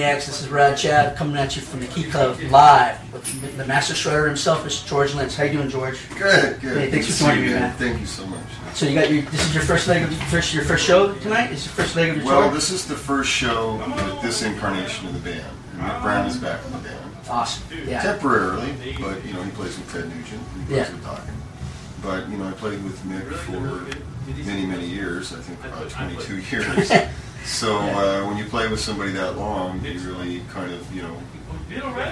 Speaker 34: Maniacs? This is Rad Chad coming at you from the Key Club live with the Master Shredder himself, Mr. George Lynch. How you doing, George?
Speaker 35: Good, good.
Speaker 34: Hey, thanks
Speaker 35: Good
Speaker 34: for joining me, man.
Speaker 35: Thank you so much.
Speaker 34: So you got your this is your first leg of first your first show tonight. Is your first leg of your
Speaker 35: Well,
Speaker 34: tour?
Speaker 35: this is the first show with this incarnation of the band. And Mick Brown is back in the band.
Speaker 34: Awesome. Yeah.
Speaker 35: Temporarily, but you know he plays with Ted Nugent. He plays
Speaker 34: Yeah.
Speaker 35: with Dokken. But you know I played with Mick for many, many years. I think about 22 years. So uh, when you play with somebody that long, you really kind of you know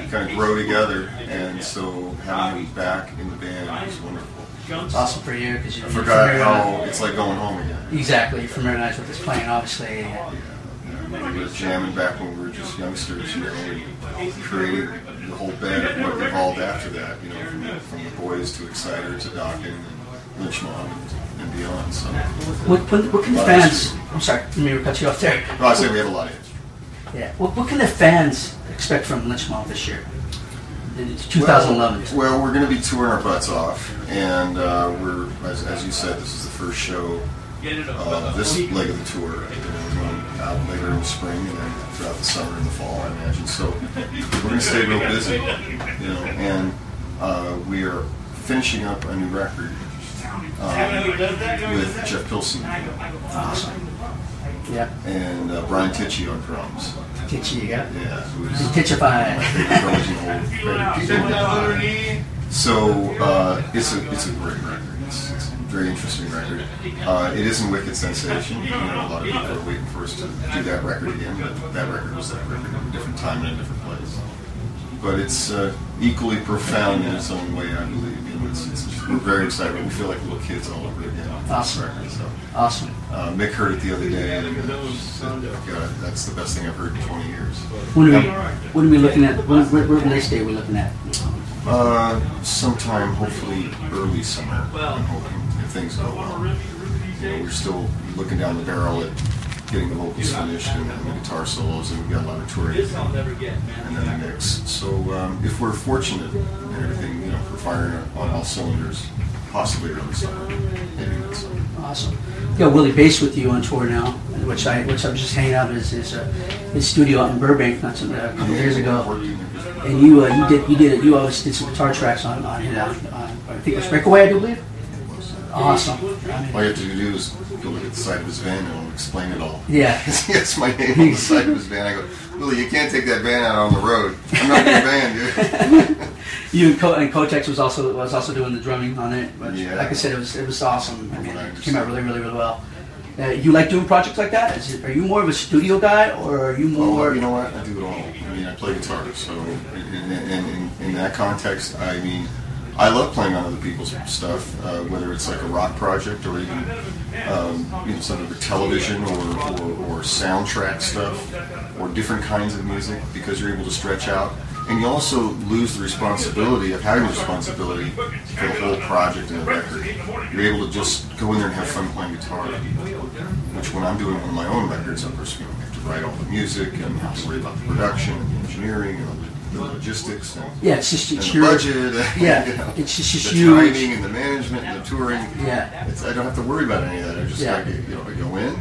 Speaker 35: kind of grow together. And so having him back in the band was wonderful.
Speaker 34: It's awesome for you because you
Speaker 35: I forgot how it's like going home again.
Speaker 34: Exactly, you're familiarized with this playing, obviously.
Speaker 35: We were jamming back when we were just youngsters, you know, and creating the whole band of what evolved after that, you know, from the, from the boys to Exciter to Dokken and Lynch Mob and, and beyond. So,
Speaker 34: What, what, what can the
Speaker 35: A lot of
Speaker 34: fans? I'm sorry, let me cut you off there.
Speaker 35: No, I say we have a lot of history.
Speaker 34: Yeah. What, what can the fans expect from Lynch Mob this year? It's 2011.
Speaker 35: Well, well, we're going to be touring our butts off, and uh, we're, as, as you said, this is the first show of this leg of the tour. And out later in the spring and then throughout the summer and the fall, I imagine. So we're going to stay real busy, you know, and uh, we are finishing up a new record um, with Jeff Pilson.
Speaker 34: Awesome. Yeah.
Speaker 35: And uh, Brian Tichy on drums.
Speaker 34: Tichy, yeah.
Speaker 35: Yeah. Who's
Speaker 34: Titchified.
Speaker 35: So uh, it's a it's a great record. It's, it's a very interesting record. Uh, it isn't Wicked Sensation. You know, a lot of people are waiting for us to do that record again, but that record was that record at a different time and a different place. But it's uh, equally profound in its own way, I believe. You know, it's, it's, we're very excited. We feel like little kids all over again
Speaker 34: Awesome.
Speaker 35: record. So.
Speaker 34: Awesome.
Speaker 35: Uh, Mick heard it the other day, and uh, said, God, that's the best thing I've heard in 20 years.
Speaker 34: When are we, when are we looking at? When, what, what release date are we looking at?
Speaker 35: Uh, sometime, hopefully early summer. I'm hoping if things go well. You know, we're still looking down the barrel at getting the vocals finished and, and the guitar solos, and we've got a lot of touring, and then the mix. So um, if we're fortunate and everything, you know, if we're firing on all cylinders, possibly early summer, maybe midsummer.
Speaker 34: Awesome. You got Willie Bass with you on tour now, which I which I'm just hanging out at his his, uh, his studio out in Burbank not too, uh, a couple years ago. And you uh, you did you did you always did some guitar tracks on on, his, uh, on I think it was Breakaway, I do believe. Awesome. I mean,
Speaker 35: All you have to do is go look at the side of his van and it'll explain it all.
Speaker 34: Yeah.
Speaker 35: That's my name on the side of his van. I go, Willie, you can't take that van out on the road. I'm not your van, dude.
Speaker 34: you and, Co- and Kotex was also was also doing the drumming on it. But
Speaker 35: Yeah.
Speaker 34: Like I said, it was it was awesome. I mean, it came out really really really well. Uh, you like doing projects like that? Is it, are you more of a studio guy, or are you more?
Speaker 35: you know what? I do it all. I mean, I play guitar, so in, in, in, in that context, I mean, I love playing on other people's stuff, uh, whether it's like a rock project or even um, you know something for television or, or, or soundtrack stuff or different kinds of music because you're able to stretch out. And you also lose the responsibility of having the responsibility for the whole project and the record. You're able to just go in there and have fun playing guitar. Which when I'm doing one of my own records, of course, you know, have to write all the music and have to worry about the production and the engineering and the logistics and,
Speaker 34: Yeah, it's just- it's
Speaker 35: and
Speaker 34: your-
Speaker 35: the budget. and,
Speaker 34: yeah,
Speaker 35: you know,
Speaker 34: it's just- just
Speaker 35: the timing and the management and the touring.
Speaker 34: Yeah.
Speaker 35: It's, I don't have to worry about any of that. I just
Speaker 34: Yeah.
Speaker 35: like you know I go in.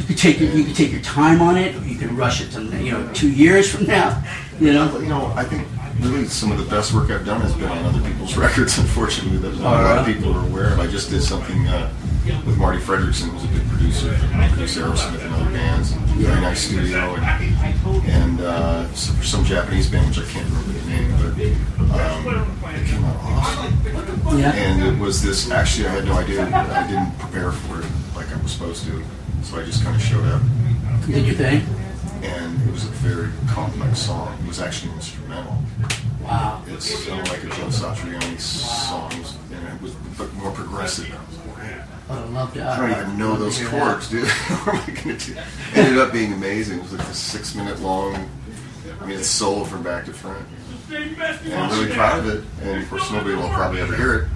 Speaker 34: You could take your, you could take your time on it, or you could rush it to you know two years from now. You know.
Speaker 35: You know, I think really some of the best work I've done has been on other people's records. Unfortunately, that not a lot of people are aware of. I just did something uh, with Marti Frederiksen, who's a big producer, produced Aerosmith and other bands. And very nice studio, and, and uh, so for some Japanese band, which I can't remember the name, but um, it came out awesome.
Speaker 34: Yeah.
Speaker 35: And it was this. Actually, I had no idea. I didn't prepare for it like I was supposed to, so I just kind of showed up.
Speaker 34: Did your thing.
Speaker 35: And it was a very complex song. It was actually instrumental.
Speaker 34: Wow.
Speaker 35: It's of like a Joe Satriani song, and it was but more progressive.
Speaker 34: Oh, I would love to.
Speaker 35: I don't even know those chords, dude. what am I gonna do? Ended up being amazing. It was like a six minute long. I mean, it's solo from back to front. And I'm really proud of it. And of course, nobody will probably ever hear it,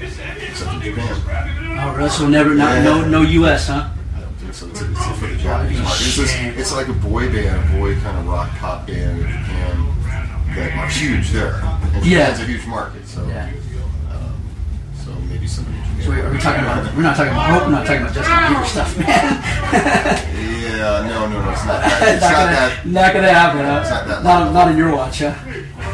Speaker 35: except in Japan.
Speaker 34: Oh? So never, not,
Speaker 35: Yeah.
Speaker 34: no, no U.S., huh?
Speaker 35: I don't think so. It's, it's for the Japanese market. It's, it's like a boy band, a boy kind of rock pop band in Japan that are huge there. And
Speaker 34: Yeah.
Speaker 35: Japan's a huge market, so.
Speaker 34: Yeah.
Speaker 35: So
Speaker 34: are we talking about? We're not talking about. Hope we're not talking about Justin Bieber stuff, man.
Speaker 35: Yeah, no, no, no, it's not that. It's
Speaker 34: not,
Speaker 35: not
Speaker 34: gonna,
Speaker 35: that.
Speaker 34: not gonna happen. Huh?
Speaker 35: It's not that
Speaker 34: Not, not in your watch, huh?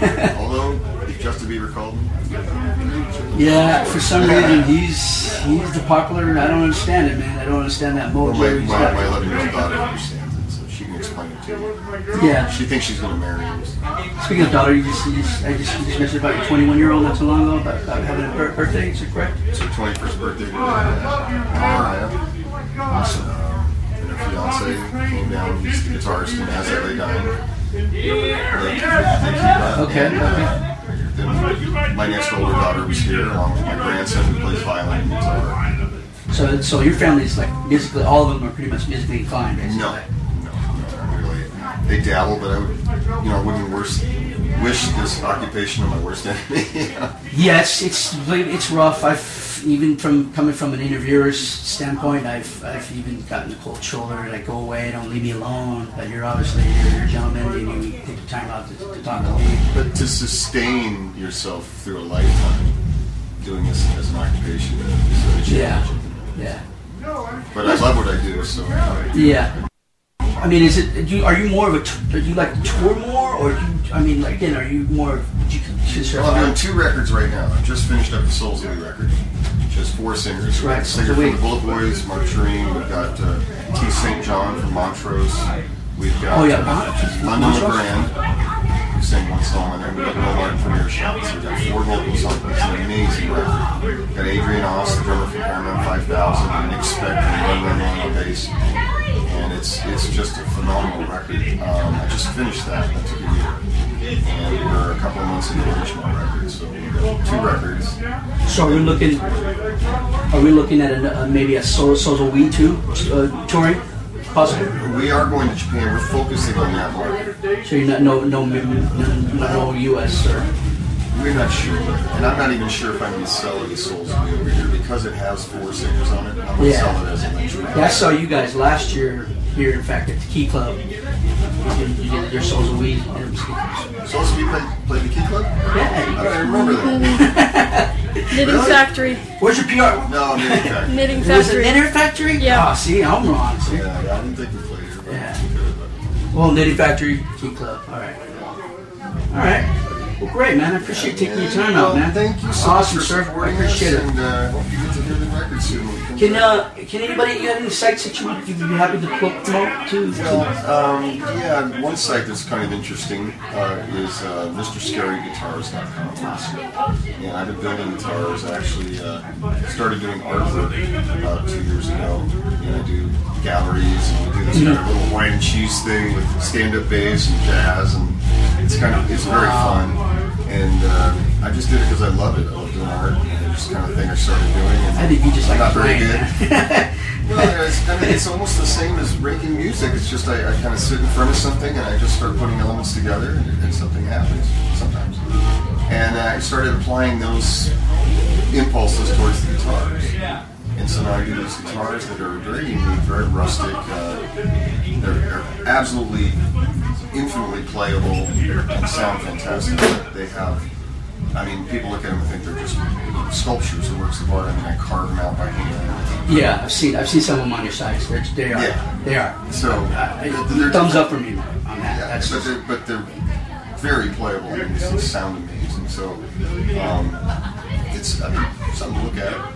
Speaker 35: Although, if Justin Bieber called me,
Speaker 34: Yeah, for some reason he's he's the popular. I don't understand it, man. I don't understand that
Speaker 35: well,
Speaker 34: mojo.
Speaker 35: my,
Speaker 34: he's
Speaker 35: my,
Speaker 34: got.
Speaker 35: my 11 year old daughter understands it, so she can explain it to you.
Speaker 34: Yeah.
Speaker 35: She thinks she's going to marry him.
Speaker 34: Speaking of daughter, you just, you just I just, you just mentioned about your 21 year old not too long ago about, about having a bir- birthday. Is it correct?
Speaker 35: It's her 21st birthday today. Mariah. Awesome. And her fiance came down, he's the guitarist in Lay Dying.
Speaker 34: Okay,
Speaker 35: then my next older daughter was here, along with my grandson who plays violin and guitar.
Speaker 34: So so your family's like musically, all of them are pretty much musically inclined. Basically.
Speaker 35: No, no, no, not really. They dabble, but I would, you know, wouldn't worst, wish this occupation on my worst enemy.
Speaker 34: Yeah, it's it's it's rough. I've even from coming from an interviewer's standpoint, I've I've even gotten the cold shoulder. Like, go away, don't leave me alone. But you're obviously you're, a gentleman, and you take the time out to, to talk to me.
Speaker 35: But to sustain yourself through a lifetime doing this as an occupation is challenging.
Speaker 34: Yeah, yeah,
Speaker 35: But I love what I do, so.
Speaker 34: yeah. I mean, is it? Do you, are you more of a? t- Do you like tour more, or you, I mean, like, again, are you more? You?
Speaker 35: Well, I'm doing two records right now. I've just finished up the Souls of We record, which has four singers. We've
Speaker 34: Right,
Speaker 35: a singer from the Bullet Boys, Mark We've got uh, T. St. John from Montrose. We've got
Speaker 34: Oh, yeah,
Speaker 35: uh, London? LeGrand, who sang one song, and then we've got Martin from Earshot. So we've got four vocals on. It's an amazing record. We've got Adrian Oss, the drummer from Paramount 5000, and Nick Speck from Run Run on bass. It's it's just a phenomenal record. Um, I just finished that. That took a year. And we're a couple of months into the original record, so we've got two records.
Speaker 34: So are we looking? Are we looking at a, uh, maybe a solo solo we too uh, touring? Possible.
Speaker 35: We are going to Japan. We're focusing on that market.
Speaker 34: So you're not no no no, no, no U.S. or
Speaker 35: We're not sure, and I'm not even sure if I'm going to sell it as Souls over here because it has four singers on it. I'm going to
Speaker 34: Yeah.
Speaker 35: sell it as a.
Speaker 34: Yeah, I saw you guys last year here, in fact, at the Key Club. You, you did your Souls of We. and it was-
Speaker 35: Souls of We played, played the Key Club.
Speaker 34: Yeah.
Speaker 35: I don't remember that.
Speaker 36: Knitting
Speaker 35: Really?
Speaker 36: Factory.
Speaker 34: Where's your PR?
Speaker 35: No, Knitting Factory.
Speaker 36: Knitting
Speaker 34: Was it
Speaker 36: Factory.
Speaker 34: Knitting Factory?
Speaker 36: Yeah.
Speaker 34: Oh, see, I'm wrong. See?
Speaker 35: Yeah, yeah, I didn't think we played here.
Speaker 34: Yeah.
Speaker 35: we could,
Speaker 34: Well, Knitting Factory, Key Club. All right. All right. Well, great, man. I appreciate taking your time out, man.
Speaker 35: Thank you so
Speaker 34: Awesome,
Speaker 35: much for
Speaker 34: sir. I appreciate
Speaker 35: us,
Speaker 34: it.
Speaker 35: and uh, hope you get to hear the record soon. when it comes
Speaker 34: Can uh, can anybody you have any sites that you would you'd be happy to promote to?
Speaker 35: Well, um, yeah, one site that's kind of interesting uh, is uh, MrScaryGuitars.com. And I've been building guitars. I actually uh, started doing artwork about two years ago. And I do galleries and we do this kind of little wine and cheese thing with stand-up bass and jazz, and it's kind of it's very fun. And uh, I just did it because I love it. I love doing art. And it's kind of thing I started doing. And
Speaker 34: I think you just
Speaker 35: I'm
Speaker 34: like
Speaker 35: not very good.
Speaker 34: man.
Speaker 35: Well, it's, I mean, it's almost the same as making music. It's just I, I kind of sit in front of something and I just start putting elements together and, and something happens sometimes. And uh, I started applying those impulses towards the guitars. Now I do these guitars that are very unique, very rustic. Uh, they're, they're absolutely infinitely playable and sound fantastic. They have I mean, people look at them and think they're just sculptures or works of art. I mean, I carve them out by hand.
Speaker 34: Yeah, I've seen I've seen some of them on your sites. They're, they are.
Speaker 35: Yeah.
Speaker 34: They are.
Speaker 35: So,
Speaker 34: Uh,
Speaker 35: they're-
Speaker 34: thumbs up for me on that.
Speaker 35: Yeah,
Speaker 34: That's
Speaker 35: but they're, but they're very playable and they sound amazing. So, um, it's I mean, something to look at.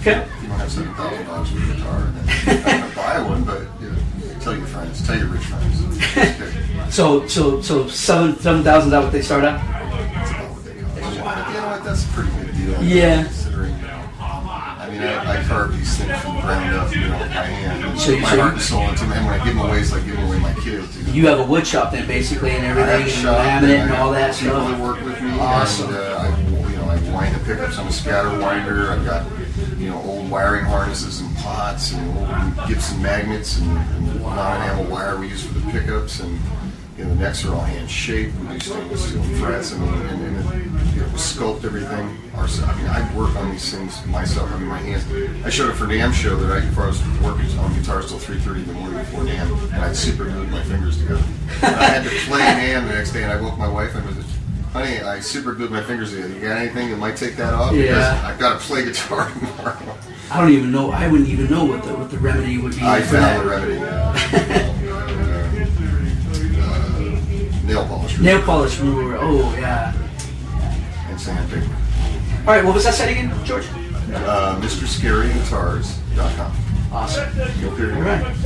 Speaker 34: Okay.
Speaker 35: You don't have seven thousand dollars for a guitar, and then I'm gonna buy one. But you know, tell your friends, tell your rich friends. Good.
Speaker 34: so so so seven seven thousand. Is that what they start at?
Speaker 35: But you know what? That's a pretty good deal.
Speaker 34: Yeah.
Speaker 35: Considering, I mean, I, I carve these things from ground up, you know, by hand.
Speaker 34: So-
Speaker 35: my
Speaker 34: so
Speaker 35: heart and soul into them. And when I give them away, it's like giving away my kids. You know?
Speaker 34: You have a wood shop then, basically, and everything, and
Speaker 35: shop
Speaker 34: laminate and
Speaker 35: I
Speaker 34: all that
Speaker 35: people
Speaker 34: stuff.
Speaker 35: that work with me.
Speaker 34: Awesome.
Speaker 35: And, uh, I, you know, I wind the pickups. I'm a scatter winder. I've got, you know, old wiring harnesses and pots and old Gibson magnets and, and non-enamel wire we use for the pickups. And, you know, the necks are all hand shaped. We do stainless steel frets. I mean, and, and you know, we sculpt everything. Ours- I mean, I work on these things myself. I mean, my hands. I showed a for NAMM show that I, before I was working on guitars till 3:30 in the morning before NAMM, and I'd super glued my fingers together. And I had to play NAMM the next day, and I woke my wife and was, "Honey, I super glued my fingers together. You got anything that might take that off?
Speaker 34: Yeah.
Speaker 35: Because I've got to play guitar tomorrow."
Speaker 34: I don't even know. I wouldn't even know what the what the remedy would be.
Speaker 35: I
Speaker 34: for
Speaker 35: found
Speaker 34: that.
Speaker 35: the remedy. Uh, nail polish.
Speaker 34: Nail polish remover. Oh yeah.
Speaker 35: And sandpaper.
Speaker 34: All right. What was that said again, George?
Speaker 35: Uh, MrScaryGuitars.com.
Speaker 34: Awesome.
Speaker 35: Go period.
Speaker 34: All right.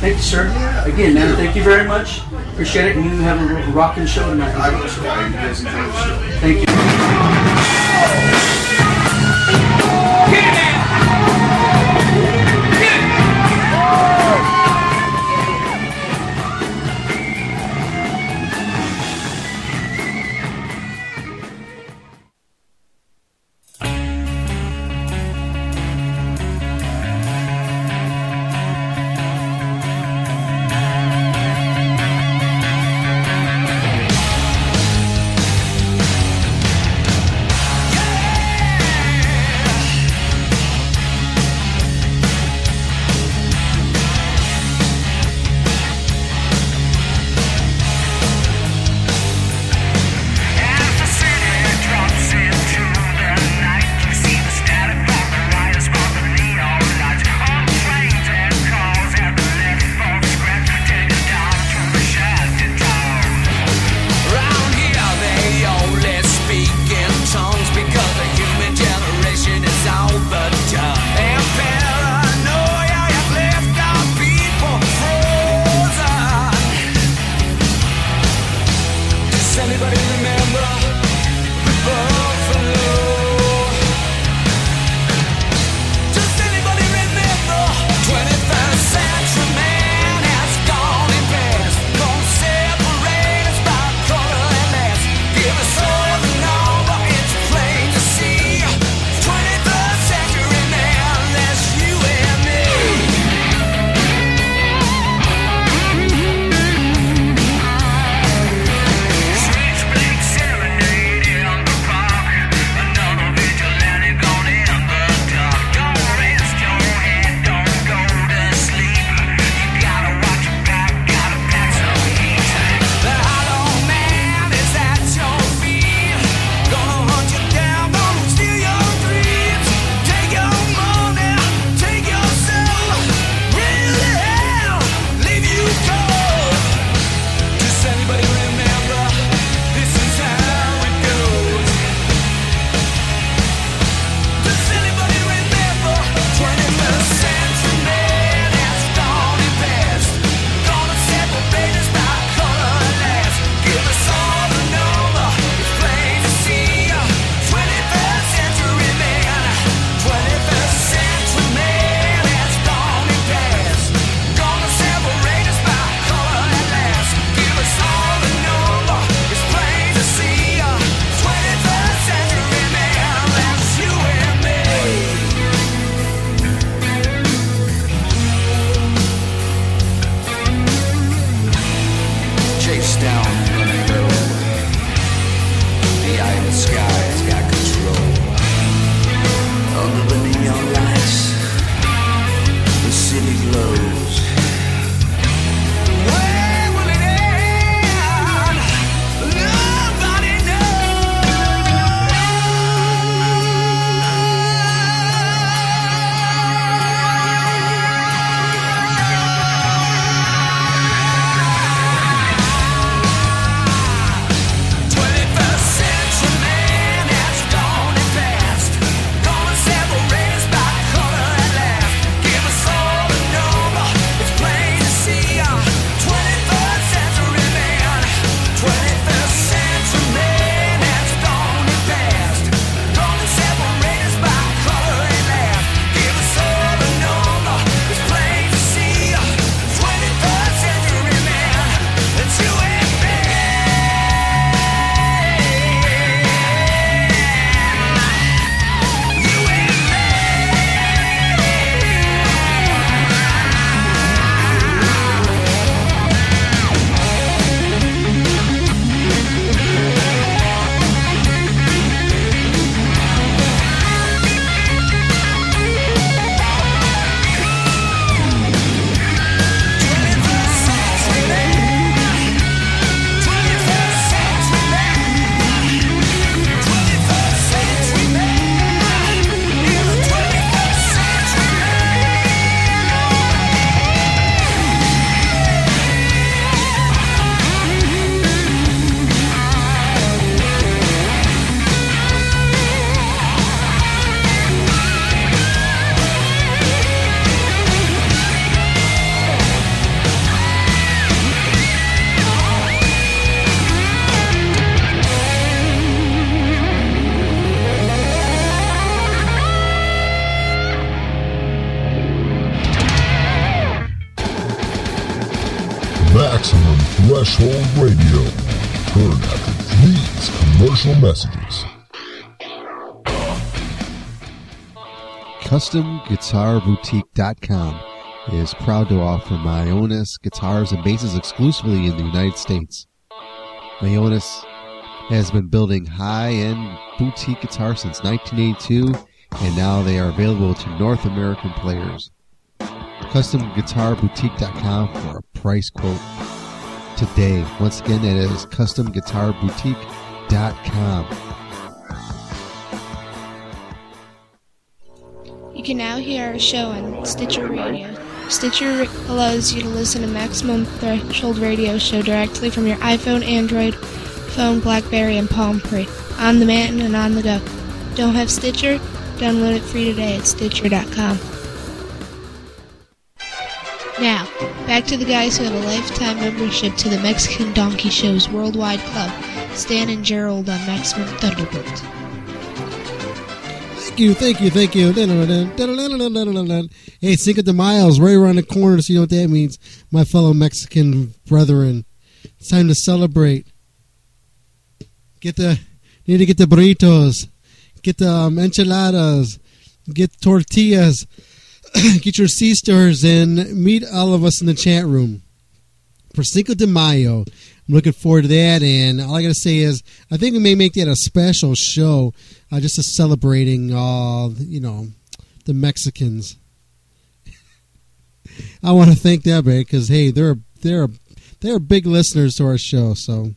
Speaker 34: Thank you, sir. Again, man. Thank you very much. Appreciate it. And you have a rocking show tonight.
Speaker 35: I will try. You guys enjoy the show.
Speaker 34: Thank you.
Speaker 7: CustomGuitarBoutique.com is proud to offer Mayones guitars and basses exclusively in the United States. Mayones has been building high-end boutique guitars since 1982, and now they are available to North American players. CustomGuitarBoutique.com for a price quote today. Once again, that is CustomGuitarBoutique.com.
Speaker 11: can now hear our show on Stitcher Radio. Stitcher allows you to listen to Maximum Threshold Radio Show directly from your iPhone, Android phone, Blackberry, and Palm Pre, on the demand and on the go. Don't have Stitcher? Download it free today at Stitcher.com. Now, back to the guys who have a lifetime membership to the Mexican Donkey Show's worldwide club, Stan and Gerald on Maximum Thunderbolt.
Speaker 7: Thank you, thank you, thank you. Hey, Cinco de Mayo's right around the corner, so you know what that means, my fellow Mexican brethren. It's time to celebrate. Get the need to get the burritos, get the um, enchiladas, get tortillas, get your sisters, and meet all of us in the chat room for Cinco de Mayo. I'm looking forward to that, and all I got to say is I think we may make that a special show, uh, just celebrating all you know the Mexicans. I want to thank them man, because hey, they're they're they're big listeners to our show. So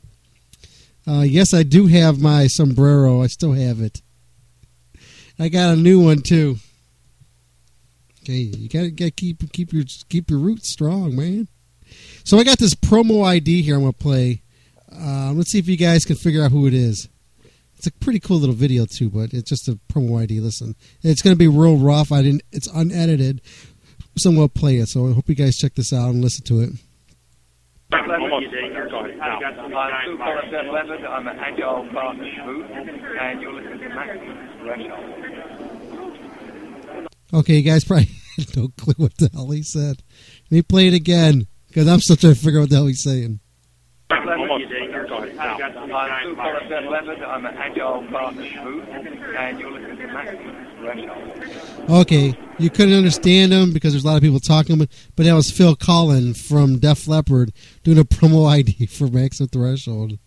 Speaker 7: uh, yes, I do have my sombrero. I still have it. I got a new one too. Okay, you gotta, gotta keep keep your keep your roots strong, man. So I got this promo ID here. I'm gonna play. Uh, let's see if you guys can figure out who it is. It's a pretty cool little video too, but it's just a promo ID. Listen, it's gonna be real rough. I didn't. It's unedited, so I'm gonna play it. So I hope you guys check this out and listen to it.
Speaker 37: I'm an Agile and to Maximum
Speaker 7: Okay, you guys probably no clue what the hell he said. Let me play it again because I'm still trying to figure out what the hell he's saying. Okay, you couldn't understand him because there's a lot of people talking, but, that was Phil Collen from Def Leppard doing a promo ID for
Speaker 37: Maximum Threshold.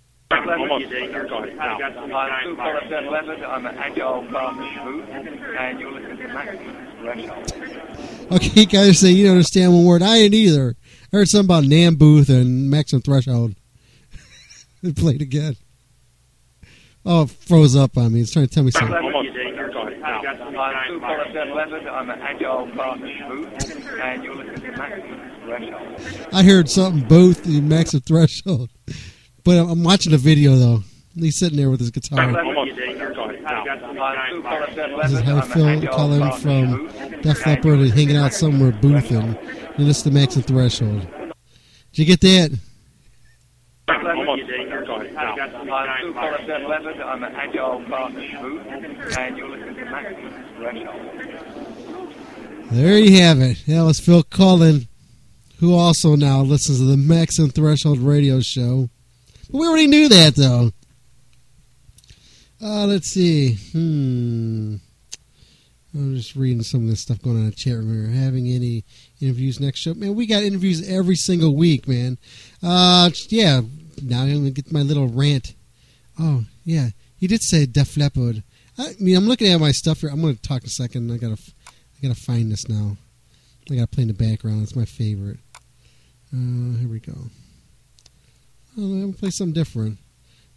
Speaker 7: Okay, guys say you don't understand one word. I didn't either. I heard something about NAMM Booth and Max and Threshold. it played again. Oh, it froze up on me. It's trying to tell me something.
Speaker 37: I'm Sue Collinsett Leonard. I'm an Agile Partners booth, and you're listening to Maximum Threshold.
Speaker 7: I heard something both in Max and Threshold. But I'm- I'm watching the video, though. He's sitting there with his guitar. This is how Phil Collen from Def Leppard is hanging out somewhere booth and, is the Max and Threshold. Did you get that? There you have it. That was Phil Collen, who also now listens to the Max and Threshold radio show. But we already knew that, though. Uh, let's see. Hmm. I'm just reading some of this stuff going on in the chat room here. Having any interviews next show? Man, we got interviews every single week, man. Uh, yeah. Now I'm to get my little rant. Oh, yeah. He did say Def Leppard. I mean, I'm looking at my stuff here. I'm to talk a second. I got to I gotta find this now. I gotta play in the background. It's my favorite. Uh, here we go. Oh, I'm gonna play something different.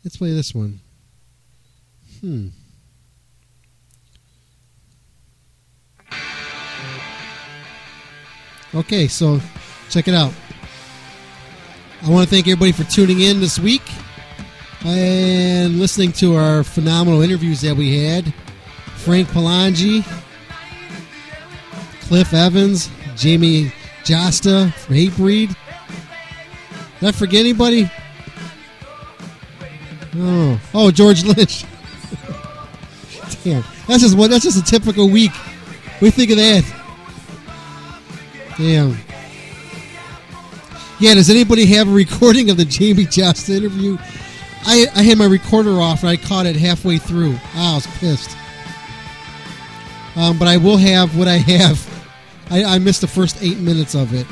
Speaker 7: Let's play this one. Hmm. Okay, so check it out. I want to thank everybody for tuning in this week and listening to our phenomenal interviews that we had. Frank Palangi, Cliff Evans, Jamie Jasta from Hatebreed. Did I forget anybody? Oh, oh, George Lynch. Damn, that's just what. That's just a typical week. We think of that. Damn. Yeah, does anybody have a recording of the Jamie Jost interview? I, I had my recorder off and I caught it halfway through. Ah, I was pissed. Um, but I will have what I have. I, I missed the first eight minutes of it.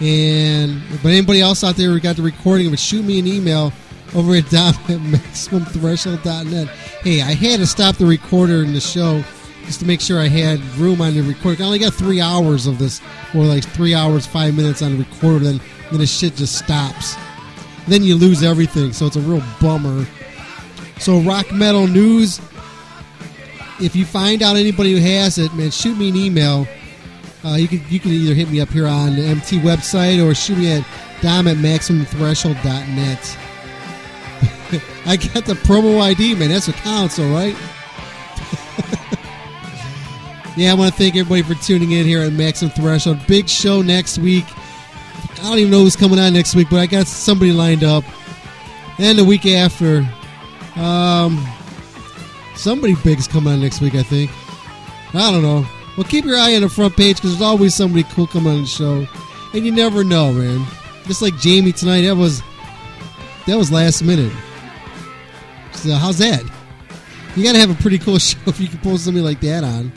Speaker 7: And but anybody else out there who got the recording of it, shoot me an email over at dom at maximumthreshold.net. Hey, I had to stop the recorder in the show just to make sure I had room on the record. I only got three hours of this, or like three hours, five minutes on the recorder. Then then the shit just stops. Then you lose everything, so it's a real bummer. So rock metal news. If you find out anybody who has it, man, shoot me an email. Uh, you can you can either hit me up here on the MT website or shoot me at dom at maximumthreshold.net. I got the promo ID, man. That's what counts, all right? Yeah, I want to thank everybody for tuning in here at Maximum Threshold. Big show next week. I don't even know who's coming on next week, but I got somebody lined up. And the week after, um, somebody big's coming on next week, I think. I don't know. Well, keep your eye on the front page because there's always somebody cool coming on the show, and you never know, man. Just like Jamie tonight, that was that was last minute. So how's that? You got to have a pretty cool show if you can pull somebody like that on.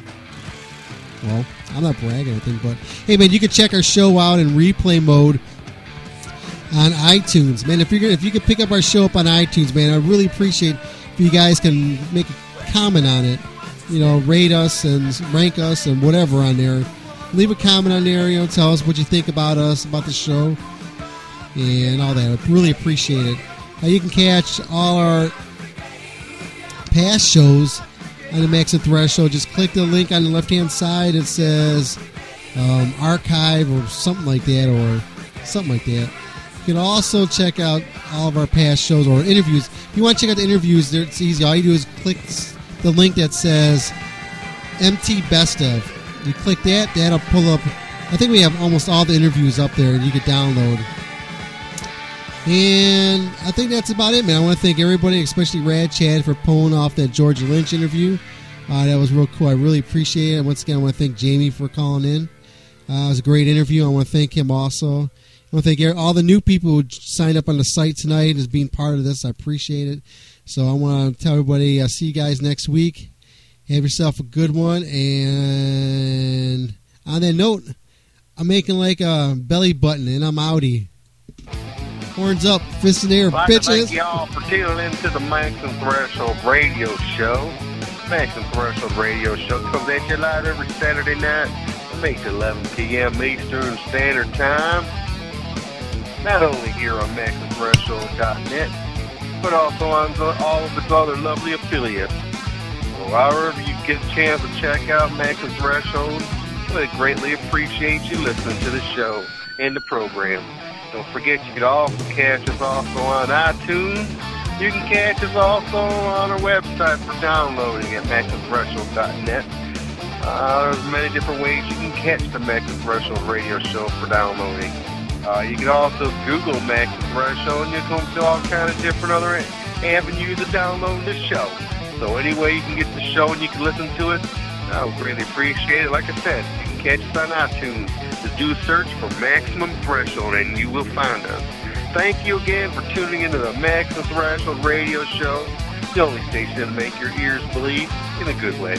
Speaker 7: Well, I'm not bragging, I think, but hey, man, you can check our show out in replay mode on iTunes, man. If you're gonna, if you could pick up our show up on iTunes, man, I really appreciate if you guys can make a comment on it. You know, rate us and rank us and whatever on there. Leave a comment on there. You know, tell us what you think about us, about the show, and all that. I really appreciate it. Uh, you can catch all our past shows on the Maximum Threshold. Just click the link on the left hand side. It says um, archive or something like that, or something like that. You can also check out all of our past shows or interviews. If you want to check out the interviews, it's easy. All you do is click the link that says MT Best of. You click that, that'll pull up. I think we have almost all the interviews up there, and you can download. And I think that's about it, man. I want to thank everybody, especially Rad Chad, for pulling off that George Lynch interview. Uh, that was real cool. I really appreciate it. Once again, I want to thank Jamie for calling in. Uh, it was a great interview. I want to thank him also. I want to thank all the new people who signed up on the site tonight as being part of this. I appreciate it. So I want to tell everybody, uh, see you guys next week. Have yourself a good one. And on that note, I'm making like a belly button, and I'm outie. Horns up, fists in the air,
Speaker 13: like
Speaker 7: bitches.
Speaker 13: thank y'all for tuning into the Maximum Threshold Radio Show. Maximum Threshold Radio Show comes at you live every Saturday night from 8 to 11 p.m. Eastern Standard Time. Not only here on MaximumThreshold.net, but also on all of its other lovely affiliates. So however you get a chance to check out Maximum Threshold, we'd greatly appreciate you listening to the show and the program. Don't forget you can also catch us also on iTunes. You can catch us also on our website for downloading at maximumthreshold.net. Uh, there's many different ways you can catch the and Threshold radio show for downloading. Uh, you can also Google and Threshold and you'll come to all kind of different other avenues of downloading the show. So any way you can get the show and you can listen to it, I would really appreciate it. Like I said, you can catch us on iTunes. Just do a search for Maximum Threshold and you will find us. Thank you again for tuning into the Maximum Threshold radio show, the only station to make your ears bleed in a good way.